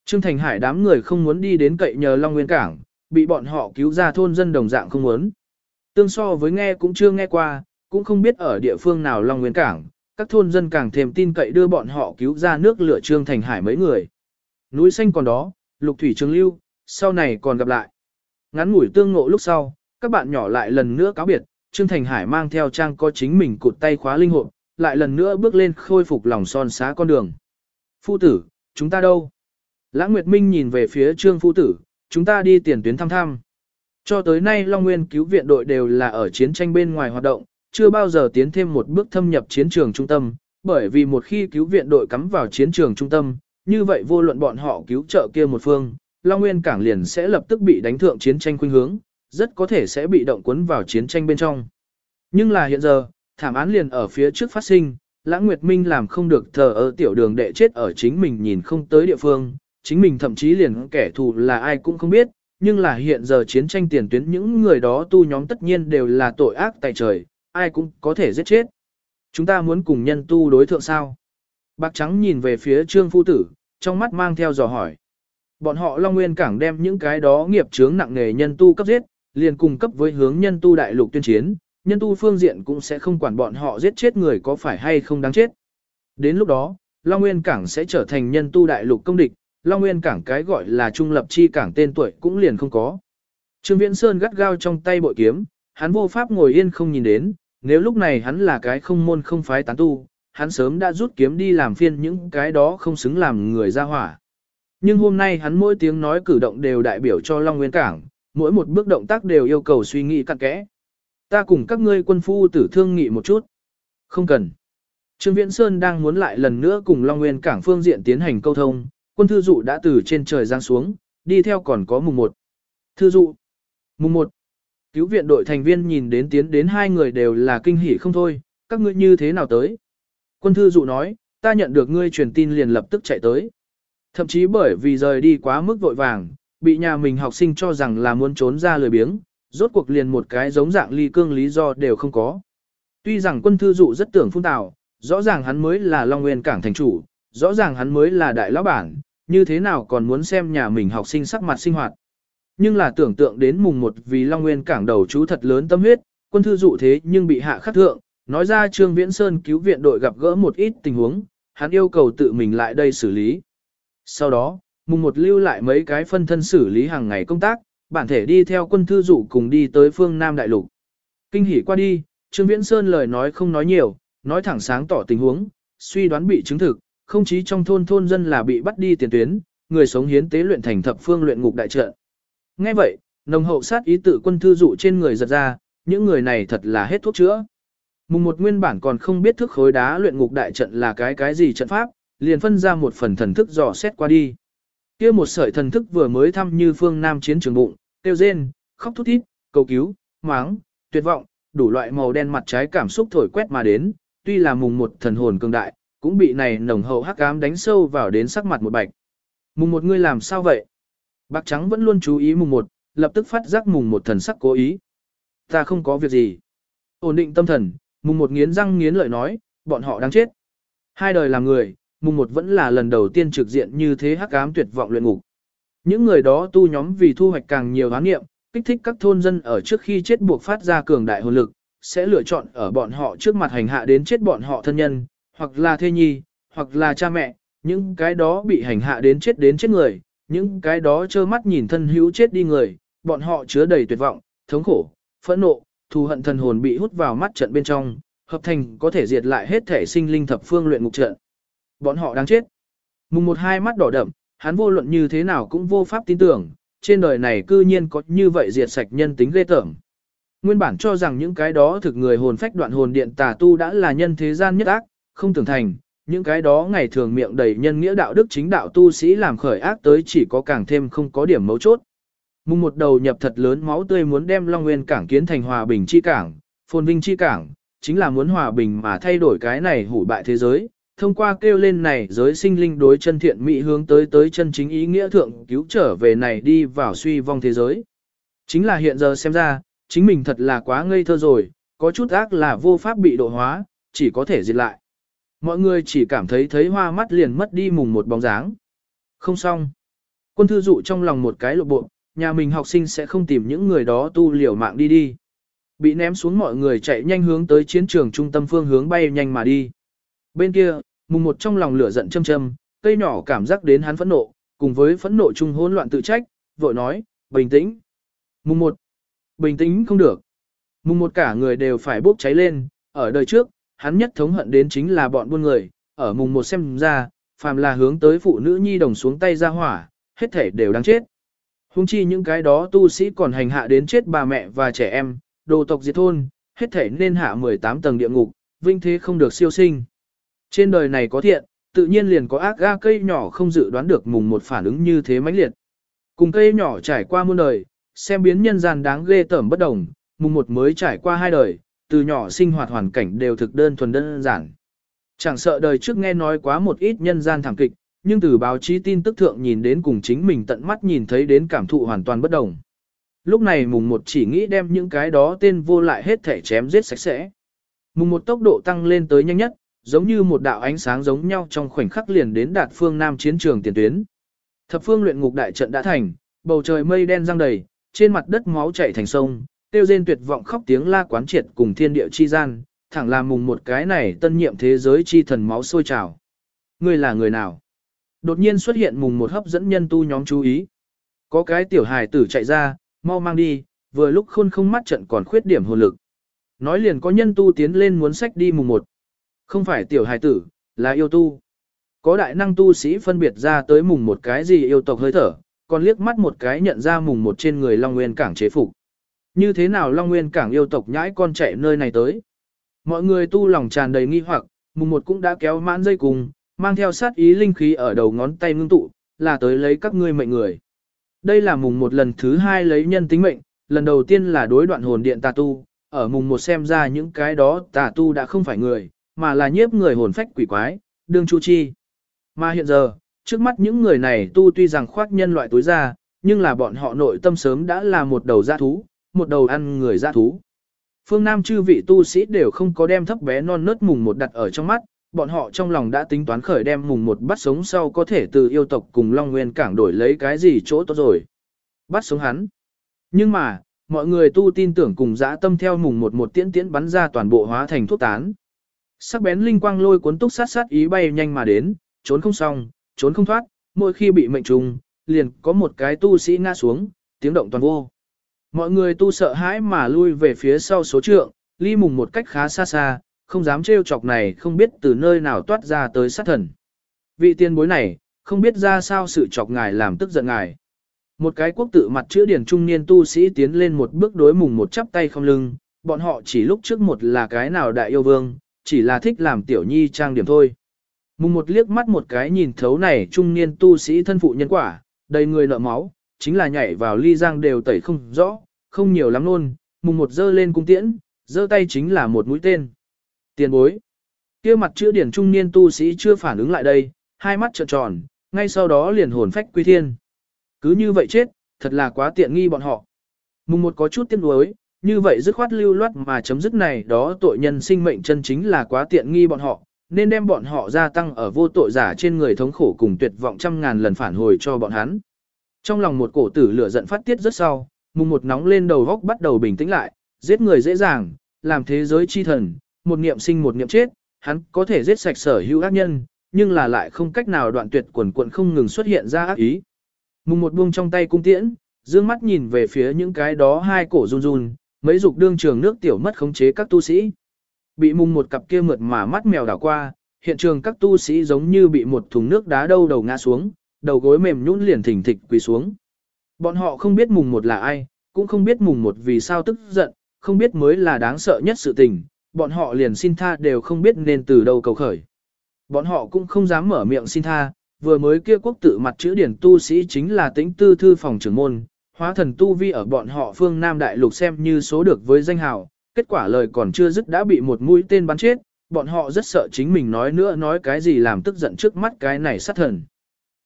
[SPEAKER 1] Trương Thành Hải đám người không muốn đi đến cậy nhờ Long Nguyên Cảng, bị bọn họ cứu ra thôn dân đồng dạng không muốn. Tương so với nghe cũng chưa nghe qua, cũng không biết ở địa phương nào Long Nguyên Cảng, các thôn dân càng thêm tin cậy đưa bọn họ cứu ra nước lửa Trương Thành Hải mấy người. Núi xanh còn đó, lục thủy trường lưu, sau này còn gặp lại. Ngắn ngủi tương ngộ lúc sau, các bạn nhỏ lại lần nữa cáo biệt, Trương Thành Hải mang theo trang có chính mình cụt tay khóa linh hộp, lại lần nữa bước lên khôi phục lòng son xá con đường. Phu tử, chúng ta đâu? Lãng Nguyệt Minh nhìn về phía Trương Phu tử, chúng ta đi tiền tuyến thăm thăm. Cho tới nay Long Nguyên cứu viện đội đều là ở chiến tranh bên ngoài hoạt động, chưa bao giờ tiến thêm một bước thâm nhập chiến trường trung tâm, bởi vì một khi cứu viện đội cắm vào chiến trường trung tâm, như vậy vô luận bọn họ cứu trợ kia một phương, Long Nguyên cảng liền sẽ lập tức bị đánh thượng chiến tranh khuynh hướng, rất có thể sẽ bị động cuốn vào chiến tranh bên trong. Nhưng là hiện giờ, thảm án liền ở phía trước phát sinh, Lãng Nguyệt Minh làm không được thờ ở tiểu đường đệ chết ở chính mình nhìn không tới địa phương, chính mình thậm chí liền kẻ thù là ai cũng không biết, nhưng là hiện giờ chiến tranh tiền tuyến những người đó tu nhóm tất nhiên đều là tội ác tại trời, ai cũng có thể giết chết. Chúng ta muốn cùng nhân tu đối thượng sao? Bạc Trắng nhìn về phía Trương Phu Tử, trong mắt mang theo dò hỏi. Bọn họ Long Nguyên Cảng đem những cái đó nghiệp chướng nặng nghề nhân tu cấp giết, liền cùng cấp với hướng nhân tu đại lục tuyên chiến, nhân tu phương diện cũng sẽ không quản bọn họ giết chết người có phải hay không đáng chết. Đến lúc đó, Long Nguyên Cảng sẽ trở thành nhân tu đại lục công địch, Long Nguyên Cảng cái gọi là trung lập chi cảng tên tuổi cũng liền không có. Trương Viễn Sơn gắt gao trong tay bội kiếm, hắn vô pháp ngồi yên không nhìn đến, nếu lúc này hắn là cái không môn không phái tán tu, hắn sớm đã rút kiếm đi làm phiên những cái đó không xứng làm người ra hỏa. Nhưng hôm nay hắn mỗi tiếng nói cử động đều đại biểu cho Long Nguyên Cảng, mỗi một bước động tác đều yêu cầu suy nghĩ cặn kẽ. Ta cùng các ngươi quân phu tử thương nghị một chút. Không cần. Trương Viễn Sơn đang muốn lại lần nữa cùng Long Nguyên cảng phương diện tiến hành câu thông, quân thư dụ đã từ trên trời giáng xuống, đi theo còn có mùng 1. Thư dụ. Mùng 1. Cứu viện đội thành viên nhìn đến tiến đến hai người đều là kinh hỉ không thôi, các ngươi như thế nào tới? Quân thư dụ nói, ta nhận được ngươi truyền tin liền lập tức chạy tới. Thậm chí bởi vì rời đi quá mức vội vàng, bị nhà mình học sinh cho rằng là muốn trốn ra lười biếng, rốt cuộc liền một cái giống dạng ly cương lý do đều không có. Tuy rằng quân thư dụ rất tưởng phun tào, rõ ràng hắn mới là Long Nguyên Cảng thành chủ, rõ ràng hắn mới là đại lão bản, như thế nào còn muốn xem nhà mình học sinh sắc mặt sinh hoạt. Nhưng là tưởng tượng đến mùng một vì Long Nguyên Cảng đầu chú thật lớn tâm huyết, quân thư dụ thế nhưng bị hạ khắc thượng, nói ra Trương Viễn Sơn cứu viện đội gặp gỡ một ít tình huống, hắn yêu cầu tự mình lại đây xử lý. Sau đó, mùng một lưu lại mấy cái phân thân xử lý hàng ngày công tác, bản thể đi theo quân thư dụ cùng đi tới phương Nam Đại Lục. Kinh hỉ qua đi, Trương Viễn Sơn lời nói không nói nhiều, nói thẳng sáng tỏ tình huống, suy đoán bị chứng thực, không chí trong thôn thôn dân là bị bắt đi tiền tuyến, người sống hiến tế luyện thành thập phương luyện ngục đại trận. Nghe vậy, nồng hậu sát ý tự quân thư dụ trên người giật ra, những người này thật là hết thuốc chữa. Mùng một nguyên bản còn không biết thức khối đá luyện ngục đại trận là cái cái gì trận pháp, liền phân ra một phần thần thức dò xét qua đi. Kia một sợi thần thức vừa mới thăm như phương nam chiến trường bụng, tiêu rên, khóc thút thít, cầu cứu, máng, tuyệt vọng, đủ loại màu đen mặt trái cảm xúc thổi quét mà đến, tuy là mùng một thần hồn cường đại, cũng bị này nồng hậu hắc ám đánh sâu vào đến sắc mặt một bạch. Mùng một ngươi làm sao vậy? Bạc trắng vẫn luôn chú ý mùng một, lập tức phát giác mùng một thần sắc cố ý. Ta không có việc gì. Ổn định tâm thần, mùng một nghiến răng nghiến lợi nói, bọn họ đang chết. Hai đời làm người, mùng một vẫn là lần đầu tiên trực diện như thế hắc ám tuyệt vọng luyện ngục. Những người đó tu nhóm vì thu hoạch càng nhiều hán nghiệm, kích thích các thôn dân ở trước khi chết buộc phát ra cường đại hồn lực, sẽ lựa chọn ở bọn họ trước mặt hành hạ đến chết bọn họ thân nhân, hoặc là thê nhi, hoặc là cha mẹ, những cái đó bị hành hạ đến chết đến chết người, những cái đó trơ mắt nhìn thân hữu chết đi người, bọn họ chứa đầy tuyệt vọng, thống khổ, phẫn nộ, thù hận thần hồn bị hút vào mắt trận bên trong, hợp thành có thể diệt lại hết thể sinh linh thập phương luyện ngục trận. Bọn họ đang chết. Mùng một hai mắt đỏ đậm, hắn vô luận như thế nào cũng vô pháp tin tưởng, trên đời này cư nhiên có như vậy diệt sạch nhân tính ghê tởm. Nguyên bản cho rằng những cái đó thực người hồn phách đoạn hồn điện tà tu đã là nhân thế gian nhất ác, không tưởng thành, những cái đó ngày thường miệng đầy nhân nghĩa đạo đức chính đạo tu sĩ làm khởi ác tới chỉ có càng thêm không có điểm mấu chốt. Mùng một đầu nhập thật lớn máu tươi muốn đem Long Nguyên cảng kiến thành hòa bình chi cảng, phồn vinh chi cảng, chính là muốn hòa bình mà thay đổi cái này hủ bại thế giới. Thông qua kêu lên này giới sinh linh đối chân thiện mỹ hướng tới tới chân chính ý nghĩa thượng cứu trở về này đi vào suy vong thế giới. Chính là hiện giờ xem ra, chính mình thật là quá ngây thơ rồi, có chút ác là vô pháp bị độ hóa, chỉ có thể diệt lại. Mọi người chỉ cảm thấy thấy hoa mắt liền mất đi mùng một bóng dáng. Không xong. Quân thư dụ trong lòng một cái lộ bộ, nhà mình học sinh sẽ không tìm những người đó tu liều mạng đi đi. Bị ném xuống mọi người chạy nhanh hướng tới chiến trường trung tâm phương hướng bay nhanh mà đi. Bên kia, mùng một trong lòng lửa giận châm châm, cây nhỏ cảm giác đến hắn phẫn nộ, cùng với phẫn nộ chung hỗn loạn tự trách, vội nói, bình tĩnh. Mùng một, bình tĩnh không được. Mùng một cả người đều phải bốc cháy lên, ở đời trước, hắn nhất thống hận đến chính là bọn buôn người, ở mùng một xem ra, phàm là hướng tới phụ nữ nhi đồng xuống tay ra hỏa, hết thể đều đáng chết. Hùng chi những cái đó tu sĩ còn hành hạ đến chết bà mẹ và trẻ em, đồ tộc diệt thôn, hết thể nên hạ 18 tầng địa ngục, vinh thế không được siêu sinh. Trên đời này có thiện, tự nhiên liền có ác ga cây nhỏ không dự đoán được mùng một phản ứng như thế mãnh liệt. Cùng cây nhỏ trải qua muôn đời, xem biến nhân gian đáng ghê tởm bất đồng, mùng một mới trải qua hai đời, từ nhỏ sinh hoạt hoàn cảnh đều thực đơn thuần đơn giản. Chẳng sợ đời trước nghe nói quá một ít nhân gian thảm kịch, nhưng từ báo chí tin tức thượng nhìn đến cùng chính mình tận mắt nhìn thấy đến cảm thụ hoàn toàn bất đồng. Lúc này mùng một chỉ nghĩ đem những cái đó tên vô lại hết thể chém giết sạch sẽ. Mùng một tốc độ tăng lên tới nhanh nhất, giống như một đạo ánh sáng giống nhau trong khoảnh khắc liền đến đạt phương Nam chiến trường tiền tuyến. Thập phương luyện ngục đại trận đã thành, bầu trời mây đen răng đầy, trên mặt đất máu chảy thành sông, tiêu rên tuyệt vọng khóc tiếng la quán triệt cùng thiên địa chi gian, thẳng làm mùng một cái này tân nhiệm thế giới chi thần máu sôi trào. Ngươi là người nào? Đột nhiên xuất hiện mùng một hấp dẫn nhân tu nhóm chú ý. Có cái tiểu hài tử chạy ra, mau mang đi, vừa lúc khôn không mắt trận còn khuyết điểm hồn lực. Nói liền có nhân tu tiến lên muốn sách đi mùng một. Không phải tiểu hài tử, là yêu tu. Có đại năng tu sĩ phân biệt ra tới mùng một cái gì yêu tộc hơi thở, còn liếc mắt một cái nhận ra mùng một trên người Long Nguyên cảng chế phục. Như thế nào Long Nguyên cảng yêu tộc nhãi con chạy nơi này tới? Mọi người tu lòng tràn đầy nghi hoặc, mùng một cũng đã kéo mãn dây cùng, mang theo sát ý linh khí ở đầu ngón tay ngưng tụ, là tới lấy các ngươi mệnh người. Đây là mùng một lần thứ hai lấy nhân tính mệnh, lần đầu tiên là đối đoạn hồn điện tà tu, ở mùng một xem ra những cái đó tà tu đã không phải người, mà là nhiếp người hồn phách quỷ quái, đương chu chi. Mà hiện giờ, trước mắt những người này tu tuy rằng khoác nhân loại tối ra, nhưng là bọn họ nội tâm sớm đã là một đầu dã thú, một đầu ăn người dã thú. Phương Nam chư vị tu sĩ đều không có đem thấp bé non nớt mùng một đặt ở trong mắt, bọn họ trong lòng đã tính toán khởi đem mùng một bắt sống sau có thể từ yêu tộc cùng Long Nguyên cảng đổi lấy cái gì chỗ tốt rồi. Bắt sống hắn. Nhưng mà, mọi người tu tin tưởng cùng dã tâm theo mùng một một tiễn tiễn bắn ra toàn bộ hóa thành thuốc tán. Sắc bén linh quang lôi cuốn túc sát sát ý bay nhanh mà đến, trốn không xong, trốn không thoát, mỗi khi bị mệnh trùng, liền có một cái tu sĩ ngã xuống, tiếng động toàn vô. Mọi người tu sợ hãi mà lui về phía sau số trượng, ly mùng một cách khá xa xa, không dám trêu chọc này không biết từ nơi nào toát ra tới sát thần. Vị tiên bối này, không biết ra sao sự chọc ngài làm tức giận ngài. Một cái quốc tự mặt chữ điển trung niên tu sĩ tiến lên một bước đối mùng một chắp tay không lưng, bọn họ chỉ lúc trước một là cái nào đại yêu vương, chỉ là thích làm tiểu nhi trang điểm thôi. Mùng một liếc mắt một cái nhìn thấu này trung niên tu sĩ thân phụ nhân quả, đầy người nợ máu, chính là nhảy vào ly giang đều tẩy không rõ, không nhiều lắm luôn, mùng một dơ lên cung tiễn, dơ tay chính là một mũi tên. Tiền bối. kia mặt chữa điển trung niên tu sĩ chưa phản ứng lại đây, hai mắt trợn tròn, ngay sau đó liền hồn phách quy thiên. Cứ như vậy chết, thật là quá tiện nghi bọn họ. Mùng một có chút tiếc nuối, như vậy dứt khoát lưu loát mà chấm dứt này đó tội nhân sinh mệnh chân chính là quá tiện nghi bọn họ, nên đem bọn họ gia tăng ở vô tội giả trên người thống khổ cùng tuyệt vọng trăm ngàn lần phản hồi cho bọn hắn. Trong lòng một cổ tử lửa giận phát tiết rất sau, mùng một nóng lên đầu góc bắt đầu bình tĩnh lại, giết người dễ dàng, làm thế giới chi thần, một niệm sinh một niệm chết, hắn có thể giết sạch sở hữu ác nhân, nhưng là lại không cách nào đoạn tuyệt quần quận không ngừng xuất hiện ra ác ý. Mùng một buông trong tay cung tiễn, dương mắt nhìn về phía những cái đó hai cổ run run, mấy dục đương trường nước tiểu mất khống chế các tu sĩ. Bị mùng một cặp kia mượt mà mắt mèo đảo qua, hiện trường các tu sĩ giống như bị một thùng nước đá đâu đầu ngã xuống, đầu gối mềm nhũn liền thỉnh thịch quỳ xuống. Bọn họ không biết mùng một là ai, cũng không biết mùng một vì sao tức giận, không biết mới là đáng sợ nhất sự tình, bọn họ liền xin tha đều không biết nên từ đâu cầu khởi. Bọn họ cũng không dám mở miệng xin tha, vừa mới kia quốc tự mặt chữ điển tu sĩ chính là tĩnh tư thư phòng trưởng môn, hóa thần tu vi ở bọn họ phương Nam Đại Lục xem như số được với danh hào, kết quả lời còn chưa dứt đã bị một mũi tên bắn chết, bọn họ rất sợ chính mình nói nữa nói cái gì làm tức giận trước mắt cái này sát thần.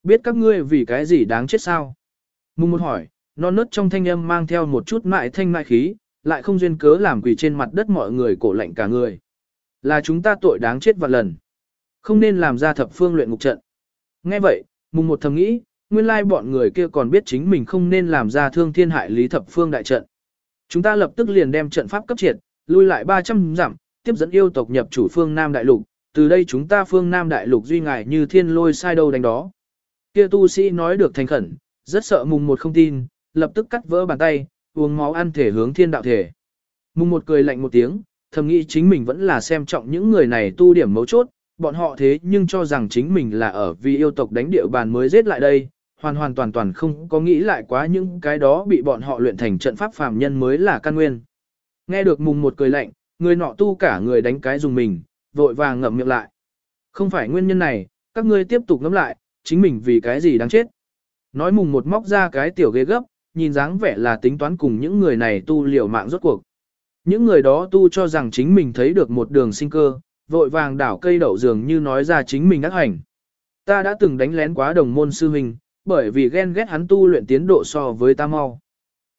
[SPEAKER 1] Biết các ngươi vì cái gì đáng chết sao? Mùng một hỏi, non nớt trong thanh âm mang theo một chút mại thanh mại khí, lại không duyên cớ làm quỳ trên mặt đất mọi người cổ lạnh cả người. Là chúng ta tội đáng chết vạn lần. Không nên làm ra thập phương luyện ngục trận. Nghe vậy, mùng một thầm nghĩ, nguyên lai bọn người kia còn biết chính mình không nên làm ra thương thiên hại lý thập phương đại trận. Chúng ta lập tức liền đem trận pháp cấp triệt, lui lại 300 dặm, tiếp dẫn yêu tộc nhập chủ phương Nam Đại Lục, từ đây chúng ta phương Nam Đại Lục duy ngại như thiên lôi sai đâu đánh đó. Kia tu sĩ nói được thành khẩn, rất sợ mùng một không tin, lập tức cắt vỡ bàn tay, uống máu ăn thể hướng thiên đạo thể. Mùng một cười lạnh một tiếng, thầm nghĩ chính mình vẫn là xem trọng những người này tu điểm mấu chốt, bọn họ thế nhưng cho rằng chính mình là ở vì yêu tộc đánh địa bàn mới giết lại đây, hoàn hoàn toàn toàn không có nghĩ lại quá những cái đó bị bọn họ luyện thành trận pháp phàm nhân mới là căn nguyên. Nghe được mùng một cười lạnh, người nọ tu cả người đánh cái dùng mình, vội vàng ngậm miệng lại. Không phải nguyên nhân này, các ngươi tiếp tục ngẫm lại, chính mình vì cái gì đáng chết. Nói mùng một móc ra cái tiểu ghế gấp, nhìn dáng vẻ là tính toán cùng những người này tu liều mạng rốt cuộc. Những người đó tu cho rằng chính mình thấy được một đường sinh cơ, vội vàng đảo cây đậu dường như nói ra chính mình ác hành. Ta đã từng đánh lén quá đồng môn sư huynh, bởi vì ghen ghét hắn tu luyện tiến độ so với ta mau.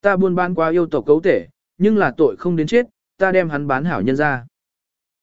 [SPEAKER 1] Ta buôn bán quá yêu tộc cấu thể, nhưng là tội không đến chết, ta đem hắn bán hảo nhân ra.